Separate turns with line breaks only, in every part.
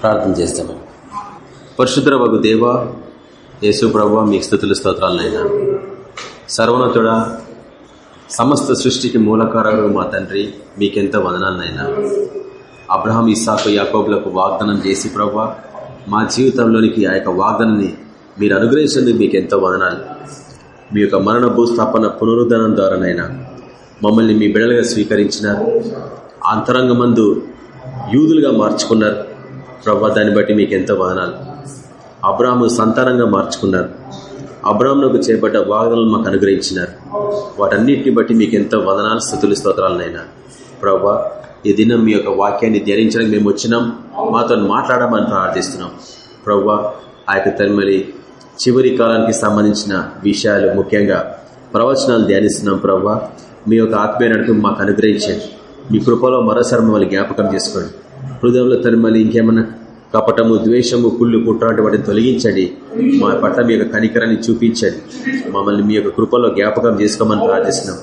ప్రార్థన చేస్తాము పరిశుద్ర బాబు దేవ యేసు ప్రభు మీకు స్థుతులు స్తోత్రాలనైనా సర్వనతుడ సమస్త సృష్టికి మూలకారుడు మా తండ్రి మీకెంతో వదనాలనైనా అబ్రహం ఇస్సాకు యాకోబులకు వాగ్దానం చేసి ప్రభా మా జీవితంలోనికి ఆ యొక్క వాగ్దానాన్ని మీరు అనుగ్రహించింది మీకు ఎంతో వదనాలు. మీ యొక్క మరణ భూస్థాపన పునరుద్ధరణ ద్వారానైనా మమ్మల్ని మీ బిడలుగా స్వీకరించినారు అంతరంగమందు యూదులుగా మార్చుకున్నారు. ప్రభా దాన్ని బట్టి మీకు ఎంతో వదనాలు అబ్రాహ్ము సంతానంగా మార్చుకున్నారు. అబ్రాహ్మణకు చేపట్ట వాదనలు మాకు అనుగ్రహించినారు. వాటన్నిటిని బట్టి మీకు ఎంతో వదనాలు స్థుతులు స్తోత్రాలనైనా. ప్రభా ఈ దినం మీ యొక్క వాక్యాన్ని ధ్యానించడానికి మేము వచ్చినాం. మాతో మాట్లాడమని ప్రార్థిస్తున్నాం. ప్రవ్వ ఆ యొక్క చివరి కాలానికి సంబంధించిన విషయాలు ముఖ్యంగా ప్రవచనాలు ధ్యానిస్తున్నాం ప్రవ్వ మీ యొక్క ఆత్మీయ నడుపు మాకు అనుగ్రహించండి. మీ కృపలో మరోసారి మమ్మల్ని జ్ఞాపకం చేసుకోండి. హృదయంలో తల్మలి ఇంకేమన్నా కపటము ద్వేషము కుళ్ళు కుట్రాంటి వాటిని తొలగించండి. మా పట్ల మీ యొక్క కనికరాన్ని చూపించండి. మమ్మల్ని మీ యొక్క కృపలో జ్ఞాపకం చేసుకోమని ప్రార్థిస్తున్నాం.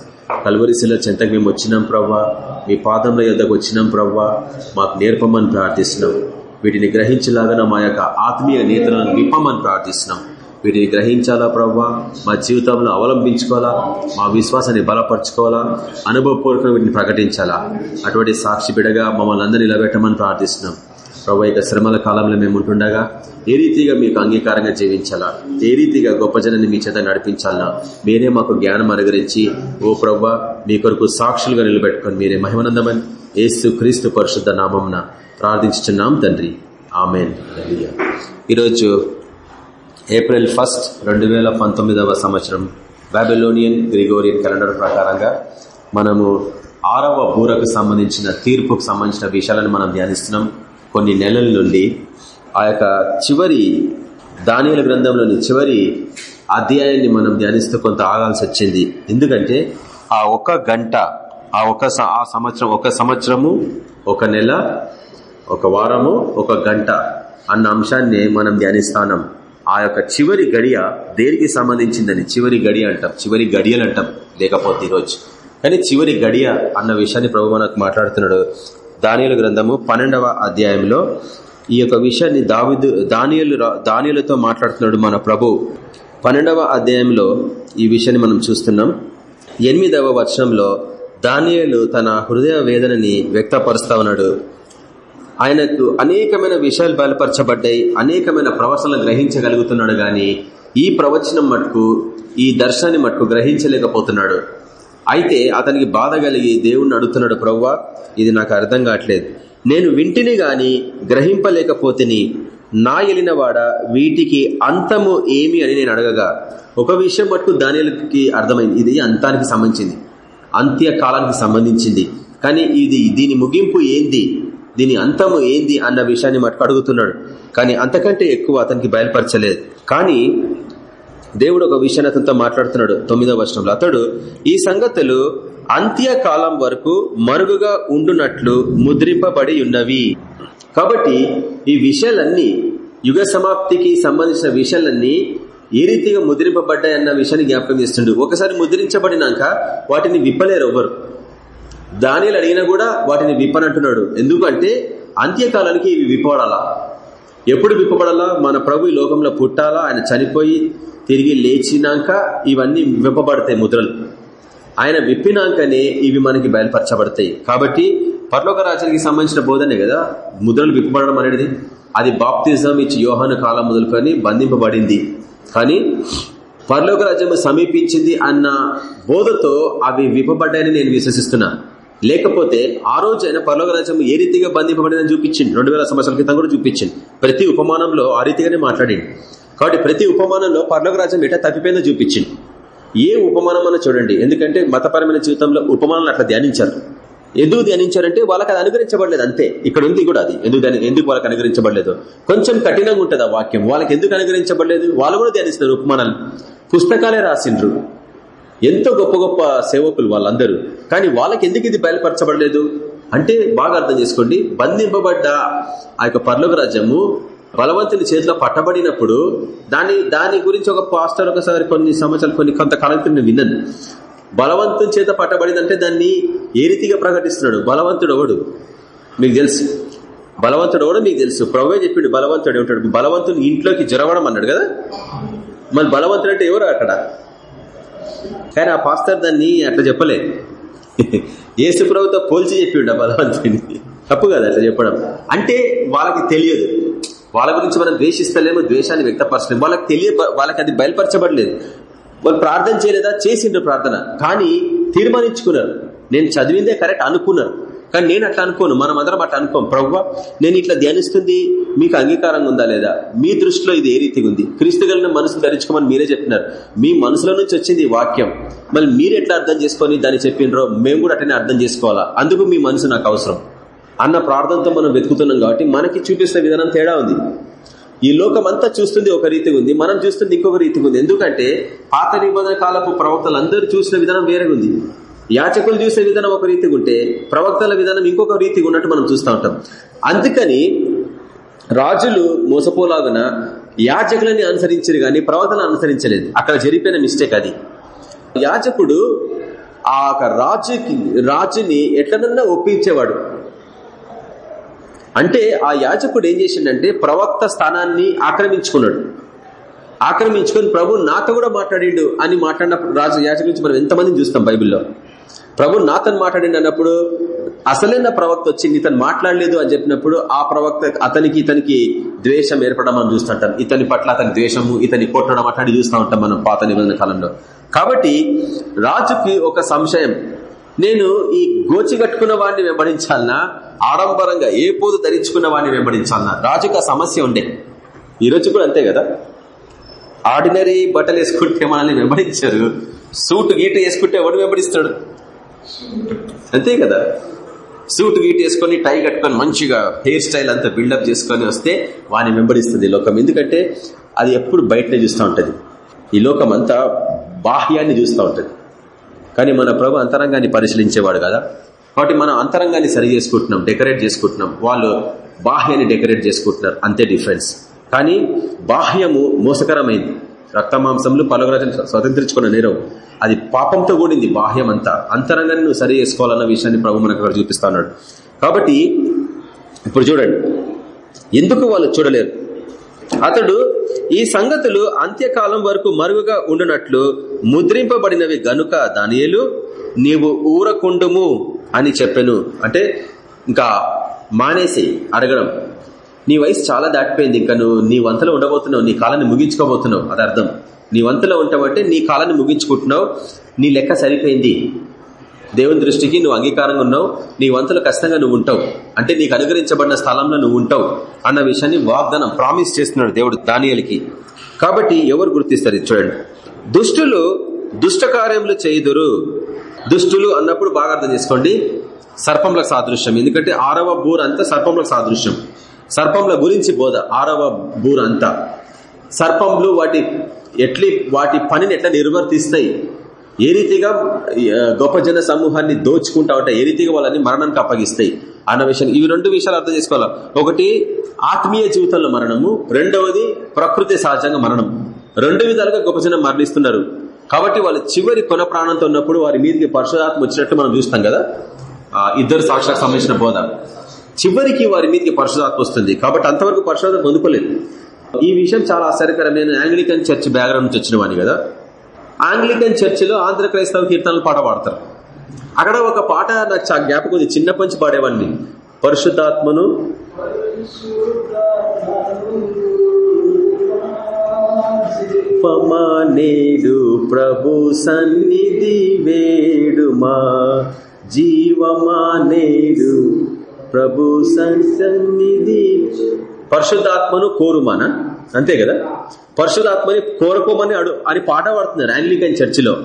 కలువరిశిలో చెంతకు మేము వచ్చినాం ప్రవ్వా. మీ పాదంలో యొద్దకు వచ్చినాం ప్రవ్వా. మాకు నేర్పమని ప్రార్థిస్తున్నాం. వీటిని గ్రహించలాగా మా యొక్క ఆత్మీయ నేతలను విప్పమని ప్రార్థిస్తున్నాం. వీటిని గ్రహించాలా ప్రవ్వా? మా జీవితంలో అవలంబించుకోవాలా? మా విశ్వాసాన్ని బలపరచుకోవాలా? అనుభవపూర్వకంగా వీటిని ప్రకటించాలా? అటువంటి సాక్షి బిడగా మమ్మల్ని అందరూ నిలబెట్టమని ప్రార్థిస్తున్నాం. ప్రభు ఇక శ్రమల కాలంలో మేము ఉంటుండగా ఏ రీతిగా మీకు అంగీకారంగా జీవించాలా? ఏ రీతిగా గొప్ప జనాన్ని మీ చేత నడిపించాలా మీరే మాకు జ్ఞానం అనుగరించి ఓ ప్రభా మీ కొరకు సాక్షులుగా నిలబెట్టుకొని మీరే మహిమానందమని ఏసు క్రీస్తు పరిశుద్ధ నామంన ప్రార్థించున్నాం తండ్రి. ఆమెన్. ఈరోజు ఏప్రిల్ ఫస్ట్ రెండు వేల పంతొమ్మిదవ సంవత్సరం. బాబిలోనియన్ గ్రిగోరియన్ క్యాలెండర్ ప్రకారంగా మనము ఆరవ బూరకు సంబంధించిన తీర్పుకు సంబంధించిన విషయాలను మనం ధ్యానిస్తున్నాం. కొన్ని నెలల నుండి ఆ యొక్క చివరి దానియుల గ్రంథంలోని చివరి అధ్యాయాన్ని మనం ధ్యానిస్తూ కొంత ఆగాల్సి వచ్చింది. ఎందుకంటే ఆ ఒక గంట ఆ ఒక ఆ సంవత్సరం ఒక సంవత్సరము ఒక నెల ఒక వారము ఒక గంట అన్న అంశాన్ని మనం ధ్యానిస్తానం ఆ యొక్క చివరి గడియ దేనికి సంబంధించిందని చివరి గడియ అంటాం చివరి గడియలు అంటాం లేకపోతే ఈరోజు. కానీ చివరి గడియ అన్న విషయాన్ని ప్రభు మనకు మాట్లాడుతున్నాడు. దానియుల గ్రంథము పన్నెండవ అధ్యాయంలో ఈ యొక్క విషయాన్ని దావిదు దానియులు దానియులతో మాట్లాడుతున్నాడు మన ప్రభు. పన్నెండవ అధ్యాయంలో ఈ విషయాన్ని మనం చూస్తున్నాం. ఎనిమిదవ వచనంలో దానియలు తన హృదయ వేదనని వ్యక్తపరుస్తా ఉన్నాడు. ఆయనకు అనేకమైన విషయాలు బయలుపరచబడ్డాయి అనేకమైన ప్రవచనలు గ్రహించగలుగుతున్నాడు గాని ఈ ప్రవచనం మటుకు ఈ దర్శనాన్ని మటుకు గ్రహించలేకపోతున్నాడు. అయితే అతనికి బాధ కలిగి దేవుణ్ణి అడుగుతున్నాడు ప్రవ్వా ఇది నాకు అర్థం కావట్లేదు. నేను వింటిని గాని గ్రహింపలేకపోతేని. నా ఎలినవాడ వీటికి అంతము ఏమి అని నేను అడగగా. ఒక విషయం మటుకు దానికి అర్థమైంది. ఇది అంతానికి సంబంధించింది. అంత్య కాలానికి సంబంధించింది. కానీ ఇది దీని ముగింపు ఏంది? దీని అంతము ఏంది అన్న విషయాన్ని మటుకు అడుగుతున్నాడు. కానీ అంతకంటే ఎక్కువ అతనికి బయలుపరచలేదు. కానీ దేవుడు ఒక విషయాన్ని అతనితో మాట్లాడుతున్నాడు తొమ్మిదవ వర్షంలో అతడు ఈ సంగతులు అంత్యకాలం వరకు మరుగుగా ఉండునట్లు ముద్రింపబడి ఉన్నవి. కాబట్టి ఈ విషయాలన్నీ యుగ సమాప్తికి సంబంధించిన విషయాలన్నీ ఏ రీతిగా ముద్రింపబడ్డాయన్న విషయాన్ని జ్ఞాపకం చేస్తుండు. ఒకసారి ముద్రించబడినాక వాటిని విప్పలేరు ఎవరు దానిలు అడిగినా కూడా వాటిని విప్పనంటున్నాడు. ఎందుకంటే అంత్యకాలానికి ఇవి విప్పబడాలా. ఎప్పుడు విప్పబడాలా? మన ప్రభు ఈ లోకంలో పుట్టాలా? ఆయన చనిపోయి తిరిగి లేచినాక ఇవన్నీ విప్పబడతాయి ముద్రలు. ఆయన విప్పినాకనే ఇవి మనకి బయలుపరచబడతాయి. కాబట్టి పర్లోక రాజ్యానికి సంబంధించిన బోధనే కదా? ముద్రలు విప్పబడడం అనేది. అది బాప్తిజం ఇచ్చి యోహాను కాలం మొదలుకొని బంధింపబడింది. కానీ పర్లోక రాజ్యం సమీపించింది అన్న బోధతో అవి విప్పబడ్డాయని నేను విశ్వసిస్తున్నాను లేకపోతే ఆ రోజైనా పర్లోక రాజ్యం ఏ రీతిగా బంధింపబడిందని చూపించింది రెండు వేల సంవత్సరాల క్రితం కూడా చూపించింది ప్రతి ఉపమానంలో ఆ రీతిగానే మాట్లాడింది కాబట్టి ప్రతి ఉపమానంలో పర్లోక రాజ్యం ఎట తప్పిపోయిందో చూపించింది ఏ ఉపమానం చూడండి. ఎందుకంటే మతపరమైన జీవితంలో ఉపమానాలు అట్లా ధ్యానించారు. ఎందుకు ధ్యానించారంటే వాళ్ళకి అది అనుగ్రహించబడలేదు అంతే. ఇక్కడ ఉంది కూడా అది. ఎందుకు ఎందుకు వాళ్ళకి అనుగ్రహించబడలేదు? కొంచెం కఠినంగా ఉంటుంది ఆ వాక్యం. వాళ్ళకి ఎందుకు అనుగ్రహించబడలేదు? వాళ్ళు కూడా ధ్యానిస్తున్నారు ఉపమానాలు పుస్తకాలే రాసిండ్రు. ఎంతో గొప్ప గొప్ప సేవకులు వాళ్ళందరూ. కానీ వాళ్ళకి ఎందుకు ఇది బయలుపరచబడలేదు? అంటే బాగా అర్థం చేసుకోండి. బంధింపబడ్డ ఆ యొక్క పర్లోక రాజ్యము బలవంతుని చేతిలో పట్టబడినప్పుడు దాని దాని గురించి ఒక పాస్టర్ ఒకసారి కొన్ని సంవత్సరాలు కొన్ని కొంతకాలం క్రితం విన్నాను. బలవంతుని చేత పట్టబడిందంటే దాన్ని ఏ రీతిగా ప్రకటిస్తున్నాడు? బలవంతుడు ఎవడు? మీకు తెలుసు. బలవంతుడు కూడా మీకు తెలుసు. ప్రభువే చెప్పిండు బలవంతుడు ఉంటాడు బలవంతుని ఇంట్లోకి జరవడం అన్నాడు కదా? మరి బలవంతుడు అంటే ఎవరు అక్కడ? కానీ ఆ పాస్టర్ దాన్ని అట్లా చెప్పలే ఏసు ప్రభుతో పోల్చి చెప్పిండు ఆ బలవంతుడిని. తప్పు కదా అట్లా చెప్పడం. అంటే వాళ్ళకి తెలియదు. వాళ్ళ గురించి మనం ద్వేషిస్తలేము ద్వేషాన్ని వ్యక్తపరచలేము. వాళ్ళకి తెలియ వాళ్ళకి అది బయలుపరచబడలేదు. వాళ్ళు ప్రార్థన చేయలేదా? చేసిండ్రు ప్రార్థన. కానీ తీర్మానించుకున్నారు. నేను చదివిందే కరెక్ట్ అనుకున్నారు. కానీ నేను అట్లా అనుకోను. మనం అందరం అట్లా అనుకోం. ప్రవ్వ నేను ఇట్లా ధ్యానిస్తుంది మీకు అంగీకారంగా ఉందా లేదా? మీ దృష్టిలో ఇది ఏ రీతిగా ఉంది? క్రీస్తుగలను మనసు ధరించుకోమని మీరే చెప్తున్నారు మీ మనసులో నుంచి వచ్చింది వాక్యం. మళ్ళీ మీరు ఎట్లా అర్థం చేసుకొని దాన్ని చెప్పినరో మేము కూడా అట్లనే అర్థం చేసుకోవాలా? అందుకు మీ మనసు నాకు అవసరం. అన్న ప్రార్థనతో మనం వెతుకుతున్నాం కాబట్టి మనకి చూపిస్తున్న విధానం తేడా ఉంది. ఈ లోకం అంతా చూస్తుంది ఒక రీతిగా ఉంది. మనం చూస్తుంది ఇంకొక రీతిగా ఉంది. ఎందుకంటే పాత నిబంధన కాలపు ప్రవక్తలు అందరూ చూసిన విధానం వేరే ఉంది. యాచకులు చూసే విధానం ఒక రీతిగా ఉంటే ప్రవక్తల విధానం ఇంకొక రీతిగా ఉన్నట్టు మనం చూస్తూ ఉంటాం. అందుకని రాజులు మోసపోలాగున యాచకులని అనుసరించరు కానీ ప్రవక్తలను అనుసరించలేదు. అక్కడ జరిపోయిన మిస్టేక్ అది. యాచకుడు ఆ రాజుకి రాజుని ఎట్లనన్నా ఒప్పించేవాడు. అంటే ఆ యాచకుడు ఏం చేసిండంటే ప్రవక్త స్థానాన్ని ఆక్రమించుకున్నాడు. ఆక్రమించుకొని ప్రభు నాతో కూడా మాట్లాడిండు అని మాట్లాడిన రాజు యాచక నుంచి మనం ఎంతమందిని చూస్తాం బైబిల్లో? ప్రభు నాతను మాట్లాడండి అన్నప్పుడు అసలైన ప్రవక్త వచ్చి ఇతను మాట్లాడలేదు అని చెప్పినప్పుడు ఆ ప్రవక్త అతనికి ఇతనికి ద్వేషం ఏర్పడడం మనం చూస్తుంటాం. ఇతని పట్ల అతని ద్వేషము ఇతని కొట్టడం అట్లాంటి చూస్తూ ఉంటాం మనం పాత నిబంధన కాలంలో. కాబట్టి రాజుకి ఒక సంశయం. నేను ఈ గోచి కట్టుకున్న వాడిని వెంబడించాలనా? ఆడంబరంగా ఏ పోదు ధరించుకున్న వాడిని వెంబడించాలనా? రాజుకు ఆ సమస్య ఉండే. ఈరోజు కూడా అంతే కదా. ఆర్డినరీ బట్టలు వేసుకుంటే మనల్ని వెంబడించారు. సూట్ గీటు వేసుకుంటే ఎవడు వెంబడిస్తాడు అంతే కదా. సూట్ గీట్ వేసుకొని టై కట్టుకొని మంచిగా హెయిర్ స్టైల్ అంతా బిల్డప్ చేసుకొని వస్తే వాని వెంబడిస్తుంది లోకం. ఎందుకంటే అది ఎప్పుడు బయటనే చూస్తూ ఉంటుంది. ఈ లోకం అంతా బాహ్యాన్ని చూస్తూ ఉంటుంది. కానీ మన ప్రభు అంతరంగాన్ని పరిశీలించేవాడు కదా. కాబట్టి మనం అంతరంగాన్ని సరి చేసుకుంటున్నాం డెకరేట్ చేసుకుంటున్నాం. వాళ్ళు బాహ్యాన్ని డెకరేట్ చేసుకుంటున్నారు. అంతే డిఫరెన్స్. కానీ బాహ్యము మోసకరమైంది. రక్తమాంసములు పలుగురాజులు స్వతంత్రించుకున్న నేరం అది పాపంతో కూడింది బాహ్యం అంతా అంతరంగాన్ని నువ్వు సరి చేసుకోవాలన్న విషయాన్ని ప్రభు మనకు అక్కడ చూపిస్తున్నాడు కాబట్టి ఇప్పుడు చూడండి. ఎందుకు వాళ్ళు చూడలేరు? అతడు ఈ సంగతులు అంత్యకాలం వరకు మరుగుగా ఉండునట్లు ముద్రింపబడినవి గనుక దానియలు నీవు ఊరకుండుము అని చెప్పెను. అంటే ఇంకా మానేసి అడగడం. నీ వయసు చాలా దాటిపోయింది. ఇంకా నువ్వు నీ వంతలో ఉండబోతున్నావు. నీ కాలాన్ని ముగించుకోబోతున్నావు. అది అర్థం. నీ వంతలో ఉంటావంటే నీ కాలాన్ని ముగించుకుంటున్నావు. నీ లెక్క సరిపోయింది. దేవుని దృష్టికి నువ్వు అంగీకారంగా ఉన్నావు. నీ వంతులు ఖచ్చితంగా నువ్వు ఉంటావు. అంటే నీకు అనుగ్రహించబడిన స్థలంలో నువ్వు ఉంటావు అన్న విషయాన్ని వాగ్దానం ప్రామిస్ చేస్తున్నాడు దేవుడు దానియలకి. కాబట్టి ఎవరు గుర్తిస్తారు? చూడండి. దుష్టులు దుష్ట కార్యములు చేయుదురు. దుష్టులు అన్నప్పుడు బాగా అర్థం చేసుకోండి. సర్పంలకు సాదృశ్యం. ఎందుకంటే ఆరవ బూర్ అంతా సర్పంలకు సాదృశ్యం. సర్పంల గురించి బోధ ఆరవ బూర్ అంతా సర్పంలు వాటి ఎట్లి వాటి పనిని ఎట్లా నిర్వర్తిస్తాయి? ఏ రీతిగా గొప్ప జన సమూహాన్ని దోచుకుంటా ఉంటాయి? ఏ రీతిగా వాళ్ళని మరణానికి అప్పగిస్తాయి? అన్న విషయం ఇవి రెండు విషయాలు అర్థం చేసుకోవాలి? ఒకటి ఆత్మీయ జీవితంలో మరణము. రెండవది ప్రకృతి సహజంగా మరణం రెండు విధాలుగా గొప్ప జనం మరణిస్తున్నారు. కాబట్టి వాళ్ళు చివరి కొన ప్రాణంతో ఉన్నప్పుడు వారి మీదకి పరశురాత్మ వచ్చినట్టు మనం చూస్తాం కదా? ఇద్దరు సాక్షాలకు సంబంధించిన బోధ. చివరికి వారి మీదకి పరశురాత్మ వస్తుంది. కాబట్టి అంతవరకు పరశురాత్మ పొందుకోలేదు ఈ విషయం చాలా ఆశ్చర్యకరమైన ఆంగ్లికన్ చర్చ్ బ్యాక్గ్రౌండ్ నుంచి వచ్చిన వాడిని కదా. ఆంగ్లికన్ చర్చిలో ఆంధ్ర క్రైస్తవ కీర్తనలు పాట పాడతారు. అక్కడ ఒక పాట నాకు చాలా జ్ఞాపకం ఉంది. చిన్నప్పటి నుంచి పాడేవాడిని. పరిశుద్ధాత్మను నేడు ప్రభు సన్నిధి వేడుమా. జీవమా నేడు ప్రభు సన్నిధి పరిశుద్ధాత్మను కోరుమాన? అంతే కదా? పరిశుధాత్మని కోరుకోమని అడు అని పాట పాడుతున్నారు యాంగ్లికన్ చర్చిలో.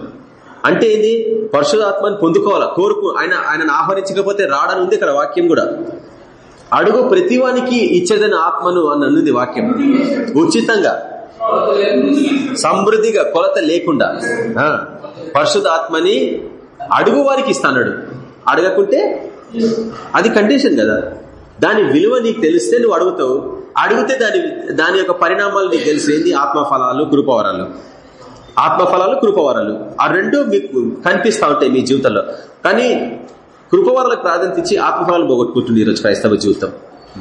అంటే ఏంది? పరిశుధాత్మని పొందుకోవాలా? కోరుకు ఆయన ఆయనను ఆహ్వానించకపోతే రాడని ఉంది ఇక్కడ వాక్యం కూడా. అడుగు ప్రతివానికి ఇచ్చేదని ఆత్మను అని అన్నది వాక్యం. ఉచితంగా. సమృద్ధిగా కొలత లేకుండా. పరిశుధాత్మని అడుగు వారికి ఇస్తాడు అడగకుంటే అది కండిషన్ కదా. దాని విలువ నీకు తెలిస్తే నువ్వు అడుగుతావు. అడిగితే దాని దాని యొక్క పరిణామాలు నీకు తెలిసేది ఆత్మఫలాలు కృపవరాలు. ఆత్మఫలాలు కృపవరాలు. ఆ రెండు మీకు కనిపిస్తూ ఉంటాయి మీ జీవితంలో. కానీ కృపవరాలకు ప్రాధాన్యత ఇచ్చి ఆత్మఫలాలు పోగొట్టుకుంటుంది ఈరోజు క్రైస్తవ జీవితం.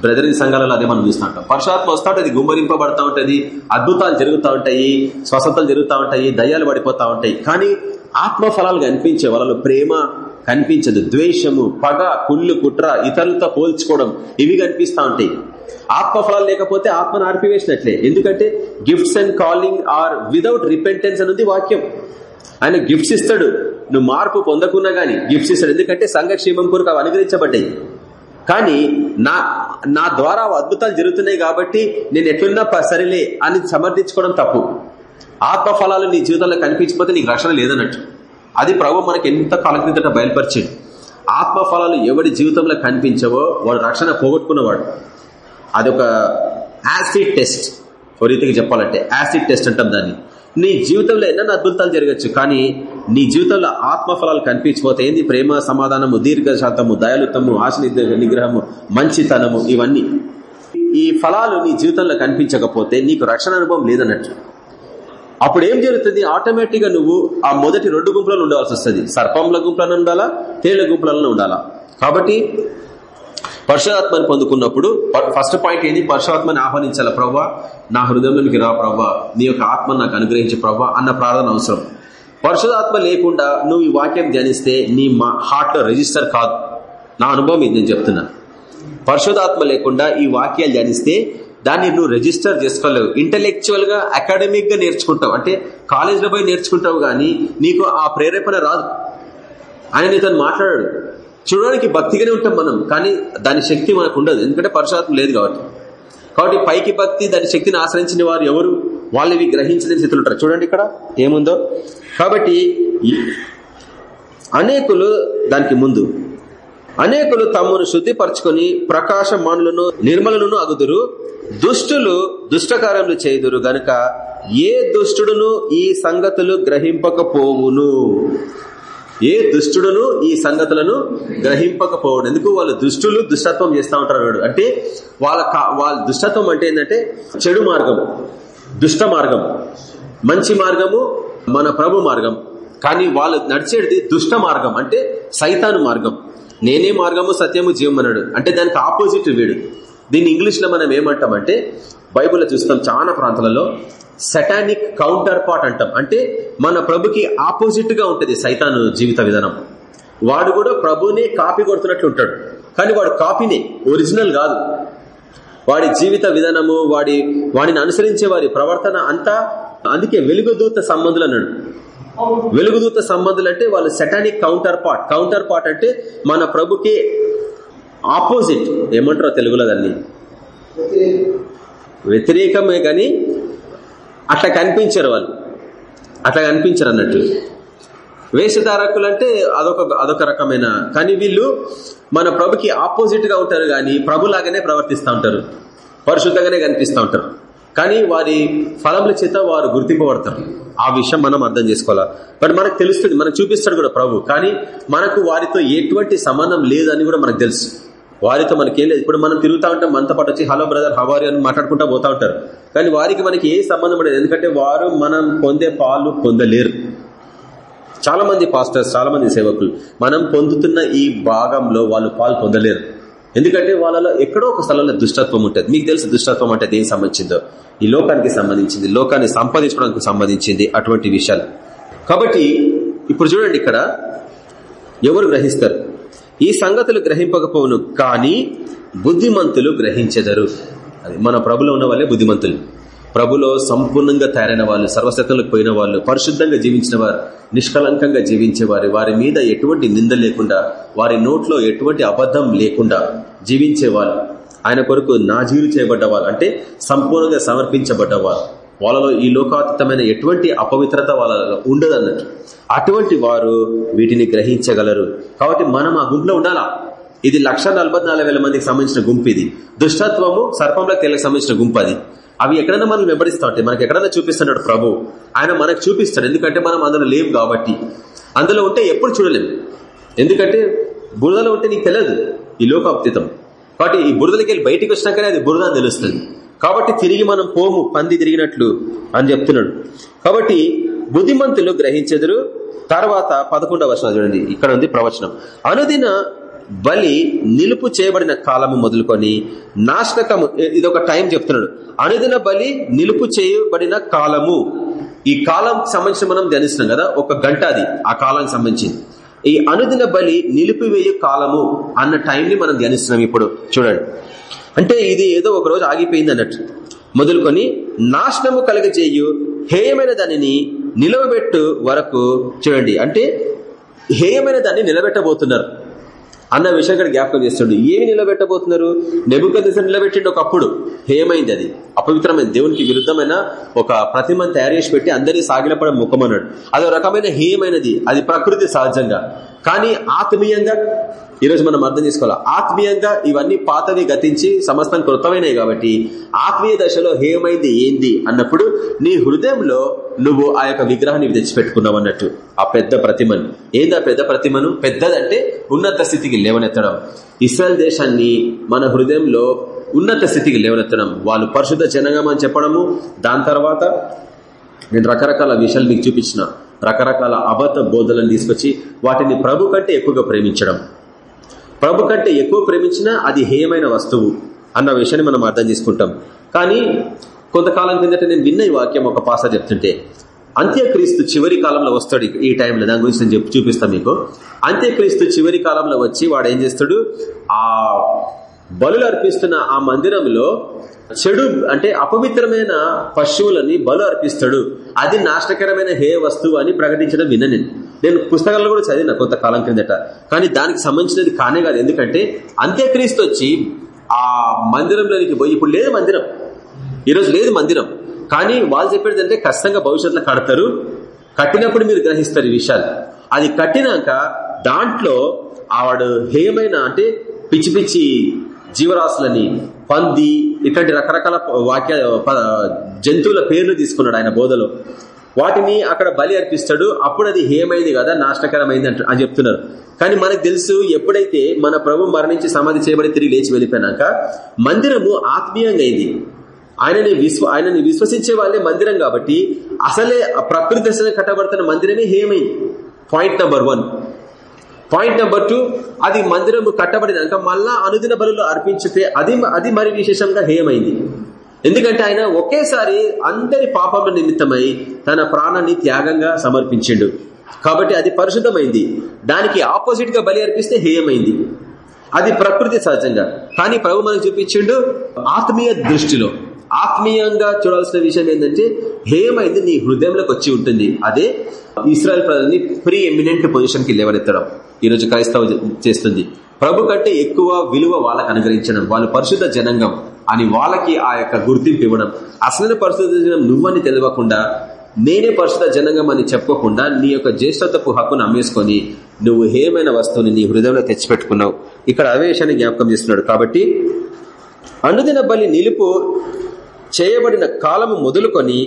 బ్రదరిన్ సంఘాలలో అదే మనం చూస్తూ ఉంటాం. పరుషాత్మ వస్తూ ఉంటుంది గుమ్మరింపబడతా ఉంటుంది అద్భుతాలు జరుగుతూ ఉంటాయి స్వస్థతలు జరుగుతూ ఉంటాయి దయ్యాలు పడిపోతూ ఉంటాయి. కానీ ఆత్మఫలాలు కనిపించే వాళ్ళలో ప్రేమ కనిపించదు. ద్వేషము పగ కుళ్ళు కుట్ర ఇతరులతో పోల్చుకోవడం ఇవి కనిపిస్తూ ఉంటాయి. ఆత్మ ఫలాలు లేకపోతే ఆత్మను ఆర్పివేసినట్లే. ఎందుకంటే gifts and calling are without repentance అనేది వాక్యం. ఆయన గిఫ్ట్స్ ఇస్తాడు. నువ్వు మార్పు పొందకున్నా గానీ గిఫ్ట్స్ ఇస్తాడు. ఎందుకంటే సంఘక్షేమం కొరకు అవి అనుగ్రహించబడ్డాయి. కానీ నా నా ద్వారా అద్భుతాలు జరుగుతున్నాయి కాబట్టి నేను ఎట్లున్నా సరిలే అని సమర్థించుకోవడం తప్పు. ఆత్మ ఫలాలు నీ జీవితంలో కనిపించకపోతే నీకు రక్షణ లేదన్నట్టు. అది ప్రభు మనకి ఎంత కాలం క్రిందట బయలుపరిచాడు. ఆత్మ ఫలాలు ఎవడి జీవితంలో కనిపించవో వాడు రక్షణ పోగొట్టుకున్నవాడు. అదొక యాసిడ్ టెస్ట్. ఒక రీతికి చెప్పాలంటే యాసిడ్ టెస్ట్ అంటాం దాన్ని. నీ జీవితంలో ఎన్నో అద్భుతాలు జరగచ్చు కానీ నీ జీవితంలో ఆత్మ ఫలాలు కనిపించిపోతే ఏంది? ప్రేమ సమాధానము దీర్ఘశాతము దయాలుతము ఆశ నిగ్రహము మంచితనము ఇవన్నీ. ఈ ఫలాలు నీ జీవితంలో కనిపించకపోతే నీకు రక్షణ అనుభవం లేదన్నట్టు. అప్పుడు ఏం జరుగుతుంది? ఆటోమేటిక్ నువ్వు ఆ మొదటి రెండు గుంపులను ఉండవలసి వస్తుంది. సర్పంల గుంపులను ఉండాలా? తేళ్ళ గుంపులను ఉండాలా? కాబట్టి పరశురాత్మని పొందుకున్నప్పుడు ఫస్ట్ పాయింట్ ఏంది? పరశురాత్మని ఆహ్వానించాల? ప్రవ్వా నా హృదయంలోనికి రా ప్రవ్వా. నీ యొక్క ఆత్మ నాకు అనుగ్రహించే ప్రవ్వా అన్న ప్రార్థన అవసరం. పరశురాత్మ లేకుండా నువ్వు ఈ వాక్యం ధ్యానిస్తే నీ మా హార్ట్లో రిజిస్టర్ కాదు. నా అనుభవం ఇది నేను చెప్తున్నా. పరిశుధాత్మ లేకుండా ఈ వాక్యాలు ధ్యానిస్తే దాన్ని నువ్వు రిజిస్టర్ చేసుకోలేవు. ఇంటలెక్చువల్గా అకాడమిక్గా నేర్చుకుంటావు. అంటే కాలేజీలో పోయి నేర్చుకుంటావు గానీ నీకు ఆ ప్రేరేపణ రాదు. ఆయన ఇతను మాట్లాడాడు. చూడడానికి భక్తిగానే ఉంటాం మనం కానీ దాని శక్తి మనకు ఉండదు. ఎందుకంటే పరుషాత్మ లేదు కాబట్టి. కాబట్టి పైకి భక్తి దాని శక్తిని ఆశ్రయించిన వారు ఎవరు? వాళ్ళు ఇవి గ్రహించిన స్థితులు ఉంటారు. చూడండి ఇక్కడ ఏముందో? కాబట్టి అనేకులు దానికి ముందు. అనేకులు తమను శుద్ధిపరచుకొని ప్రకాశమానులను నిర్మలను అగుదురు. దుష్టులు దుష్టకారములు చేదురు గనుక ఏ దుష్టుడును ఈ సంగతులు గ్రహింపకపోవును? ఏ దుష్టుడును ఈ సంగతులను గ్రహింపకపోవడం ఎందుకు వాళ్ళు దుష్టులు దుష్టత్వం చేస్తూ ఉంటారు అంటే వాళ్ళ వాళ్ళ దుష్టత్వం అంటే ఏంటంటే చెడు మార్గం దుష్ట మార్గం మంచి మార్గము మన ప్రభు మార్గం. కానీ వాళ్ళు నడిచేది దుష్ట మార్గం అంటే సైతాను మార్గం. నేనే మార్గము సత్యము జీవం అన్నాడు. అంటే దానికి ఆపోజిట్ వీడు. దీన్ని ఇంగ్లీష్లో మనం ఏమంటామంటే బైబుల్లో చూస్తాం చాలా ప్రాంతాలలో సెటానిక్ కౌంటర్ పార్ట్ అంటాం. అంటే మన ప్రభుకి ఆపోజిట్గా ఉంటుంది సైతాను జీవిత విధానం. వాడు కూడా ప్రభునే కాపీ కొడుతున్నట్లు ఉంటాడు. కానీ వాడు కాపీనే ఒరిజినల్ కాదు. వాడి జీవిత విధానము వాడి వాడిని అనుసరించే వారి ప్రవర్తన అంతా అందుకే వెలుగుదూత సంబంధులు అన్నాడు. వెలుగుదూత సంబంధులు అంటే వాళ్ళు satanic counter part counter part అంటే మన ప్రభుకి ఆపోజిట్ ఏమంటారో తెలుగులో దాన్ని? వ్యతిరేకమే కానీ అట్లా కనిపించరు వాళ్ళు. అట్లా కనిపించరు అన్నట్టు. వేషధారకులు అంటే అదొక అదొక రకమైన కానీ వీళ్ళు మన ప్రభుకి ఆపోజిట్గా ఉంటారు కానీ ప్రభులాగానే ప్రవర్తిస్తూ ఉంటారు. పరిశుద్ధంగానే కనిపిస్తూ ఉంటారు. కానీ వారి ఫలముల చేత వారు గుర్తింపబడతారు. ఆ విషయం మనం అర్థం చేసుకోవాలా? బట్ మనకు తెలుస్తుంది మనకు చూపిస్తాడు కూడా ప్రభు. కానీ మనకు వారితో ఎటువంటి సంబంధం లేదని కూడా మనకు తెలుసు. వారితో మనకేం లేదు. ఇప్పుడు మనం తిరుగుతూ ఉంటాం మనతో పాటు వచ్చి హలో బ్రదర్ హవారి అని మాట్లాడుకుంటా పోతా ఉంటారు. కానీ వారికి మనకి ఏ సంబంధం లేదు ఎందుకంటే వారు మనం పొందే పాలు పొందలేరు. చాలా మంది పాస్టర్స్ చాలా మంది సేవకులు మనం పొందుతున్న ఈ భాగంలో వాళ్ళు పాలు పొందలేరు. ఎందుకంటే వాళ్ళలో ఎక్కడో ఒక స్థలంలో దుష్టత్వం ఉంటుంది. మీకు తెలుసు దుష్టత్వం అంటే దేనికి సంబంధించిందో? ఈ లోకానికి సంబంధించింది లోకాన్ని సంపాదించుకోవడానికి సంబంధించింది అటువంటి విషయాలు. కాబట్టి ఇప్పుడు చూడండి ఇక్కడ ఎవరు గ్రహిస్తారు? ఈ సంగతులు గ్రహింపకపోవును కానీ బుద్ధిమంతులు గ్రహించెదరు. అది మన ప్రభులో ఉన్న వాళ్ళే బుద్ధిమంతులు. ప్రభులో సంపూర్ణంగా తయారైన వాళ్ళు సర్వశతంలోకి పోయిన వాళ్ళు పరిశుద్ధంగా జీవించిన వారు నిష్కలంకంగా జీవించేవారు వారి మీద ఎటువంటి నింద లేకుండా వారి నోట్లో ఎటువంటి అబద్ధం లేకుండా జీవించేవాళ్ళు ఆయన కొరకు నాజీరు చేయబడ్డవారు అంటే సంపూర్ణంగా సమర్పించబడ్డవారు వాళ్ళలో ఈ లోకాతీతమైన ఎటువంటి అపవిత్రత వాళ్ళలో ఉండదు అన్నట్టు అటువంటి వారు వీటిని గ్రహించగలరు. కాబట్టి మనం ఆ గుంపులో ఉండాలా? ఇది లక్ష మందికి సంబంధించిన గుంపు ఇది. దుష్టత్వము సర్పంలో తేలకు సంబంధించిన గుంపు అది. అవి ఎక్కడైనా మనం వెంబడిస్తామంటే ఉంటాయి. మనకి ఎక్కడైనా చూపిస్తున్నాడు ప్రభు. ఆయన మనకు చూపిస్తాడు. ఎందుకంటే మనం అందులో లేవు కాబట్టి. అందులో ఉంటే ఎప్పుడు చూడలేము. ఎందుకంటే బురదలో ఉంటే నీకు తెలియదు ఈ లోకాప్తితం కాబట్టి ఈ బురదలకి వెళ్ళి బయటికి వచ్చినాకనే అది బురద అని తెలుస్తుంది. కాబట్టి తిరిగి మనం పోము పంది తిరిగినట్లు అని చెప్తున్నాడు. కాబట్టి బుద్ధిమంతులు గ్రహించెదురు. తర్వాత పదకొండవ వర్షం చూడండి. ఇక్కడ ఉంది ప్రవచనం. అనుదిన బలి నిలుపు చేయబడిన కాలము మొదలుకొని నాశనకము ఇది ఒక టైం చెప్తున్నాడు. అనుదిన బలి నిలుపు చేయబడిన కాలము. ఈ కాలం సంబంధించి మనం ధ్యానిస్తున్నాం కదా ఒక గంట అది ఆ కాలానికి సంబంధించింది. ఈ అనుదిన బలి నిలిపివేయు కాలము అన్న టైంని మనం ధ్యానిస్తున్నాం ఇప్పుడు. చూడండి. అంటే ఇది ఏదో ఒక రోజు ఆగిపోయింది అన్నట్టు. మొదలుకొని నాశనము కలగజేయు హేయమైన దానిని నిలవబెట్టు వరకు చూడండి. అంటే హేయమైన దాన్ని నిలబెట్టబోతున్నారు. అన్న విషయం ఇక్కడ జ్ఞాపకం చేస్తుండే. ఏమి నిలబెట్టబోతున్నారు? నెబుకదశ నిలబెట్టిండు ఒకప్పుడు. హేయమైంది అది. అపవిత్రమైన దేవునికి విరుద్ధమైన ఒక ప్రతిమను తయారు చేసి పెట్టి అందరినీ సాగిలపడం ముఖం అన్నాడు అది రకమైన హేయమైనది. అది ప్రకృతి సహజంగా. కానీ ఆత్మీయంగా ఈరోజు మనం అర్థం చేసుకోవాలి. ఆత్మీయంగా ఇవన్నీ పాతవి గతించి సమస్తం కృతమైనవి కాబట్టి ఆత్మీయ దశలో హేమైంది ఏంది అన్నప్పుడు నీ హృదయంలో నువ్వు ఆ యొక్క విగ్రహాన్ని తెచ్చిపెట్టుకున్నావు అన్నట్టు. ఆ పెద్ద ప్రతిమను. ఏంది ఆ పెద్ద ప్రతిమను? పెద్దదంటే ఉన్నత స్థితికి లేవనెత్తడం. ఇస్రాయల్ దేశాన్ని మన హృదయంలో ఉన్నత స్థితికి లేవనెత్తడం. వాళ్ళు పరిశుద్ధ జనగం అని చెప్పడము. దాని తర్వాత నేను రకరకాల విషయాలు మీకు చూపించిన. రకరకాల అబద్ధ బోధలను తీసుకొచ్చి వాటిని ప్రభు కంటే ఎక్కువగా ప్రేమించడం. ప్రభు కంటే ఎక్కువ ప్రేమించినా అది హేయమైన వస్తువు అన్న విషయాన్ని మనం అర్థం చేసుకుంటాం. కానీ కొంతకాలం కిందట నేను విన్న ఈ వాక్యం ఒక పాస చెప్తుంటే అంత్యక్రీస్తు చివరి కాలంలో వస్తాడు ఈ టైంలో దాని గురించి నేను చెప్పి చూపిస్తాను మీకు. అంత్యక్రీస్తు చివరి కాలంలో వచ్చి వాడు ఏం చేస్తాడు? ఆ బలులు అర్పిస్తున్న ఆ మందిరంలో చెడు అంటే అపవిత్రమైన పశువులని బలు అర్పిస్తాడు. అది నాశనకరమైన హే వస్తువు అని ప్రకటించడం విన్న. నేను నేను పుస్తకాల్లో కూడా చదివిన కొంతకాలం క్రిందట. కానీ దానికి సంబంధించినది కానే కాదు. ఎందుకంటే అంత్యక్రీస్తు వచ్చి ఆ మందిరంలోనికి పోయి ఇప్పుడు లేదు మందిరం. ఈరోజు లేదు మందిరం. కానీ వాళ్ళు చెప్పేది అంటే ఖచ్చితంగా భవిష్యత్తులో కడతారు. కట్టినప్పుడు మీరు గ్రహిస్తారు ఈ విషయాలు. అది కట్టినాక దాంట్లో ఆవాడు హేయమైన అంటే పిచ్చి పిచ్చి జీవరాశులని పంది ఇట్లాంటి రకరకాల వాక్య జంతువుల పేర్లు తీసుకున్నాడు ఆయన బోధలో. వాటిని అక్కడ బలి అర్పిస్తాడు. అప్పుడు అది హేమైంది కదా నాశనకరమైంది అంట అని చెప్తున్నారు. కానీ మనకు తెలుసు ఎప్పుడైతే మన ప్రభు మరణించి సమాధి చేయబడి తిరిగి లేచి వెళ్ళిపోయినాక మందిరము ఆత్మీయంగా అయింది. ఆయనని విశ్వ ఆయనని విశ్వసించే వాళ్ళే మందిరం కాబట్టి అసలే ప్రకృతి దశ కట్టబడుతున్న మందిరమే హేమైంది point number one. Point number two అది మందిరము కట్టబడినాక మళ్ళా అనుదిన బలులు అర్పించితే అది అది మరి విశేషంగా హేయమైంది. ఎందుకంటే ఆయన ఒకేసారి అందరి పాపముల నిమిత్తమై తన ప్రాణాన్ని త్యాగంగా సమర్పించిండు. కాబట్టి అది పరిశుద్ధమైంది. దానికి ఆపోజిట్గా బలి అర్పిస్తే హేయమైంది. అది ప్రకృతి సహజంగా. కానీ ప్రభు మనకు చూపించిండు ఆత్మీయ దృష్టిలో. ఆత్మీయంగా చూడాల్సిన విషయం ఏంటంటే హేయమైంది నీ హృదయంలోకి వచ్చి ఉంటుంది. అదే ఇస్రాయల్ ప్రజల్ని ప్రీ ఎమినెంట్ పొజిషన్కి లేవనెత్తడం. ఈరోజు క్రైస్తవ చేస్తుంది. ప్రభు కంటే ఎక్కువ విలువ వాళ్ళకు అనుగ్రహించడం వాళ్ళు పరిశుద్ధ జనంగం అని వాళ్ళకి ఆ యొక్క గుర్తింపు ఇవ్వడం. అసలైన పరిశుద్ధ జనం నువ్వని తెలియకుండా నేనే పరిశుద్ధ జనంగం అని చెప్పకుండా నీ యొక్క జ్యేష్ఠతపు హక్కును అమ్మేసుకొని నువ్వు హేమైన వస్తువుని నీ హృదయంలో తెచ్చిపెట్టుకున్నావు. ఇక్కడ అవే విషయాన్ని జ్ఞాపకం చేస్తున్నాడు. కాబట్టి అనుదిన బలి నిలుపు చేయబడిన కాలము మొదలుకొని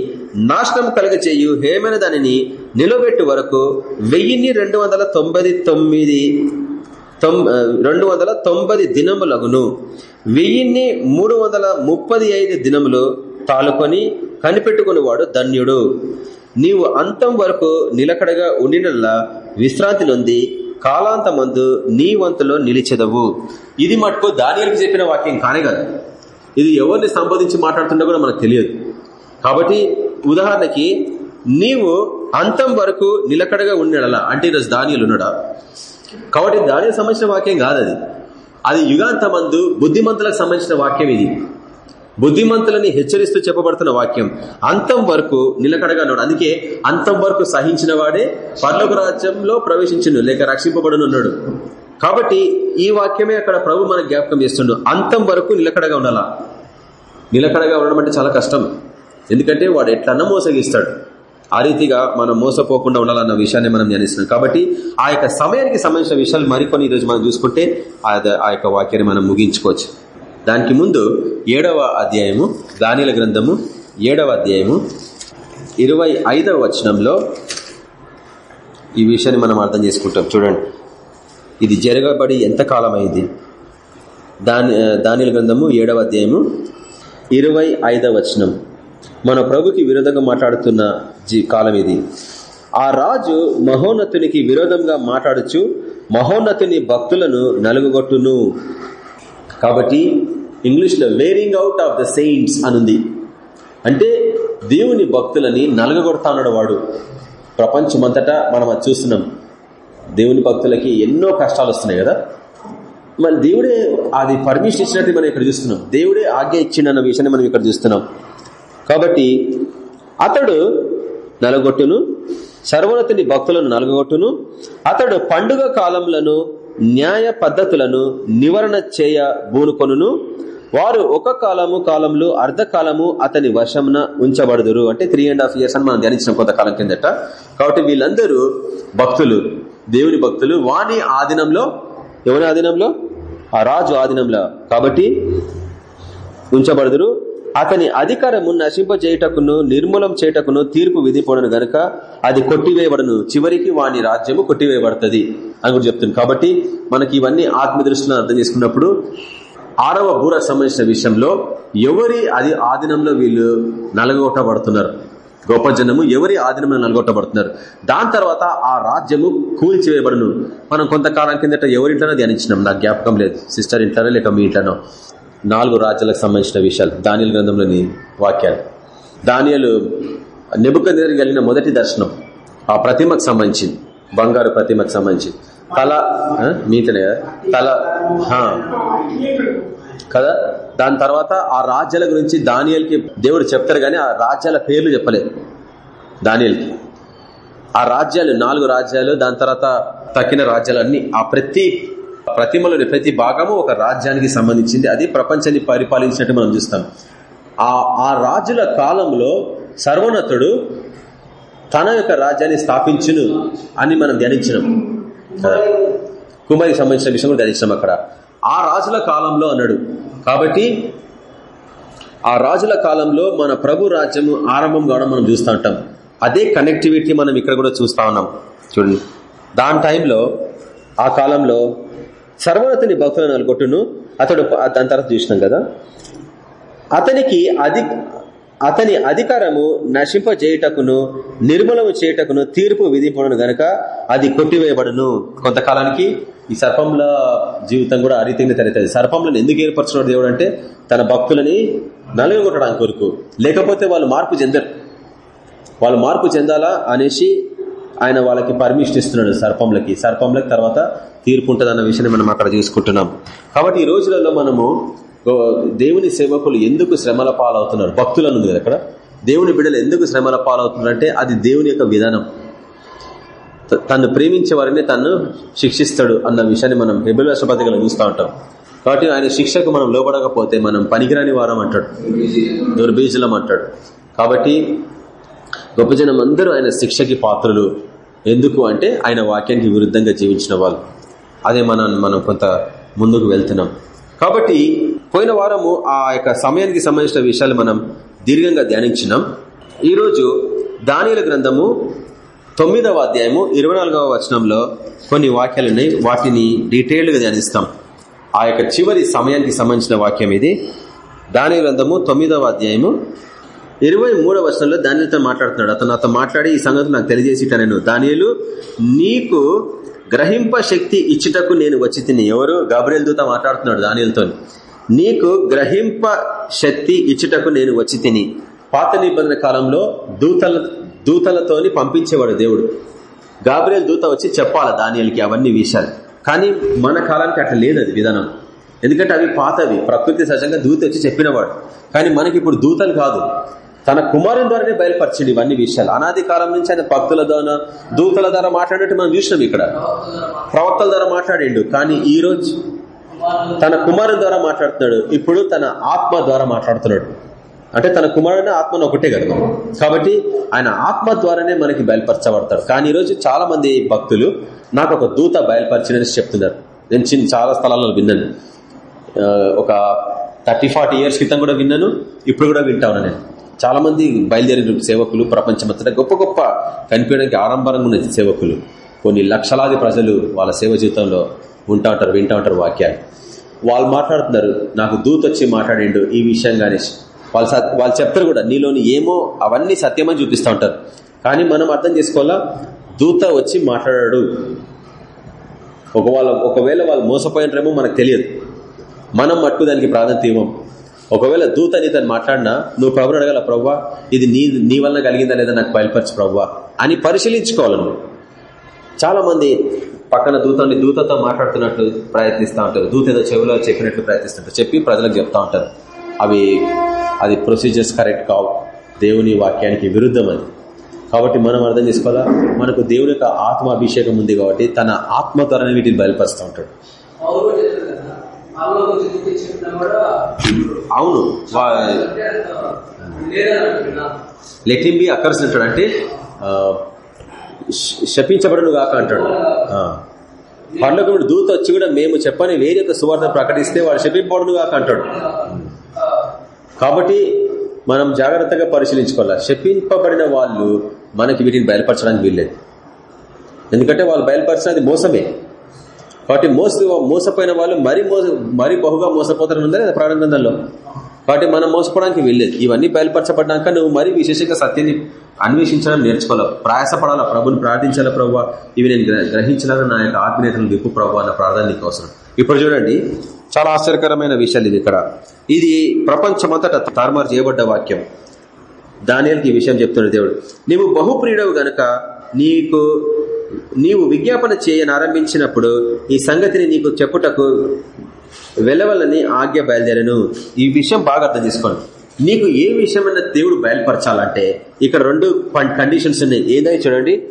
నాశనం కలగచేయు హేమైన దానిని నిలబెట్టు వరకు వెయ్యిన్ని రెండు వందల తొంభై తొమ్మిది రెండు వందల తొంభై దినములగును. వెయ్యిన్ని మూడు వందల ముప్పది ఐదు దినములు తాలుకొని కనిపెట్టుకునేవాడు ధన్యుడు. నీవు అంతం వరకు నిలకడగా ఉండినల్లా విశ్రాంతి నొంది కాలాంతమందు నీ వంతులో నిలిచెదవు. ఇది మటుకు దానియాలకు చెప్పిన వాక్యం కానే కాదు. ఇది ఎవరిని సంబోధించి మాట్లాడుతుండో కూడా మనకు తెలియదు. కాబట్టి ఉదాహరణకి నీవు అంతం వరకు నిలకడగా ఉండడలా అంటే ఈరోజు దానియలు ఉన్నాడా? కాబట్టి దానికి సంబంధించిన వాక్యం కాదు అది. అది యుగాంతమందు బుద్ధిమంతులకు సంబంధించిన వాక్యం ఇది. బుద్ధిమంతులని హెచ్చరిస్తూ చెప్పబడుతున్న వాక్యం. అంతం వరకు నిలకడగా ఉన్నాడు. అందుకే అంతం వరకు సహించిన వాడే పర్లోక రాజ్యంలో ప్రవేశించను లేక రక్షింపబడునున్నాడు. కాబట్టి ఈ వాక్యమే అక్కడ ప్రభు మన జ్ఞాపకం చేస్తుండు. అంతం వరకు నిలకడగా ఉండాలా? నిలకడగా ఉండడం అంటే చాలా కష్టం. ఎందుకంటే వాడు ఎట్లన్నా మోసగిస్తాడు. ఆ రీతిగా మనం మోసపోకుండా ఉండాలన్న విషయాన్ని మనం ధ్యానిస్తున్నాం. కాబట్టి ఆ యొక్క సమయానికి సంబంధించిన విషయాలు మరికొన్ని ఈరోజు మనం చూసుకుంటే ఆ యొక్క వాక్యాన్ని మనం ముగించుకోవచ్చు. దానికి ముందు ఏడవ అధ్యాయము దానిల గ్రంథము ఏడవ అధ్యాయము ఇరవై ఐదవ వచనంలో ఈ విషయాన్ని మనం అర్థం చేసుకుంటాం. చూడండి. ఇది జరగబడి ఎంత కాలమైంది దాని దానిల గ్రంథము ఏడవ అధ్యాయము ఇరవై ఐదవ వచనం. మన ప్రభుకి విరోధంగా మాట్లాడుతున్న జీ కాలం ఇది. ఆ రాజు మహోన్నతునికి విరోధంగా మాట్లాడుచు మహోన్నతుని భక్తులను నలుగుగొట్టును. కాబట్టి ఇంగ్లీష్లో wearing out of the saints అనుంది. అంటే దేవుని భక్తులని నలగగొడతా ఉన్నాడు వాడు. ప్రపంచమంతటా మనం అది చూస్తున్నాం. దేవుని భక్తులకి ఎన్నో కష్టాలు వస్తున్నాయి కదా? మన దేవుడే అది పర్మిషన్ ఇచ్చినట్టు మనం ఇక్కడ చూస్తున్నాం. దేవుడే ఆజ్ఞ ఇచ్చిండన్న విషయాన్ని మనం ఇక్కడ చూస్తున్నాం. కాబట్టి అతడు నలగొట్టును సర్వోన్నతుని భక్తులను నలగొట్టును అతడు పండుగ కాలములను న్యాయ పద్ధతులను నివారణ చేయ బూనుకొను వారు ఒక కాలము కాలంలో అర్ధకాలము అతని వశంన ఉంచబడదురు. అంటే త్రీ అండ్ హాఫ్ ఇయర్స్ అని మనం ధ్యానించిన కొంతకాలం కిందట. కాబట్టి వీళ్ళందరూ భక్తులు. దేవుని భక్తులు వాణి ఆధీనంలో ఎవరి ఆధీనంలో? ఆ రాజు ఆధీనంలో. కాబట్టి ఉంచబడుదురు. అతని అధికారము నశింపజేయటకును నిర్మూలం చేయటకును తీర్పు విధిపోడను గనుక అది కొట్టివేయబడను. చివరికి వాని రాజ్యము కొట్టివేయబడుతుంది అని కూడా చెప్తుంది. కాబట్టి మనకి ఇవన్నీ ఆత్మ దృష్టిలో అర్థం చేసుకున్నప్పుడు ఆరవ బూరకు సంబంధించిన విషయంలో ఎవరి అది ఆధీనంలో వీళ్ళు నలగొట్టబడుతున్నారు? గొప్ప జనము ఎవరి ఆధీనంలో నలగొట్టబడుతున్నారు? దాని తర్వాత ఆ రాజ్యము కూల్చివేయబడును. మనం కొంతకాలం కిందట ఎవరింట్లోనో ధ్యానించినాం. నాకు జ్ఞాపకం లేదు. సిస్టర్ ఇంట్లోనో లేక మీ ఇంట్లోనో. నాలుగు రాజ్యాలకు సంబంధించిన విషయాలు. దానియల గ్రంథంలోని వాక్యాలు. దానియలు నెబుక కలిగిన మొదటి దర్శనం ఆ ప్రతిమకు సంబంధించింది. బంగారు ప్రతిమకు సంబంధించింది. తల మీతనే కదా? తల కదా? దాని తర్వాత ఆ రాజ్యాల గురించి దానియల్కి దేవుడు చెప్తారు కానీ ఆ రాజ్యాల పేర్లు చెప్పలేదు. దానియల్కి. ఆ రాజ్యాలు నాలుగు రాజ్యాలు దాని తర్వాత తక్కిన రాజ్యాలన్నీ ఆ ప్రతి ప్రతిమలోని ప్రతి భాగము ఒక రాజ్యానికి సంబంధించింది. అది ప్రపంచాన్ని పరిపాలించినట్టు మనం చూస్తాం. ఆ ఆ రాజుల కాలంలో సర్వోన్నతుడు తన యొక్క రాజ్యాన్ని స్థాపించును అని మనం ధ్యానించినాం. కుమారికి సంబంధించిన విషయం కూడా ధ్యానించినాం అక్కడ. ఆ రాజుల కాలంలో అన్నాడు కాబట్టి ఆ రాజుల కాలంలో మన ప్రభు రాజ్యము ఆరంభం కావడం మనం చూస్తూ ఉంటాం. అదే కనెక్టివిటీ మనం ఇక్కడ కూడా చూస్తా ఉన్నాం. చూడండి. దాని టైంలో ఆ కాలంలో సర్వోన్నతిని భక్తులను నలుగొట్టును అతడు దాని తర్వాత చూసినాం కదా. అతనికి అధి అతని అధికారము నశింపజేయుటకును నిర్మూలము చేయుటకును తీర్పు విధింపడను గనక అది కొట్టివేయబడును. కొంతకాలానికి ఈ సర్పంల జీవితం కూడా ఆ రీతిగా తెరుతుంది సర్పంలను ఎందుకు ఏర్పరచున్నాడు దేవుడు అంటే తన భక్తులని నలుగొట్టడానికి కొరకు. లేకపోతే వాళ్ళు మార్పు చెందరు. వాళ్ళు మార్పు చెందాలా అనేసి ఆయన వాళ్ళకి పర్మిషన్ ఇస్తున్నాడు సర్పంలకి సర్పంలకి తర్వాత తీర్పు ఉంటుంది అన్న విషయాన్ని మనం అక్కడ చూసుకుంటున్నాం. కాబట్టి ఈ రోజులలో మనము దేవుని సేవకులు ఎందుకు శ్రమల పాలవుతున్నారు? భక్తులను ఉంది అక్కడ. దేవుని బిడ్డలు ఎందుకు శ్రమల పాలవుతున్నారంటే అది దేవుని యొక్క విధానం. తను ప్రేమించే వారిని తను శిక్షిస్తాడు అన్న విషయాన్ని మనం హెబిల్ రాష్ట్రపతిగా చూస్తూ ఉంటాం. కాబట్టి ఆయన శిక్షకు మనం లోపడకపోతే మనం పనికిరాని వారం అంటాడు. దుర్బీజలం అంటాడు. కాబట్టి గొప్ప జనం అందరూ ఆయన శిక్షకి పాత్రలు. ఎందుకు అంటే ఆయన వాక్యానికి విరుద్ధంగా జీవించిన వాళ్ళు. అదే మనం మనం కొంత ముందుకు వెళ్తున్నాం. కాబట్టి పోయిన వారము ఆ యొక్క సమయానికి సంబంధించిన విషయాలు మనం దీర్ఘంగా ధ్యానించినాం. ఈరోజు దానిల గ్రంథము తొమ్మిదవ అధ్యాయము ఇరవై నాలుగవ వచనంలో కొన్ని వాక్యాలు ఉన్నాయి. వాటిని డీటెయిల్డ్గా ధ్యానిస్తాం. ఆ యొక్క చివరి సమయానికి సంబంధించిన వాక్యం ఇది. దాని గ్రంథము తొమ్మిదవ అధ్యాయము ఇరవై మూడవ వచనంలో దానితో మాట్లాడుతున్నాడు. అతను అతను మాట్లాడి ఈ సంగతి నాకు తెలియజేసి నేను. దానియలు నీకు గ్రహింప శక్తి ఇచ్చుటకు నేను వచ్చి తిని. ఎవరు? గాబ్రియల్ దూత మాట్లాడుతున్నాడు దానిలతో నీకు గ్రహింప శక్తి ఇచ్చుటకు నేను వచ్చి తిని. పాత నిబంధన కాలంలో దూతల దూతలతోని పంపించేవాడు దేవుడు. గాబ్రియల్ దూత వచ్చి చెప్పాలి దానియలకి అవన్నీ విషయాలు కానీ మన కాలానికి అట్లా లేదు అది విధానం. ఎందుకంటే అవి పాతవి. ప్రకృతి సహజంగా దూత వచ్చి చెప్పినవాడు. కానీ మనకి ఇప్పుడు దూతలు కాదు. తన కుమారుని ద్వారానే బయలుపరచండి ఇవన్నీ విషయాలు అనాది కాలం నుంచి ఆయన భక్తుల ద్వారా దూతల ద్వారా మాట్లాడినట్టు మనం చూసినాం ఇక్కడ. ప్రవక్తల ద్వారా మాట్లాడిండు. కానీ ఈ రోజు తన కుమారుని ద్వారా మాట్లాడుతున్నాడు. ఇప్పుడు తన ఆత్మ ద్వారా మాట్లాడుతున్నాడు. అంటే తన కుమారుని ఆత్మను ఒకటే కదా. కాబట్టి ఆయన ఆత్మ ద్వారానే మనకి బయలుపరచబడతాడు. కానీ ఈరోజు చాలా మంది భక్తులు నాకు ఒక దూత బయలుపరిచినని చెప్తున్నారు. నేను చిన్న చాలా స్థలాల్లో విన్నాను. ఒక థర్టీ ఫార్టీ ఇయర్స్ క్రితం కూడా విన్నాను ఇప్పుడు కూడా వింటా నేను. చాలా మంది బయలుదేరిన సేవకులు ప్రపంచమంతటా గొప్ప గొప్ప కనిపించడానికి ఆడంబరంగా ఉన్నది సేవకులు. కొన్ని లక్షలాది ప్రజలు వాళ్ళ సేవ జీవితంలో ఉంటా ఉంటారు వింటా ఉంటారు వాక్యాలు. వాళ్ళు మాట్లాడుతున్నారు నాకు దూత వచ్చి మాట్లాడిండు ఈ విషయం కానీ వాళ్ళు వాళ్ళు చెప్తారు కూడా నీలోని ఏమో అవన్నీ సత్యమని చూపిస్తూ ఉంటారు. కానీ మనం అర్థం చేసుకోవాలా? దూత వచ్చి మాట్లాడాడు. ఒకవేళ ఒకవేళ వాళ్ళు మోసపోయినరేమో మనకు తెలియదు. మనం మట్టు దానికి ప్రాధాన్యత ఇవ్వం ఒకవేళ దూత నీతో మాట్లాడినా నువ్వు ప్రభుని అడగల ప్రవ్వా ఇది నీ నీ వలన కలిగిందా లేదా నాకు బయలుపరచు ప్రవ్వా అని పరిశీలించుకోవాలి నువ్వు చాలా మంది పక్కన దూతని దూతతో మాట్లాడుతున్నట్టు ప్రయత్నిస్తూ ఉంటారు. దూత ఏదో చెవిలో చెప్పినట్లు ప్రయత్నిస్తుంటారు. చెప్పి ప్రజలకు చెప్తా ఉంటారు. అవి అది ప్రొసీజర్స్ కరెక్ట్ కావు. దేవుని వాక్యానికి విరుద్ధం అది. కాబట్టి మనం అర్థం చేసుకోవాలా? మనకు దేవుని యొక్క ఆత్మాభిషేకం ఉంది కాబట్టి తన ఆత్మ ద్వారానే వీటిని బయలుపరుస్తూ ఉంటాడు. అవును.
అంటే లేదని అంటున్నా.
లెట్ హిమ్ బి అకర్స్ అంటాడు. అంటే శపించబడును గాక అంటాడు. ఆ. పర్లోకముడు దూత వచ్చి కూడా మేము చెప్పని వేరే యొక్క సువార్త ప్రకటిస్తే వాడు శపింపబడును గాక అంటాడు. కాబట్టి మనం జాగ్రత్తగా పరిశీలించుకోవాలి. శపింపబడిన వాళ్ళు మనకి వీటిని బయలుపరచడానికి వీల్లేదు. ఎందుకంటే వాళ్ళు బయలుపరిచినది మోసమే. కాబట్టి మోస మోసపోయిన వాళ్ళు మరి మోస మరి బహుగా మోసపోతారు ఉందా లేదా ప్రాణ గ్రంథంలో? కాబట్టి మనం మోసపోవడానికి వెళ్ళేది ఇవన్నీ బయలుపరచబడ్డాక నువ్వు మరి విశేషంగా సత్యాన్ని అన్వేషించడం నేర్చుకోవాలి ప్రయాసపడాలా ప్రభుని ప్రార్థించాలా ప్రభు ఇవి నేను గ్రహించాలని. నా యొక్క ఆత్మీయతను విప్పు ప్రభు అన్న ప్రార్థన నీకు అవసరం. ఇప్పుడు చూడండి. చాలా ఆశ్చర్యకరమైన విషయాలు ఇది ఇక్కడ. ఇది ప్రపంచమంతటా తారుమారు చేయబడ్డ వాక్యం. దానియాలకి ఈ విషయం చెప్తున్నాడు దేవుడు. నీవు బహుప్రియుడవు గనక నీకు నీవు విజ్ఞాపన చేయని ఆరంభించినప్పుడు ఈ సంగతిని నీకు చెప్పుటకు వెళ్ళవలని ఆజ్ఞ బయలుదేరను. ఈ విషయం బాగా అర్థం చేసుకోండి. నీకు ఏ విషయమైనా దేవుడు బయలుపరచాలంటే ఇక్కడ రెండు కండిషన్స్ ఉన్నాయి. ఏదైనా చూడండి.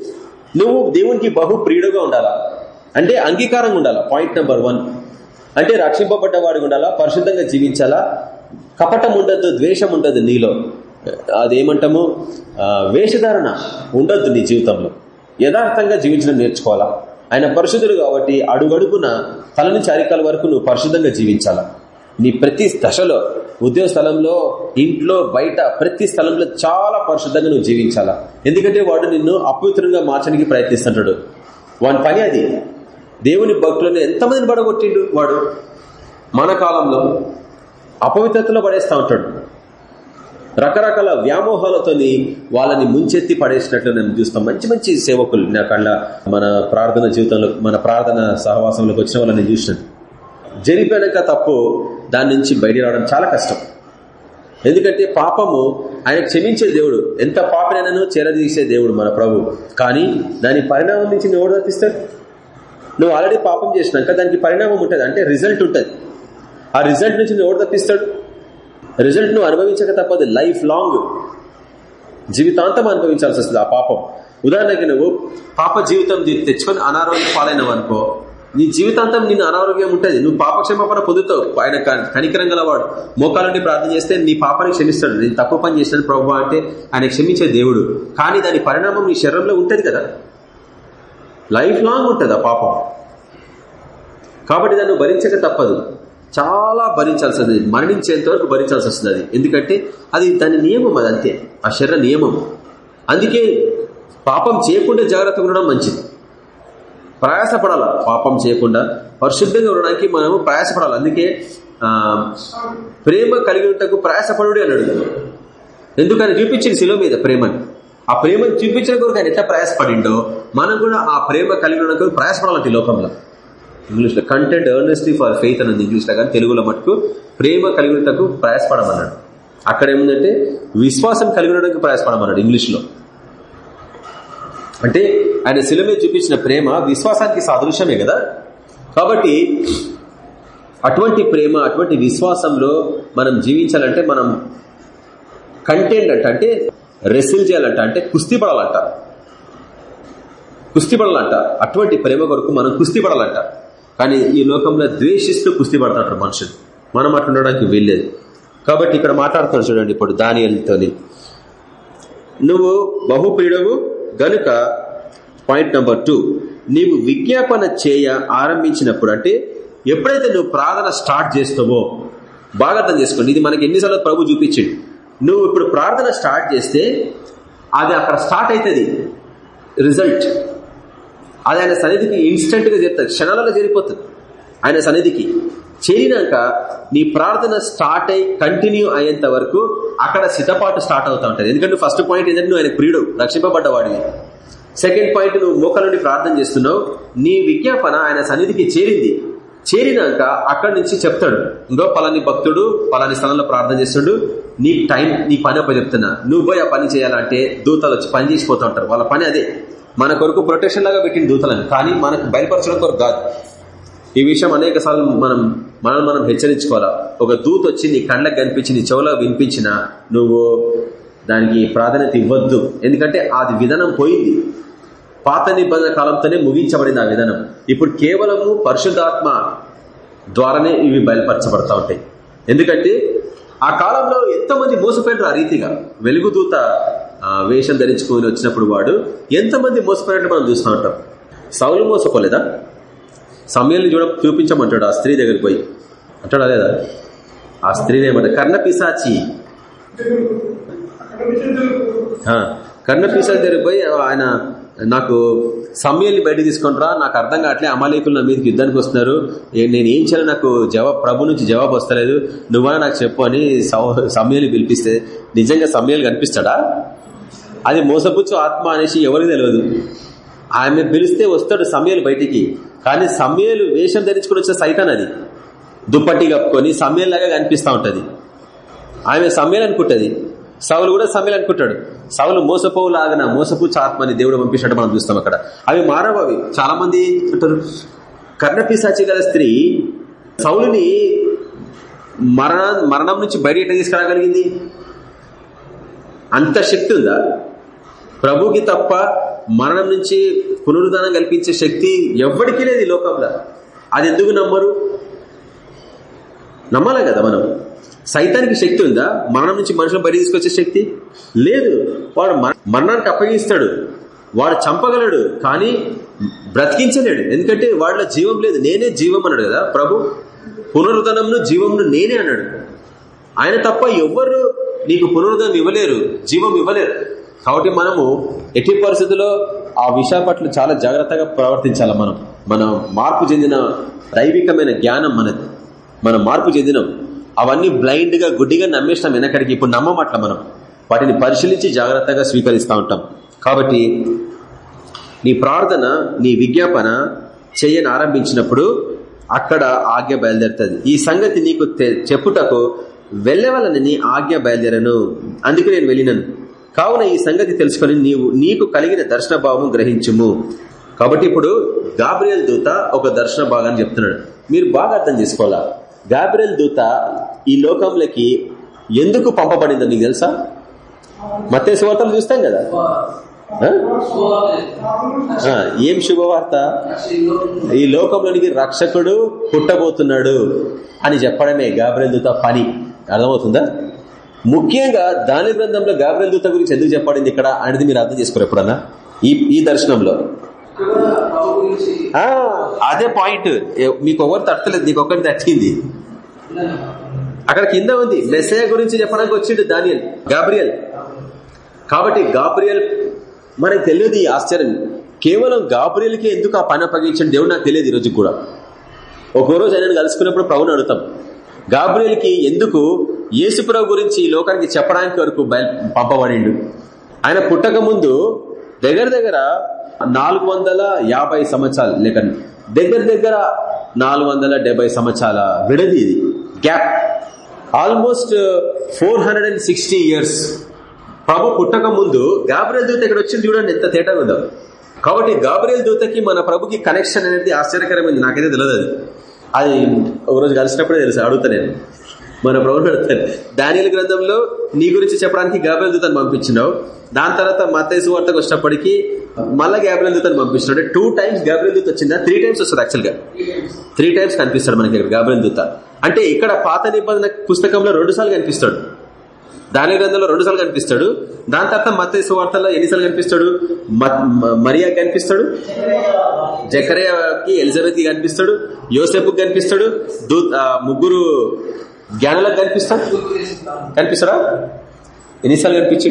నువ్వు దేవునికి బహు ప్రియుడుగా ఉండాలా? అంటే అంగీకారంగా ఉండాలా? పాయింట్ నెంబర్ వన్ అంటే రక్షింపబడ్డవాడిగా ఉండాలా? పరిశుద్ధంగా జీవించాలా? కపటం ఉండద్దు ద్వేషం ఉండదు నీలో. అదేమంటాము? వేషధారణ ఉండద్దు నీ జీవితంలో. యథార్థంగా జీవించడం నేర్చుకోవాలా? ఆయన పరిశుద్ధుడు కాబట్టి అడుగడుగున తల నుంచి అరికాల వరకు నువ్వు పరిశుద్ధంగా జీవించాలా. నీ ప్రతి దశలో ఉద్యోగ స్థలంలో ఇంట్లో బయట ప్రతి స్థలంలో చాలా పరిశుద్ధంగా నువ్వు జీవించాలా. ఎందుకంటే వాడు నిన్ను అపవిత్రంగా మార్చడానికి ప్రయత్నిస్తుంటాడు. వాని పని అది. దేవుని భక్తులను ఎంతమందిని పడగొట్టిండు వాడు? మన కాలంలో అపవిత్రతలో పడేస్తా ఉంటాడు. రకరకాల వ్యామోహాలతోని వాళ్ళని ముంచెత్తి పడేసినట్లు నేను చూస్తాం మంచి మంచి సేవకులు. నా కళ్ళ మన ప్రార్థన జీవితంలో మన ప్రార్థన సహవాసంలోకి వచ్చిన వాళ్ళని చూసినాను. జరిపోయాక తప్పు దాని నుంచి బయట రావడం చాలా కష్టం. ఎందుకంటే పాపము ఆయన క్షమించే దేవుడు. ఎంత పాపనైనాను చేరదీసే దేవుడు మన ప్రభు. కానీ దాని పరిణామం నుంచి నువ్వు ఎవడు తప్పిస్తాడు నువ్వు ఆల్రెడీ పాపం చేసినాక దానికి పరిణామం ఉంటుంది. అంటే రిజల్ట్ ఉంటుంది. ఆ రిజల్ట్ నుంచి నువ్వు ఎవడు తప్పిస్తాడు రిజల్ట్ నువ్వు అనుభవించక తప్పదు. లైఫ్ లాంగ్ జీవితాంతం అనుభవించాల్సి వస్తుంది ఆ పాపం. ఉదాహరణకి నువ్వు పాప జీవితం తెచ్చుకొని అనారోగ్యం పాలైనవు అనుకో నీ జీవితాంతం నిన్ను అనారోగ్యం ఉంటుంది. నువ్వు పాపక్షమాపణ పొందుతావు. ఆయన క- కనికరం గలవాడు. మోకాలండి ప్రార్థన చేస్తే నీ పాపాన్ని క్షమిస్తాడు. నేను తప్పు పని చేశాను ప్రభు అంటే ఆయన క్షమించే దేవుడు. కానీ దాని పరిణామం నీ శరీరంలో ఉంటుంది కదా. లైఫ్ లాంగ్ ఉంటుంది ఆ పాపం. కాబట్టి దాన్ని భరించక తప్పదు. చాలా భరించాల్సి వస్తుంది మరణించేంత వరకు భరించాల్సి వస్తుంది అది. ఎందుకంటే అది దాని నియమం అది అంతే. ఆ శరీర నియమం. అందుకే పాపం చేయకుండా జాగ్రత్తగా ఉండడం మంచిది. ప్రయాసపడాల పాపం చేయకుండా పరిశుద్ధంగా ఉండడానికి మనము ప్రయాసపడాలి. అందుకే ప్రేమ కలిగి ఉంటకు ప్రయాసపడు అన్నాడు ఎందుకని చూపించింది శిలో మీద ప్రేమని. ఆ ప్రేమను చూపించిన కొరకు ఆయన ఎట్లా ప్రయాసపడిండో మనం కూడా ఆ ప్రేమ కలిగి ఉండకు ప్రయాసపడాలంటే లోకంలో. ఇంగ్లీష్లో కంటెంట్ ఎర్నెస్ట్లీ ఫర్ ఫెయిత్ అని ఇంగ్లీష్లో కానీ తెలుగులో మటుకు ప్రేమ కలిగి ఉండటకు ప్రయాసపడమన్నాడు. అక్కడ ఏముందంటే విశ్వాసం కలిగి ఉండడానికి ప్రయాసపడమన్నాడు ఇంగ్లీష్లో అంటే ఆయన శిలమే చూపించిన ప్రేమ విశ్వాసానికి సాదృశ్యమే కదా? కాబట్టి అటువంటి ప్రేమ అటువంటి విశ్వాసంలో మనం జీవించాలంటే మనం కంటెంట్ అంట అంటే రెసిల్ చేయాలంట అంటే కుస్తీ పడాలంట. కుస్తీ పడాలంట. అటువంటి ప్రేమ కొరకు మనం కుస్తీ పడాలంట. కానీ ఈ లోకంలో ద్వేషిస్తూ కుస్తీ పడతాడు మనుషులు మనం అట్లా ఉండడానికి వీల్లేదు. కాబట్టి ఇక్కడ మాట్లాడుతున్నాడు చూడండి ఇప్పుడు దానియలతోని. నువ్వు బహుప్రియుడవు గనుక పాయింట్ నెంబర్ టూ నీవు విజ్ఞాపన చేయ ఆరంభించినప్పుడు అంటే ఎప్పుడైతే నువ్వు ప్రార్థన స్టార్ట్ చేస్తావో బాగా అర్థం చేసుకోండి. ఇది మనకి ఎన్నిసార్లు ప్రభు చూపించిండు. నువ్వు ఇప్పుడు ప్రార్థన స్టార్ట్ చేస్తే అది అక్కడ స్టార్ట్ అవుతుంది. రిజల్ట్. అది ఆయన సన్నిధికి ఇన్స్టెంట్గా చేరుతుంది. క్షణాలలో చేరిపోతుంది. ఆయన సన్నిధికి చేరినాక నీ ప్రార్థన స్టార్ట్ అయి కంటిన్యూ అయ్యేంత వరకు అక్కడ సిద్ధపాటు స్టార్ట్ అవుతా ఉంటుంది. ఎందుకంటే ఫస్ట్ పాయింట్ ఏంటంటే నువ్వు ఆయన ప్రియుడు రక్షింపబడ్డవాడివి. సెకండ్ పాయింట్ నువ్వు మోకాల నుండి ప్రార్థన చేస్తున్నావు. నీ విజ్ఞాపన ఆయన సన్నిధికి చేరింది. చేరినాక అక్కడి నుంచి చెప్తాడు. ఇంకో పలాని భక్తుడు పలాని స్థలంలో ప్రార్థన చేస్తాడు నీ టైం నీ పని అప్ప చెప్తున్నా నువ్వు పోయి ఆ పని చేయాలంటే దూతలు వచ్చి పని చేసిపోతూ ఉంటారు. వాళ్ళ పని అదే. మన కొరకు ప్రొటెక్షన్ లాగా పెట్టిన దూతలను. కానీ మనకు బయలుపరచడం కొరకు కాదు. ఈ విషయం అనేక మనం మనల్ని మనం హెచ్చరించుకోవాలా? ఒక దూత వచ్చి నీ కళ్ళకు కనిపించి నీ చెవులో వినిపించిన నువ్వు దానికి ప్రాధాన్యత ఇవ్వద్దు. ఎందుకంటే అది విధానం పోయింది. పాత నిబంధన కాలంతోనే ముగించబడింది ఆ విధానం. ఇప్పుడు కేవలము పరిశుద్ధాత్మ ద్వారానే ఇవి బయలుపరచబడతా ఉంటాయి. ఎందుకంటే ఆ కాలంలో ఎంతమంది మోసపోయినారు ఆ రీతిగా. వెలుగుదూత వేషం ధరించుకొని వచ్చినప్పుడు వాడు ఎంతమంది మోసపోయినట్టు మనం చూస్తూ ఉంటాం. సౌలు మోసపోలేదా? సమయాన్ని చూడ చూపించమంటాడు ఆ స్త్రీ దగ్గరికి పోయి. అంటాడా లేదా? ఆ స్త్రీని ఏమంటాడు కర్ణ పిశాచి. కర్ణ పిశాచి దగ్గరికి పోయి ఆయన నాకు సమయాన్ని బయట తీసుకుంటారా? నాకు అర్థం కావట్లే అమాలేకులు నా మీదకి యుద్ధానికి వస్తున్నారు. నేను ఏం చేయాలి నాకు జవాబు ప్రభు నుంచి జవాబు వస్తలేదు. నువ్వా నాకు చెప్పు అని సమయాన్ని పిలిపిస్తే నిజంగా సమయాలు కనిపిస్తాడా? అది మోసపుచ్చు ఆత్మ అనేసి ఎవరికి తెలియదు. ఆమె పిలిస్తే వస్తాడు సమయాలు బయటికి. కానీ సమయాలు వేషం ధరించుకుని వచ్చిన సైతాన్ అది. దుప్పటి కప్పుకొని సమయంలాగా కనిపిస్తూ ఉంటుంది. ఆమె సమయాలు అనుకుంటుంది. సవులు కూడా సమయాలు అనుకుంటాడు. సవులు మోసపోలాగన మోసపు ఆత్మని దేవుడు పంపించినట్టు మనం చూస్తాం అక్కడ. అవి మారవు అవి. చాలా మంది అంటారు కర్ణపిశాచి గల స్త్రీ సౌలుని మరణ మరణం నుంచి బయట ఎట్లా తీసుకురాగలిగింది? అంత శక్తి ఉందా? ప్రభుకి తప్ప మరణం నుంచి పునరుద్ధానం కల్పించే శక్తి ఎవరికి లేదు ఈ లోకంలో. అది ఎందుకు నమ్మరు? నమ్మాలి కదా మనం? సైతానికి శక్తి ఉందా? మరణం నుంచి మనుషులను బయట తీసుకొచ్చే శక్తి? లేదు. వాడు మరణానికి అప్పగిస్తాడు. వాడు చంపగలడు కానీ బ్రతికించలేడు. ఎందుకంటే వాడిలో జీవం లేదు. నేనే జీవం అన్నాడు కదా ప్రభు? పునరుద్ధనంను జీవంను నేనే అన్నాడు. ఆయన తప్ప ఎవ్వరు నీకు పునరుద్ధనం ఇవ్వలేరు జీవం ఇవ్వలేరు. కాబట్టి మనము ఎట్టి పరిస్థితుల్లో ఆ విషయ పట్ల చాలా జాగ్రత్తగా ప్రవర్తించాలి మనం. మనం మార్పు చెందిన దైవికమైన జ్ఞానం మనది. మనం మార్పు చెందినాం. అవన్నీ బ్లైండ్గా గుడ్డిగా నమ్మేసినాం వెనకడికి. ఇప్పుడు నమ్మమట్ల మనం. వాటిని పరిశీలించి జాగ్రత్తగా స్వీకరిస్తూ ఉంటాం. కాబట్టి నీ ప్రార్థన నీ విజ్ఞాపన చేయని ఆరంభించినప్పుడు అక్కడ ఆజ్ఞ బయలుదేరుతుంది. ఈ సంగతి నీకు చెప్పుటకు వెళ్ళవలనని ఆజ్ఞ బయలుదేరను. అందుకే నేను వెళ్ళినను. కావున ఈ సంగతి తెలుసుకొని నీవు నీకు కలిగిన దర్శన భావం గ్రహించుము. కాబట్టి ఇప్పుడు గాబ్రియల్ దూత ఒక దర్శన భాగాన్ని చెప్తున్నాడు. మీరు బాగా అర్థం చేసుకోవాలా? గాబ్రియల్ దూత ఈ లోకంలోకి ఎందుకు పంపబడిందో నీకు తెలుసా? మత్తే సువార్తలు చూస్తాం కదా. ఏం శుభవార్త? ఈ లోకంలోనికి రక్షకుడు పుట్టబోతున్నాడు అని చెప్పడమే గాబ్రియల్ దూత పని. అర్థమవుతుందా? ముఖ్యంగా దాని గ్రంథంలో గాబ్రియల్ దూత గురించి ఎందుకు చెప్పబడింది ఇక్కడ అనేది మీరు అర్థం చేసుకోరు ఎప్పుడన్నా? ఈ ఈ దర్శనంలో. అదే పాయింట్. మీకు ఒకరు తట్టలేదు నీకు ఒకటి తట్టింది. అక్కడ కింద ఉంది మెసేజ్ గురించి చెప్పడానికి వచ్చిండు దానియల్ గాబ్రియల్. కాబట్టి గాబ్రియల్ మనకు తెలియదు ఈ ఆశ్చర్యం. కేవలం గాబ్రియల్కే ఎందుకు ఆ పని అప్పగించండి దేవుడు నాకు తెలియదు ఈరోజు కూడా. ఒక్కో రోజు ఆయన కలుసుకున్నప్పుడు ప్రభుని అడుగుతాం. గాబ్రియల్కి ఎందుకు యేసుప్రభు గురించి ఈ లోకానికి చెప్పడానికి వరకు పంపబడిండు? ఆయన పుట్టక ముందు దగ్గర దగ్గర నాలుగు వందల యాభై సంవత్సరాలు లేక దగ్గర దగ్గర నాలుగు వందల డెబ్బై సంవత్సరాల విడది ఇది. Gap. Almost four hundred and sixty years. ప్రభు పుట్టక ముందు గాబ్రియల్ దూత ఇక్కడ వచ్చింది చూడండి ఎంత తేటగా ఉందో. కాబట్టి గాబ్రియల్ దూతకి మన ప్రభుకి కనెక్షన్ అనేది ఆశ్చర్యకరమైంది నాకైతే తెలియదు అది ఒకరోజు కలిసినప్పుడే తెలుసు అడుగుతా నేను. మన ప్రభుత్వం అడుగుతాను. దానిల గ్రంథంలో నీ గురించి చెప్పడానికి గాబ్రియల్ దూతను పంపించినావు. దాని తర్వాత మతేసు వార్తకు వచ్చినప్పటికీ మళ్ళా గ్యాబ్రియల్ దూతను పంపించినాడు టూ టైమ్స్ గ్యాబ్రియల్ దూత వచ్చిందా? త్రీ టైమ్స్ వస్తుంది యాక్చువల్గా త్రీ టైమ్స్ కనిపిస్తాడు మనకి ఇక్కడ గాబ్రియల్ దూత. అంటే ఇక్కడ పాత నిబంధన పుస్తకంలో రెండు సార్లు కనిపిస్తాడు. దాని గ్రంథంలో రెండు సార్లు కనిపిస్తాడు. దాని తర్వాత మత వార్తల్లో ఎన్నిసార్లు కనిపిస్తాడు? మరియా కనిపిస్తాడు. జకరయాకి ఎలిజబెత్కి కనిపిస్తాడు. యోసెఫ్ కనిపిస్తాడు ముగ్గురు జ్ఞానులకు కనిపిస్తాడు కనిపిస్తాడా ఎన్నిసార్లు కనిపించి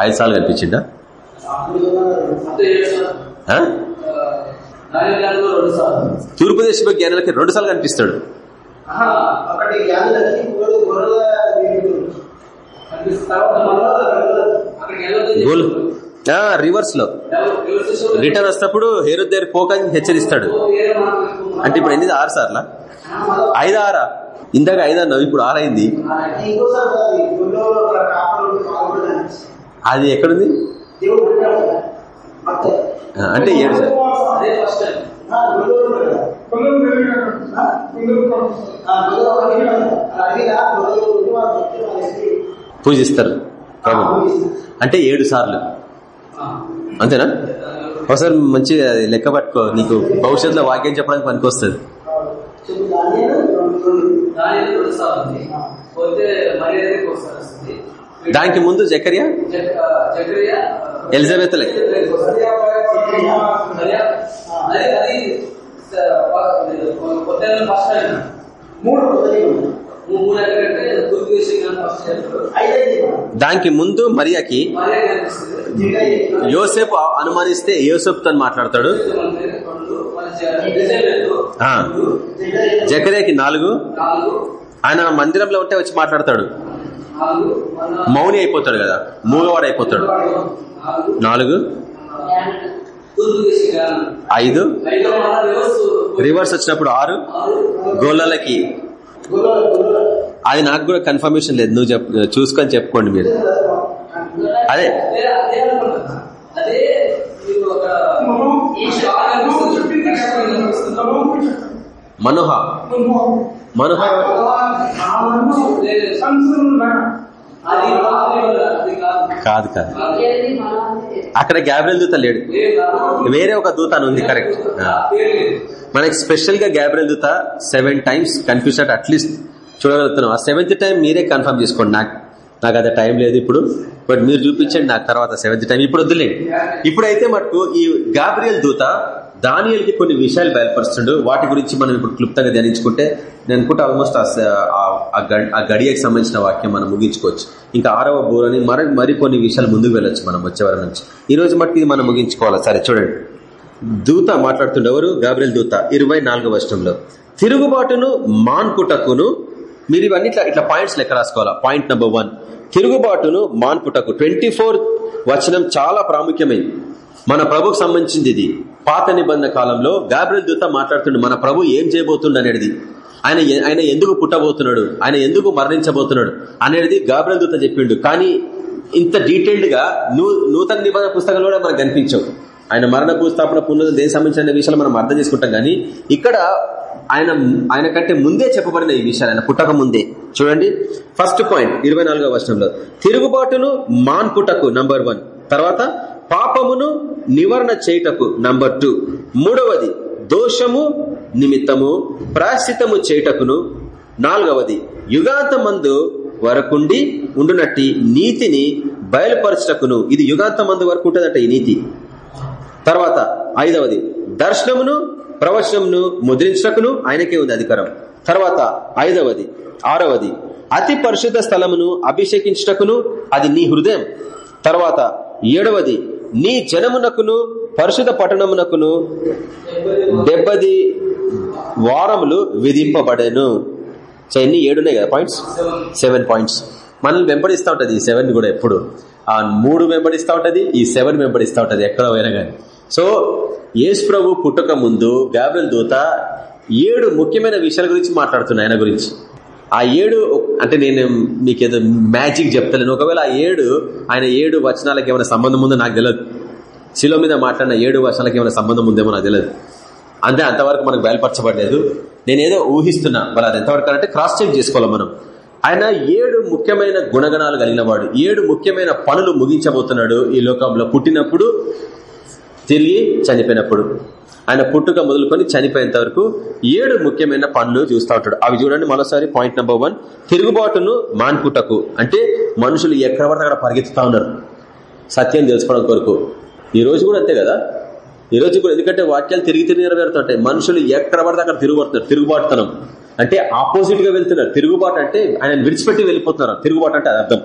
ఐదు సార్లు కనిపించిందా? తూర్పు దేశ జ్ఞానులకి రెండు సార్లు కనిపిస్తాడు. రివర్స్లో. రిటర్న్ వస్తప్పుడు హేరోద్ దగ్గర పోకని హెచ్చరిస్తాడు. అంటే ఇప్పుడు ఎన్ని ఆరు సార్లా? ఐదు ఆరా ఇందాక ఐదు అన్నావు ఇప్పుడు ఆరైంది అది ఎక్కడుంది? అంటే ఏడు సార్.
కొందరు
పూజిస్తారు. ప్రభు. అంటే ఏడు సార్లు. అంతేనా? ఒకసారి మంచి లెక్క పట్టుకో. నీకు భవిష్యత్తులో వాక్యం చెప్పడానికి పనికొస్తుంది. దానికి ముందు జకరియా? ఎలిజబెత్ లెక్క.
ఫస్ట్
మూడు
మూడు గుర్తు ఫస్ట్
దానికి ముందు మరియాకి యోసేపు అనుమానిస్తే యోసేపు తను మాట్లాడతాడు. జకరేకి నాలుగు. ఆయన మందిరంలో ఉంటే వచ్చి మాట్లాడతాడు.
మౌని
అయిపోతాడు కదా. మూగవాడు అయిపోతాడు
నాలుగు.
ఐదు.
రివర్స్
వచ్చినప్పుడు ఆరు.
గోళాలకి
అది నాకు కూడా కన్ఫర్మేషన్ లేదు. నువ్వు చెప్ చూసుకొని చెప్పుకోండి మీరు. అదే. మనోహ. మనోహ.
కాదు కాదు.
అక్కడ గ్యాబ్రియల్ దూత లేడు. వేరే ఒక దూత అని ఉంది కరెక్ట్. మనకి స్పెషల్గా గ్యాబ్రియల్ దూత సెవెన్ టైమ్స్ కన్ఫ్యూజ్ అట్లీస్ట్ చూడగలుగుతున్నాం ఆ సెవెంత్ టైం మీరే కన్ఫర్మ్ చేసుకోండి నాకు నాకు అది టైం లేదు ఇప్పుడు. బట్ మీరు చూపించండి నాకు తర్వాత సెవెంత్ టైం. ఇప్పుడు వద్దులేండి ఇప్పుడైతే మటుకు ఈ గాబ్రియల్ దూత దానియల్కి కొన్ని విషయాలు బయలుపరుస్తుండు. వాటి గురించి మనం ఇప్పుడు క్లుప్తంగా ధ్యానించుకుంటే నేను అనుకుంటే ఆల్మోస్ట్ ఆ గడియకి సంబంధించిన వాక్యం మనం ముగించుకోవచ్చు. ఇంకా ఆరవ బోరని మరి మరి కొన్ని విషయాలు ముందుకు వెళ్ళొచ్చు మనం వచ్చేవారి నుంచి. ఈ రోజు మట్టుకు ఇది మనం ముగించుకోవాలి? సరే చూడండి. దూత మాట్లాడుతుండేవారు గాబ్రియల్ దూత. ఇరవై నాలుగో వర్షంలో తిరుగుబాటును మాన్కుటకును. మీరు ఇవన్నీ ఇట్లా ఇట్లా పాయింట్స్ లెక్క రాసుకోవాలా? పాయింట్ నెంబర్ వన్ తిరుగుబాటును మాన్పుటకు. ట్వంటీ ఫోర్ వచనం చాలా ప్రాముఖ్యమైంది మన ప్రభుకు సంబంధించింది ఇది. పాత నిబంధన కాలంలో గాబ్రియల్ దూత మాట్లాడుతుండే మన ప్రభు ఏం చేయబోతుండ? అనేది ఆయన ఆయన ఎందుకు పుట్టబోతున్నాడు? ఆయన ఎందుకు మరణించబోతున్నాడు? అనేది గాబ్రియల్ దూత చెప్పిండు. కానీ ఇంత డీటెయిల్డ్గా నూ- నూతన నిబంధన పుస్తకంలో కూడా మనకు కనిపించవు. ఆయన మరణ భూస్థాపన పునరుద్ధరణ దేనికి సంబంధించిన విషయాలు మనం అర్థం చేసుకుంటాం. కానీ ఇక్కడ ఆయన ఆయన కంటే ముందే చెప్పబడిన ఈ విషయాలు ఆయన పుట్టక ముందే. చూడండి ఫస్ట్ పాయింట్ ఇరవై నాలుగో వర్షంలో తిరుగుబాటును మాన్పుటకు నంబర్ వన్ తర్వాత పాపమును నివారణ చేయుటకు నంబర్ టూ మూడవది దోషము నిమిత్తము ప్రాశ్చితము చేయుటకును. నాలుగవది యుగాంతమందు వరకుండి ఉండునట్టి నీతిని బయలుపరచుటకును. ఇది యుగాంతమందు వరకు ఉంటుందట ఈ నీతి. తర్వాత ఐదవది దర్శనమును ప్రవచనమును ముద్రించకును ఆయనకే ఉంది అధికారం. తర్వాత ఐదవది ఆరవది అతి పరిశుద్ధ స్థలమును అభిషేకించుటకును అది నీ హృదయం. తర్వాత ఏడవది నీ జనమునకును పరిశుద్ధ పట్టణమునకును డెబ్బది వారములు విధింపబడేను. సో ఎన్ని? ఏడున్నాయి కదా పాయింట్స్ సెవెన్ పాయింట్స్ మనల్ని వెంబడిస్తూ ఉంటుంది ఈ సెవెన్ కూడా ఎప్పుడు. ఆ మూడు వెంబడిస్తూ ఉంటుంది ఈ సెవెన్ వెంబడిస్తూ ఉంటుంది ఎక్కడ పోయినా కానీ. సో యేసు ప్రభు పుట్టక ముందు గాబ్రియల్ దూత ఏడు ముఖ్యమైన విషయాల గురించి మాట్లాడుతున్నా ఆయన గురించి. ఆ ఏడు అంటే నేను మీకు ఏదో మ్యాజిక్ చెప్తలేను. ఒకవేళ ఆ ఏడు ఆయన ఏడు వచనాలకు ఏమైనా సంబంధం ఉందో నాకు తెలియదు శిలో మీద మాట్లాడిన ఏడు వచనాలకు ఏమైనా సంబంధం ఉందేమో నాకు తెలియదు అంతే అంతవరకు మనకు బయలుపరచబడలేదు. నేనేదో ఊహిస్తున్నా. మరి అది ఎంతవరకు అంటే క్రాస్ చెక్ చేసుకోవాలి మనం. ఆయన ఏడు ముఖ్యమైన గుణగణాలు కలిగిన వాడు. ఏడు ముఖ్యమైన పనులు ముగించబోతున్నాడు ఈ లోకంలో. పుట్టినప్పుడు తిరిగి చనిపోయినప్పుడు. ఆయన పుట్టుక మొదలుకొని చనిపోయేంత వరకు ఏడు ముఖ్యమైన పనులు చూస్తూ ఉంటాడు. అవి చూడండి మరోసారి పాయింట్ నెంబర్ వన్. తిరుగుబాటును మాన్పుటకు. అంటే మనుషులు ఎక్కడ పడితే అక్కడ పరిగెత్తుతా ఉన్నారు సత్యం తెలుసుకోవడం కొరకు. ఈ రోజు కూడా అంతే కదా? ఈ రోజు కూడా ఎందుకంటే వాక్యాలు తిరిగి తిరిగి నెరవేరుతుంటాయి. మనుషులు ఎక్కడ పడితే అక్కడ తిరుగుబడుతున్నారు? తిరుగుబాటుతనం. అంటే ఆపోజిట్గా వెళ్తున్నారు. తిరుగుబాటు అంటే ఆయన విడిచిపెట్టి వెళ్ళిపోతున్నారు. తిరుగుబాటు అంటే అర్థం.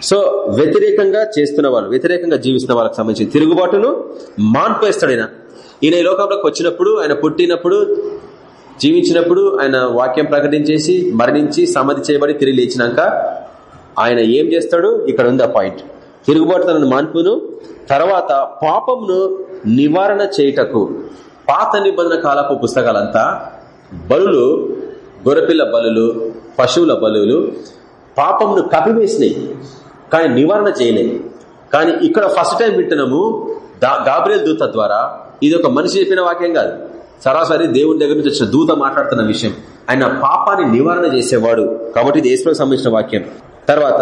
సో వ్యతిరేకంగా చేస్తున్న వాళ్ళు వ్యతిరేకంగా జీవిస్తున్న వాళ్ళకి సంబంధించి తిరుగుబాటును మాన్పేస్తాడు ఆయన. ఈయన ఈ లోకంలోకి వచ్చినప్పుడు ఆయన పుట్టినప్పుడు జీవించినప్పుడు ఆయన వాక్యం ప్రకటించేసి మరణించి సమాధి చేయబడి తిరిగి లేచినాక ఆయన ఏం చేస్తాడు? ఇక్కడ ఉంది ఆ పాయింట్ తిరుగుబాటుతలను మాన్పును తర్వాత పాపంను నివారణ చేయుటకు పాత నిబంధన కాలపు పుస్తకాలంతా బలులు గొరపిల్ల బలులు పశువుల బలులు పాపంను కపివేసినాయి కానీ నివారణ చేయలేదు. కానీ ఇక్కడ ఫస్ట్ టైం వింటున్నాము గాబ్రియల్ దూత ద్వారా ఇది ఒక మనిషి చెప్పిన వాక్యం కాదు. సరాసరి దేవుని దగ్గర నుంచి వచ్చిన దూత మాట్లాడుతున్న విషయం. ఆయన పాపాన్ని నివారణ చేసేవాడు. కాబట్టి ఇది యేసుకు సంబంధించిన వాక్యం. తర్వాత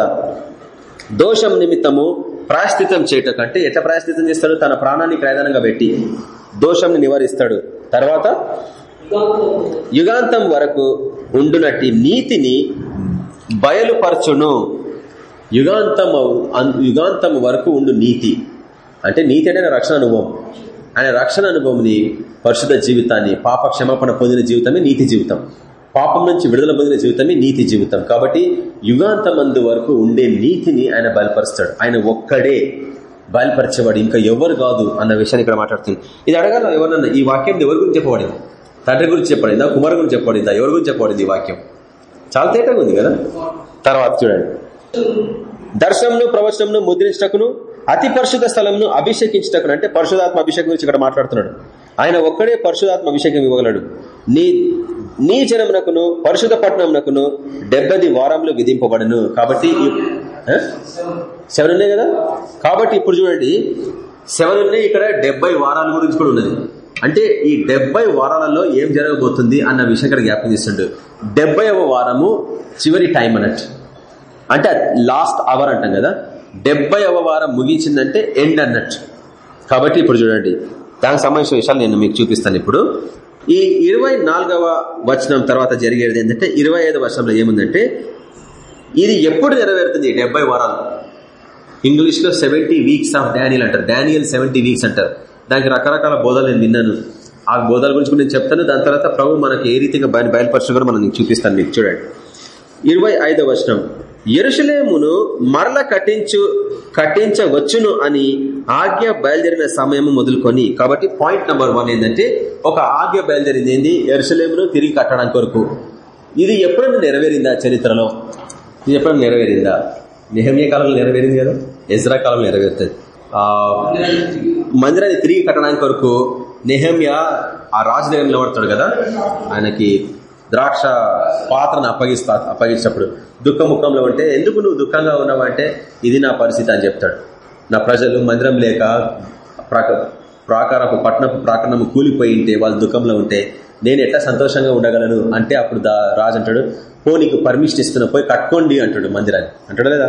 దోషం నిమిత్తము ప్రాయశ్చితం చేయటం కంటే ఎట్లా ప్రాయశ్చితం చేస్తాడు? తన ప్రాణాన్ని ప్రధానంగా పెట్టి దోషంని నివారిస్తాడు. తర్వాత యుగాంతం వరకు ఉండునట్టి నీతిని బయలుపరచును. యుగాంతం యుగాంతం వరకు ఉండు నీతి. అంటే నీతి అంటే రక్షణ అనుభవం. ఆయన రక్షణ అనుభవంని పరిశుద్ధ జీవితాన్ని పాప క్షమాపణ పొందిన జీవితమే నీతి జీవితం. పాపం నుంచి విడుదల పొందిన జీవితమే నీతి జీవితం. కాబట్టి యుగాంతమందు వరకు ఉండే నీతిని ఆయన బయలుపరుస్తాడు. ఆయన ఒక్కడే బయలుపరిచేవాడు. ఇంకా ఎవరు కాదు అన్న విషయాన్ని ఇక్కడ మాట్లాడుతుంది. ఇది అడగాల ఎవరన్నా ఈ వాక్యం ఎవరి గురించి చెప్పబడింది? తండ్రి గురించి చెప్పబడిందా కుమార్ గురించి చెప్పబడిందా? ఎవరి గురించి చెప్పబడింది ఈ వాక్యం? చాలా తేటగా ఉంది కదా? తర్వాత చూడండి. దర్శనంను ప్రవచనంను ముద్రించటకును అతి పరిశుద్ధ స్థలంను అభిషేకించటకును. అంటే పరిశుధాత్మ అభిషేకం గురించి ఇక్కడ మాట్లాడుతున్నాడు. ఆయన ఒక్కడే పరిశుధాత్మ అభిషేకం ఇవ్వగలడు. నీ నీ జనమునకును పరిశుద్ధ పట్టణమునకును డెబ్బది వారంలో విధింపబడను. కాబట్టి సెవెన్ ఉన్నాయి కదా? కాబట్టి ఇప్పుడు చూడండి. సెవెన్ ఉన్నాయి ఇక్కడ డెబ్బై వారాల గురించి కూడా ఉన్నది. అంటే ఈ డెబ్బై వారాలలో ఏం జరగబోతుంది అన్న విషయం ఇక్కడ జ్ఞాపకం చేస్తుండే. డెబ్బైవ వారము చివరి టైం అన్నట్టు. అంటే లాస్ట్ అవర్ అంటాం కదా. డెబ్బైవ వారం ముగించిందంటే ఎండ్ అన్నట్టు. కాబట్టి ఇప్పుడు చూడండి దానికి సంబంధించిన విషయాలు నేను మీకు చూపిస్తాను ఇప్పుడు. ఈ ఇరవై నాలుగవ వచనం తర్వాత జరిగేది ఏంటంటే ఇరవై ఐదు వర్షంలో ఏముందంటే ఇది ఎప్పుడు నెరవేరుతుంది డెబ్బై వారాలు? ఇంగ్లీష్లో సెవెంటీ వీక్స్ ఆఫ్ డానియల్ అంటారు. డానియల్ సెవెంటీ వీక్స్ అంటారు. దానికి రకరకాల బోధలు నేను విన్నాను. ఆ బోధల గురించి నేను చెప్తాను. దాని తర్వాత ప్రభు మనకి ఏ రీతిగా బయలు బయలుపరచు కూడా మనం చూపిస్తాను మీకు చూడండి. ఇరవై ఐదవ వచనం. ఎరుషలేమును మరల కట్టించు కట్టించవచ్చును అని ఆజ్ఞ బయలుదేరిన సమయం మొదలుకొని కాబట్టి పాయింట్ నెంబర్ వన్ ఏంటంటే ఒక ఆజ్ఞ బయలుదేరింది ఏంది? ఎరుసలేమును తిరిగి కట్టడానికి కొరకు. ఇది ఎప్పుడైనా నెరవేరిందా చరిత్రలో? ఇది ఎప్పుడైనా నెరవేరిందా? నిహమ్య కాలంలో నెరవేరింది కదా? ఎజ్రా కాలంలో నెరవేరుతుంది. ఆ మందిరాన్ని తిరిగి కట్టడానికి కొరకు నెహమ్య ఆ రాజు దగ్గర నిలబడతాడు కదా? ఆయనకి ద్రాక్ష పాత్రను అప్పగిస్తా అప్పగించినప్పుడు దుఃఖముఖంలో ఉంటే ఎందుకు నువ్వు దుఃఖంగా ఉన్నావంటే ఇది నా పరిస్థితి అని చెప్తాడు. నా ప్రజలు మందిరం లేక ప్రాకారపు పట్టణపు ప్రాకారం కూలిపోయి ఉంటే వాళ్ళు దుఃఖంలో ఉంటే నేను ఎట్లా సంతోషంగా ఉండగలను? అంటే అప్పుడు దా రాజు అంటాడు పో నీకు పర్మిషన్ ఇస్తున్నా పోయి కట్టుకోండి అంటాడు మందిరాన్ని. అంటాడు లేదా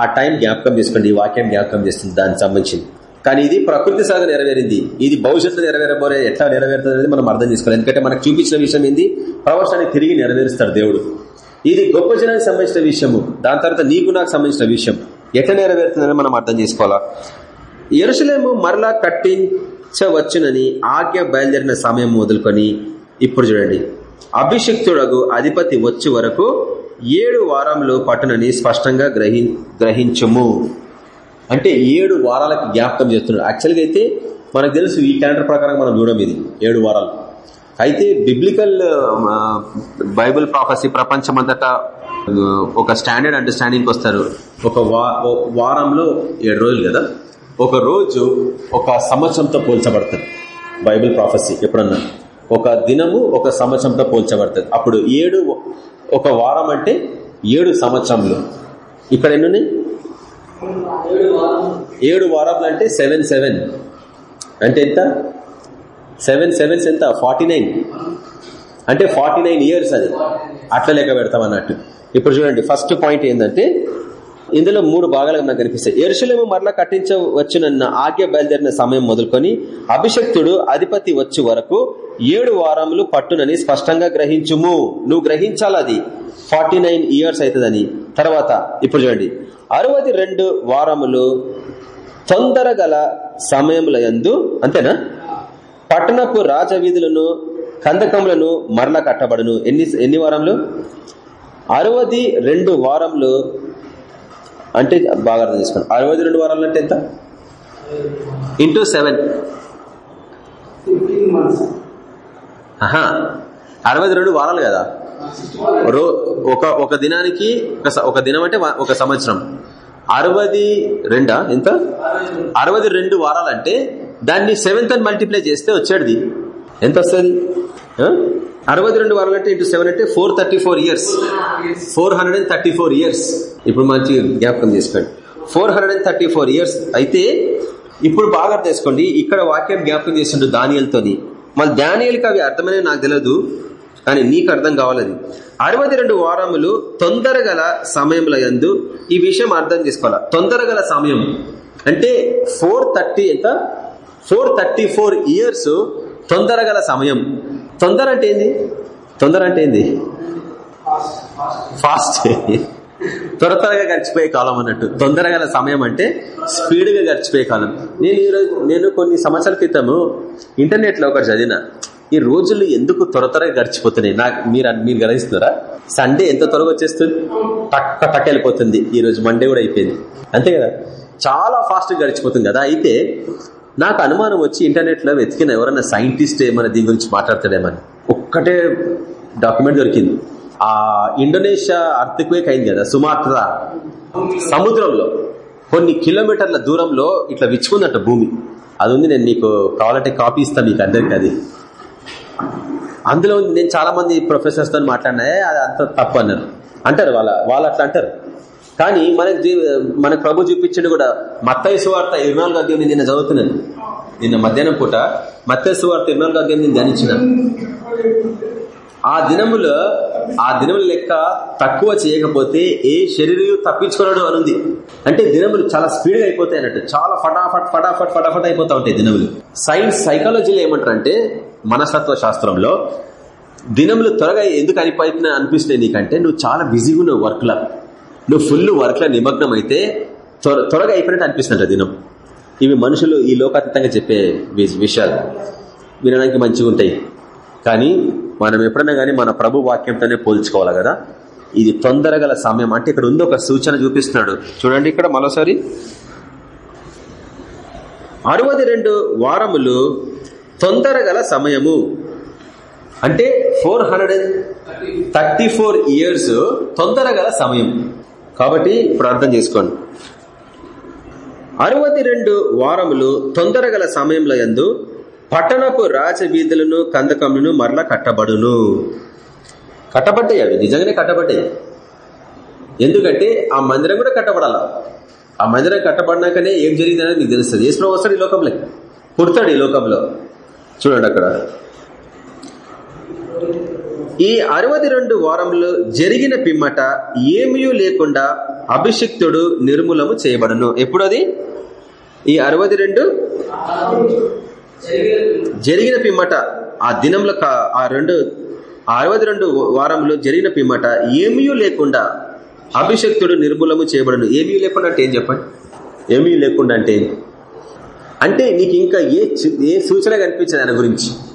ఆ టైం జ్ఞాపకం చేసుకోండి ఈ వాక్యం జ్ఞాపకం చేస్తుంది దానికి సంబంధించింది. కానీ ఇది ప్రకృతి సాగ నెరవేరింది. ఇది భవిష్యత్తు నెరవేరబోరే ఎట్లా నెరవేరుతుంది అనేది మనం అర్థం చేసుకోవాలి. ఎందుకంటే మనకు చూపించిన విషయం ఏంది? ప్రవచనాన్ని తిరిగి నెరవేరుస్తాడు దేవుడు. ఇది గొప్ప జనానికి సంబంధించిన విషయము. దాని తర్వాత నీకు నాకు సంబంధించిన విషయం. ఎట్లా నెరవేరుతుందని మనం అర్థం చేసుకోవాలా? ఎరుసలేము మరలా కట్టించవచ్చునని ఆజ్ఞ బయలుదేరిన సమయం మొదలుకొని ఇప్పుడు చూడండి. అభిషక్తుడకు అధిపతి వచ్చే వరకు ఏడు వారంలో పట్టునని స్పష్టంగా గ్రహి గ్రహించము. అంటే ఏడు వారాలకు జ్ఞాపకం చేస్తున్నాడు. యాక్చువల్గా అయితే మనకు తెలుసు ఈ క్యాలెండర్ ప్రకారం మనం చూడడం ఇది ఏడు వారాలు. అయితే బిబ్లికల్ బైబుల్ ప్రాఫసీ ప్రపంచమంతటా ఒక స్టాండర్డ్ అండర్స్టాండింగ్కి వస్తారు. ఒక వారంలో ఏడు రోజులు కదా? ఒక రోజు ఒక సంవత్సరంతో పోల్చబడుతుంది. బైబిల్ ప్రాఫెసీ ఎప్పుడన్నా. ఒక దినము ఒక సంవత్సరంతో పోల్చబడుతుంది. అప్పుడు ఏడు ఒక వారం అంటే ఏడు సంవత్సరంలో. ఇక్కడ ఎన్నున్నాయి ఏడు వారాలు అంటే సెవెన్ సెవెన్. అంటే ఎంత? సెవెన్ సెవెన్స్ ఎంత? ఫార్టీ అంటే ఫార్టీ ఇయర్స్ అది. అట్లా లెక్క పెడతాం అన్నట్టు. ఇప్పుడు చూడండి ఫస్ట్ పాయింట్ ఏంటంటే ఇందులో మూడు భాగాలుగా నాకు కనిపిస్తాయి. ఎరుసలేము మరలా కట్టించవచ్చునన్న ఆజ్ఞ బయలుదేరిన సమయం మొదలుకొని అభిషక్తుడు అధిపతి వచ్చే వరకు ఏడు వారములు పట్టునని స్పష్టంగా గ్రహించుము. నువ్వు గ్రహించాలి అది. ఫార్టీ ఇయర్స్ అవుతుందని తర్వాత ఇప్పుడు చూడండి. అరవది రెండు వారములు తొందర గల సమయముల అంతేనా? పట్టణపు రాజవీధులను కందకములను మరల కట్టబడును. ఎన్ని ఎన్ని వారంలో అరవది రెండు వారంలో అంటే బాగా అర్థం చేసుకోండి. అరవై రెండు వారాలు అంటే ఎంత? ఇంటూ సెవెన్ ఆహా. అరవై రెండు వారాలు కదా? రో ఒక ఒక దినానికి ఒక దినం అంటే ఒక సంవత్సరం. అరవది రెండా? ఎంత? అరవది రెండు వారాలంటే దాన్ని సెవెంత్ అని మల్టిప్లై చేస్తే వచ్చాడు ఎంత వస్తుంది? అరవై రెండు వారాలు అంటే ఇంటూ సెవెన్ అంటే four thirty four years. Four hundred and thirty four years. ఇప్పుడు మంచి జ్ఞాపకం చేసుకోండి. Four hundred and thirty four years. అయితే ఇప్పుడు బాగా అర్థం చేసుకోండి. ఇక్కడ వాక్యం జ్ఞాపకం చేసిండు దానియలతోని. మళ్ళీ దానియలకి అవి అర్థమనే నాకు తెలియదు కానీ నీకు అర్థం కావాలది. అరవై రెండు వారములు తొందరగల సమయంలో యందు ఈ విషయం అర్థం చేసుకోవాలా? తొందరగల సమయం. అంటే ఫోర్ థర్టీ ఎంత? ఫోర్ థర్టీ ఫోర్ ఇయర్స్ తొందరగల సమయం. తొందర అంటే ఏంది? తొందర అంటే ఏంది? ఫాస్ట్ త్వర త్వరగా గడిచిపోయే కాలం అన్నట్టు. తొందరగల సమయం అంటే స్పీడ్గా గడిచిపోయే కాలం. నేను ఈరోజు నేను కొన్ని సంవత్సరాల క్రితము ఇంటర్నెట్లో ఒకటి చదివిన. ఈ రోజులు ఎందుకు త్వర త్వరగా గడిచిపోతున్నాయి? నాకు మీరు మీరు గ్రహిస్తున్నారా సండే ఎంత త్వరగా వచ్చేస్తుంది? టక్క టక్ వెళ్ళిపోతుంది. ఈ రోజు మండే కూడా అయిపోయింది. అంతే కదా? చాలా ఫాస్ట్గా గడిచిపోతుంది కదా? అయితే నాకు అనుమానం వచ్చి ఇంటర్నెట్లో వెతికిన ఎవరైనా సైంటిస్ట్ ఏమైనా దీని గురించి మాట్లాడతాడేమని. ఒక్కటే డాక్యుమెంట్ దొరికింది. ఆ ఇండోనేషియా అర్థక్వేక్ అయింది కదా సుమాత్రా. సముద్రంలో కొన్ని కిలోమీటర్ల దూరంలో ఇట్లా విచ్చుకుందట భూమి. అది ఉంది నేను నీకు కావాలంటే కాపీ ఇస్తాను మీకు అందరికి అది. అందులో నేను చాలా మంది ప్రొఫెసర్స్తో మాట్లాడినా అది అంత తప్పు అన్నారు. అంటారు వాళ్ళ వాళ్ళు అట్లా అంటారు. కానీ మనకు మన ప్రభు చూపించండి కూడా. మత్తయ్య సువార్త ఇరవై నాలుగు అధ్యాయం నిన్న చదువుతున్నాను నిన్న మధ్యాహ్నం పూట మత్తయ్య సువార్త ఇరవై నాలుగు అధ్యాయం నేను ధ్యానించిన. ఆ దినములో ఆ దినముల లెక్క తక్కువ చేయకపోతే ఏ శరీరయు తప్పించుకున్నాడు అనుంది. అంటే దినములు చాలా స్పీడ్గా అయిపోతాయి అన్నట్టు. చాలా ఫటాఫట్ ఫటాఫట్ ఫటాఫట్ అయిపోతా ఉంటాయి దినములు. సైన్స్ సైకాలజీలో ఏమంటారంటే మనస్తత్వ శాస్త్రంలో దినములు త్వరగా ఎందుకు అయిపోతున్నా అనిపిస్తున్నాయి నీకంటే నువ్వు చాలా బిజీగా ఉన్నావు వర్క్లో. నువ్వు ఫుల్ వర్క్ లా నిమగ్నం అయితే త్వర- త్వరగా అయిపోయినట్టు అనిపిస్తుంట దినం. ఇవి మనుషులు ఈ లోకాతీతంగా చెప్పే విషయాలు. వినడానికి మంచిగా ఉంటాయి. కానీ మనం ఎప్పుడైనా కానీ మన ప్రభు వాక్యంతోనే పోల్చుకోవాలి కదా. ఇది తొందరగల సమయం. అంటే ఇక్కడ ఉంది ఒక సూచన చూపిస్తున్నాడు. చూడండి ఇక్కడ మరోసారి. అరవది రెండు వారములు తొందరగల సమయము. అంటే four hundred and thirty four years తొందరగల సమయం. కాబట్టి ఇప్పుడు అర్థం చేసుకోండి. అరవది రెండు వారములు తొందరగల సమయంలో ఎందు పట్టణపు రాజవీధులను కందకములను మరలా కట్టబడును. కట్టబడ్డాయి అవి. నిజంగానే కట్టబడ్డాయి. ఎందుకంటే ఆ మందిరం కూడా కట్టబడాల. ఆ మందిరం కట్టబడినాకనే ఏం జరిగిందనేది మీకు తెలుస్తుంది. ఏ వస్తాడు ఈ లోకంలో. పుడతాడు ఈ లోకంలో. చూడండి అక్కడ. ఈ అరవది రెండు వారములు జరిగిన పిమ్మట ఏమీ లేకుండా అభిషిక్తుడు నిర్మూలము చేయబడను. ఎప్పుడది? ఈ అరవది రెండు? జరిగిన పిమ్మట. ఆ దినంలో కా- ఆ రెండు అరవది అరవై రెండు వారంలో జరిగిన పిమ్మట ఏమీ లేకుండా అభిషక్తుడు నిర్మూలము చేయబడను. ఏమీ లేకుండా అంటే ఏం చెప్పండి? ఏమీ లేకుండా అంటే అంటే నీకు ఇంకా ఏ ఏ సూచన కనిపించదు ఆయన గురించి.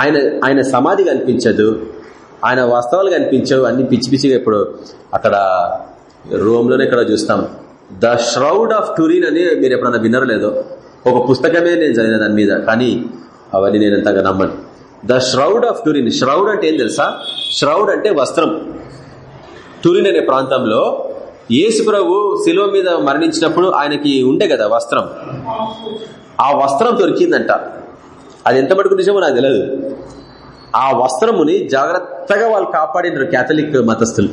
ఆయన ఆయన సమాధి కనిపించదు. ఆయన వాస్తవాలు కనిపించవు. అన్ని పిచ్చి పిచ్చిగా ఇప్పుడు అక్కడ రోమ్లోనే ఇక్కడ చూస్తాం. ద ష్రౌడ్ ఆఫ్ టూరిన్ అని మీరు ఎప్పుడన్నా వినరు లేదో? ఒక పుస్తకమే నేను చదివిన దాని మీద కానీ అవన్నీ నేను ఎంతగా నమ్మను. The shroud of Turin shroud అంటే ఏం తెలుసా? ష్రౌడ్ అంటే వస్త్రం. టూరిన్ అనే ప్రాంతంలో యేసు ప్రభు శిలువ మీద మరణించినప్పుడు ఆయనకి ఉండే కదా వస్త్రం. ఆ వస్త్రం దొరికిందంట. అది ఎంత మటుకు నిజమో నాకు తెలియదు ఆ వస్త్రముని జాగ్రత్తగా వాళ్ళు కాపాడినారు క్యాథలిక్ మతస్థులు.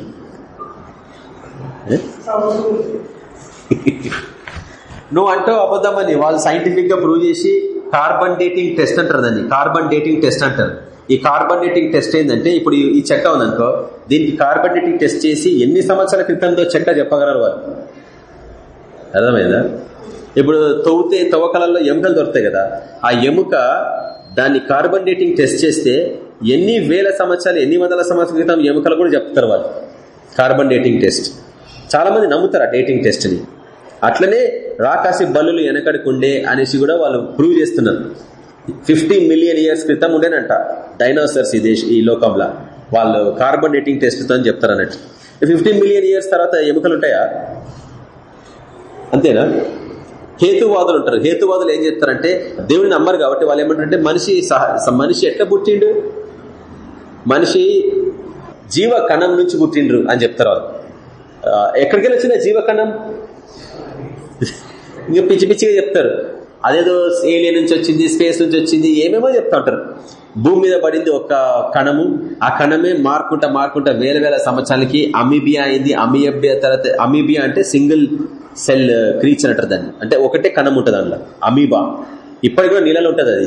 నువ్వు అంటావు అబద్ధమని వాళ్ళు సైంటిఫిక్గా ప్రూవ్ చేసి కార్బన్ డేటింగ్ టెస్ట్ అంటారు దాన్ని. కార్బన్ డేటింగ్ టెస్ట్ అంటారు. ఈ కార్బన్ డేటింగ్ టెస్ట్ ఏంటంటే ఇప్పుడు ఈ- ఈ చెక్క ఉందనుకో దీనికి కార్బన్ డేటింగ్ టెస్ట్ చేసి ఎన్ని సంవత్సరాల క్రితంతో చెక్క చెప్పగలరు వాళ్ళు? అర్థమైందా? ఇప్పుడు తవ్వుతే తవ్వకాలలో ఎముకలు దొరుకుతాయి కదా ఆ ఎముక దాన్ని కార్బన్ డేటింగ్ టెస్ట్ చేస్తే ఎన్ని వేల సంవత్సరాలు ఎన్ని వందల సంవత్సరాల క్రితం ఎముకలు కూడా చెప్తారు వాళ్ళు. కార్బన్ డేటింగ్ టెస్ట్ చాలా మంది నమ్ముతారు ఆ డేటింగ్ టెస్ట్ని అట్లనే రాకాసి బల్లులు వెనకడుకుండే ఉండే అనేసి కూడా వాళ్ళు ప్రూవ్ చేస్తున్నారు. ఫిఫ్టీ మిలియన్ ఇయర్స్ క్రితం ఉండేనంట డైనోసర్స్ ఈ దేశ ఈ లోకంలో. వాళ్ళు కార్బన్ డేటింగ్ టెస్ట్తో అని చెప్తారు అన్నట్టు ఫిఫ్టీన్ మిలియన్ ఇయర్స్ తర్వాత ఎముకలు ఉంటాయా? అంతేనా? హేతువాదులు ఉంటారు. హేతువాదులు ఏం చెప్తారంటే దేవుడిని నమ్మరు కాబట్టి వాళ్ళు ఏమంటారంటే మనిషి మనిషి ఎట్లా పుట్టిండు? మనిషి జీవ కణం నుంచి పుట్టిండ్రు అని చెప్తారు వాళ్ళు. ఎక్కడికి వెళ్ళి వచ్చిన జీవ కణం? ఇంకా పిచ్చి పిచ్చిగా చెప్తారు. అదేదో ఏలియన్ నుంచి వచ్చింది స్పేస్ నుంచి వచ్చింది ఏమేమో చెప్తా ఉంటారు. భూమి మీద పడింది ఒక కణము. ఆ కణమే మార్కుంటా మార్కుంటా వేల వేల సంవత్సరాలకి అమీబియా అయింది. అమీబియా తర్వాత అమీబియా అంటే సింగిల్ సెల్ క్రీచర్ అంటారు దాన్ని. అంటే ఒకటే కణం ఉంటుంది అందులో అమీబా. ఇప్పటికి కూడా నీళ్ళలో ఉంటుంది అది.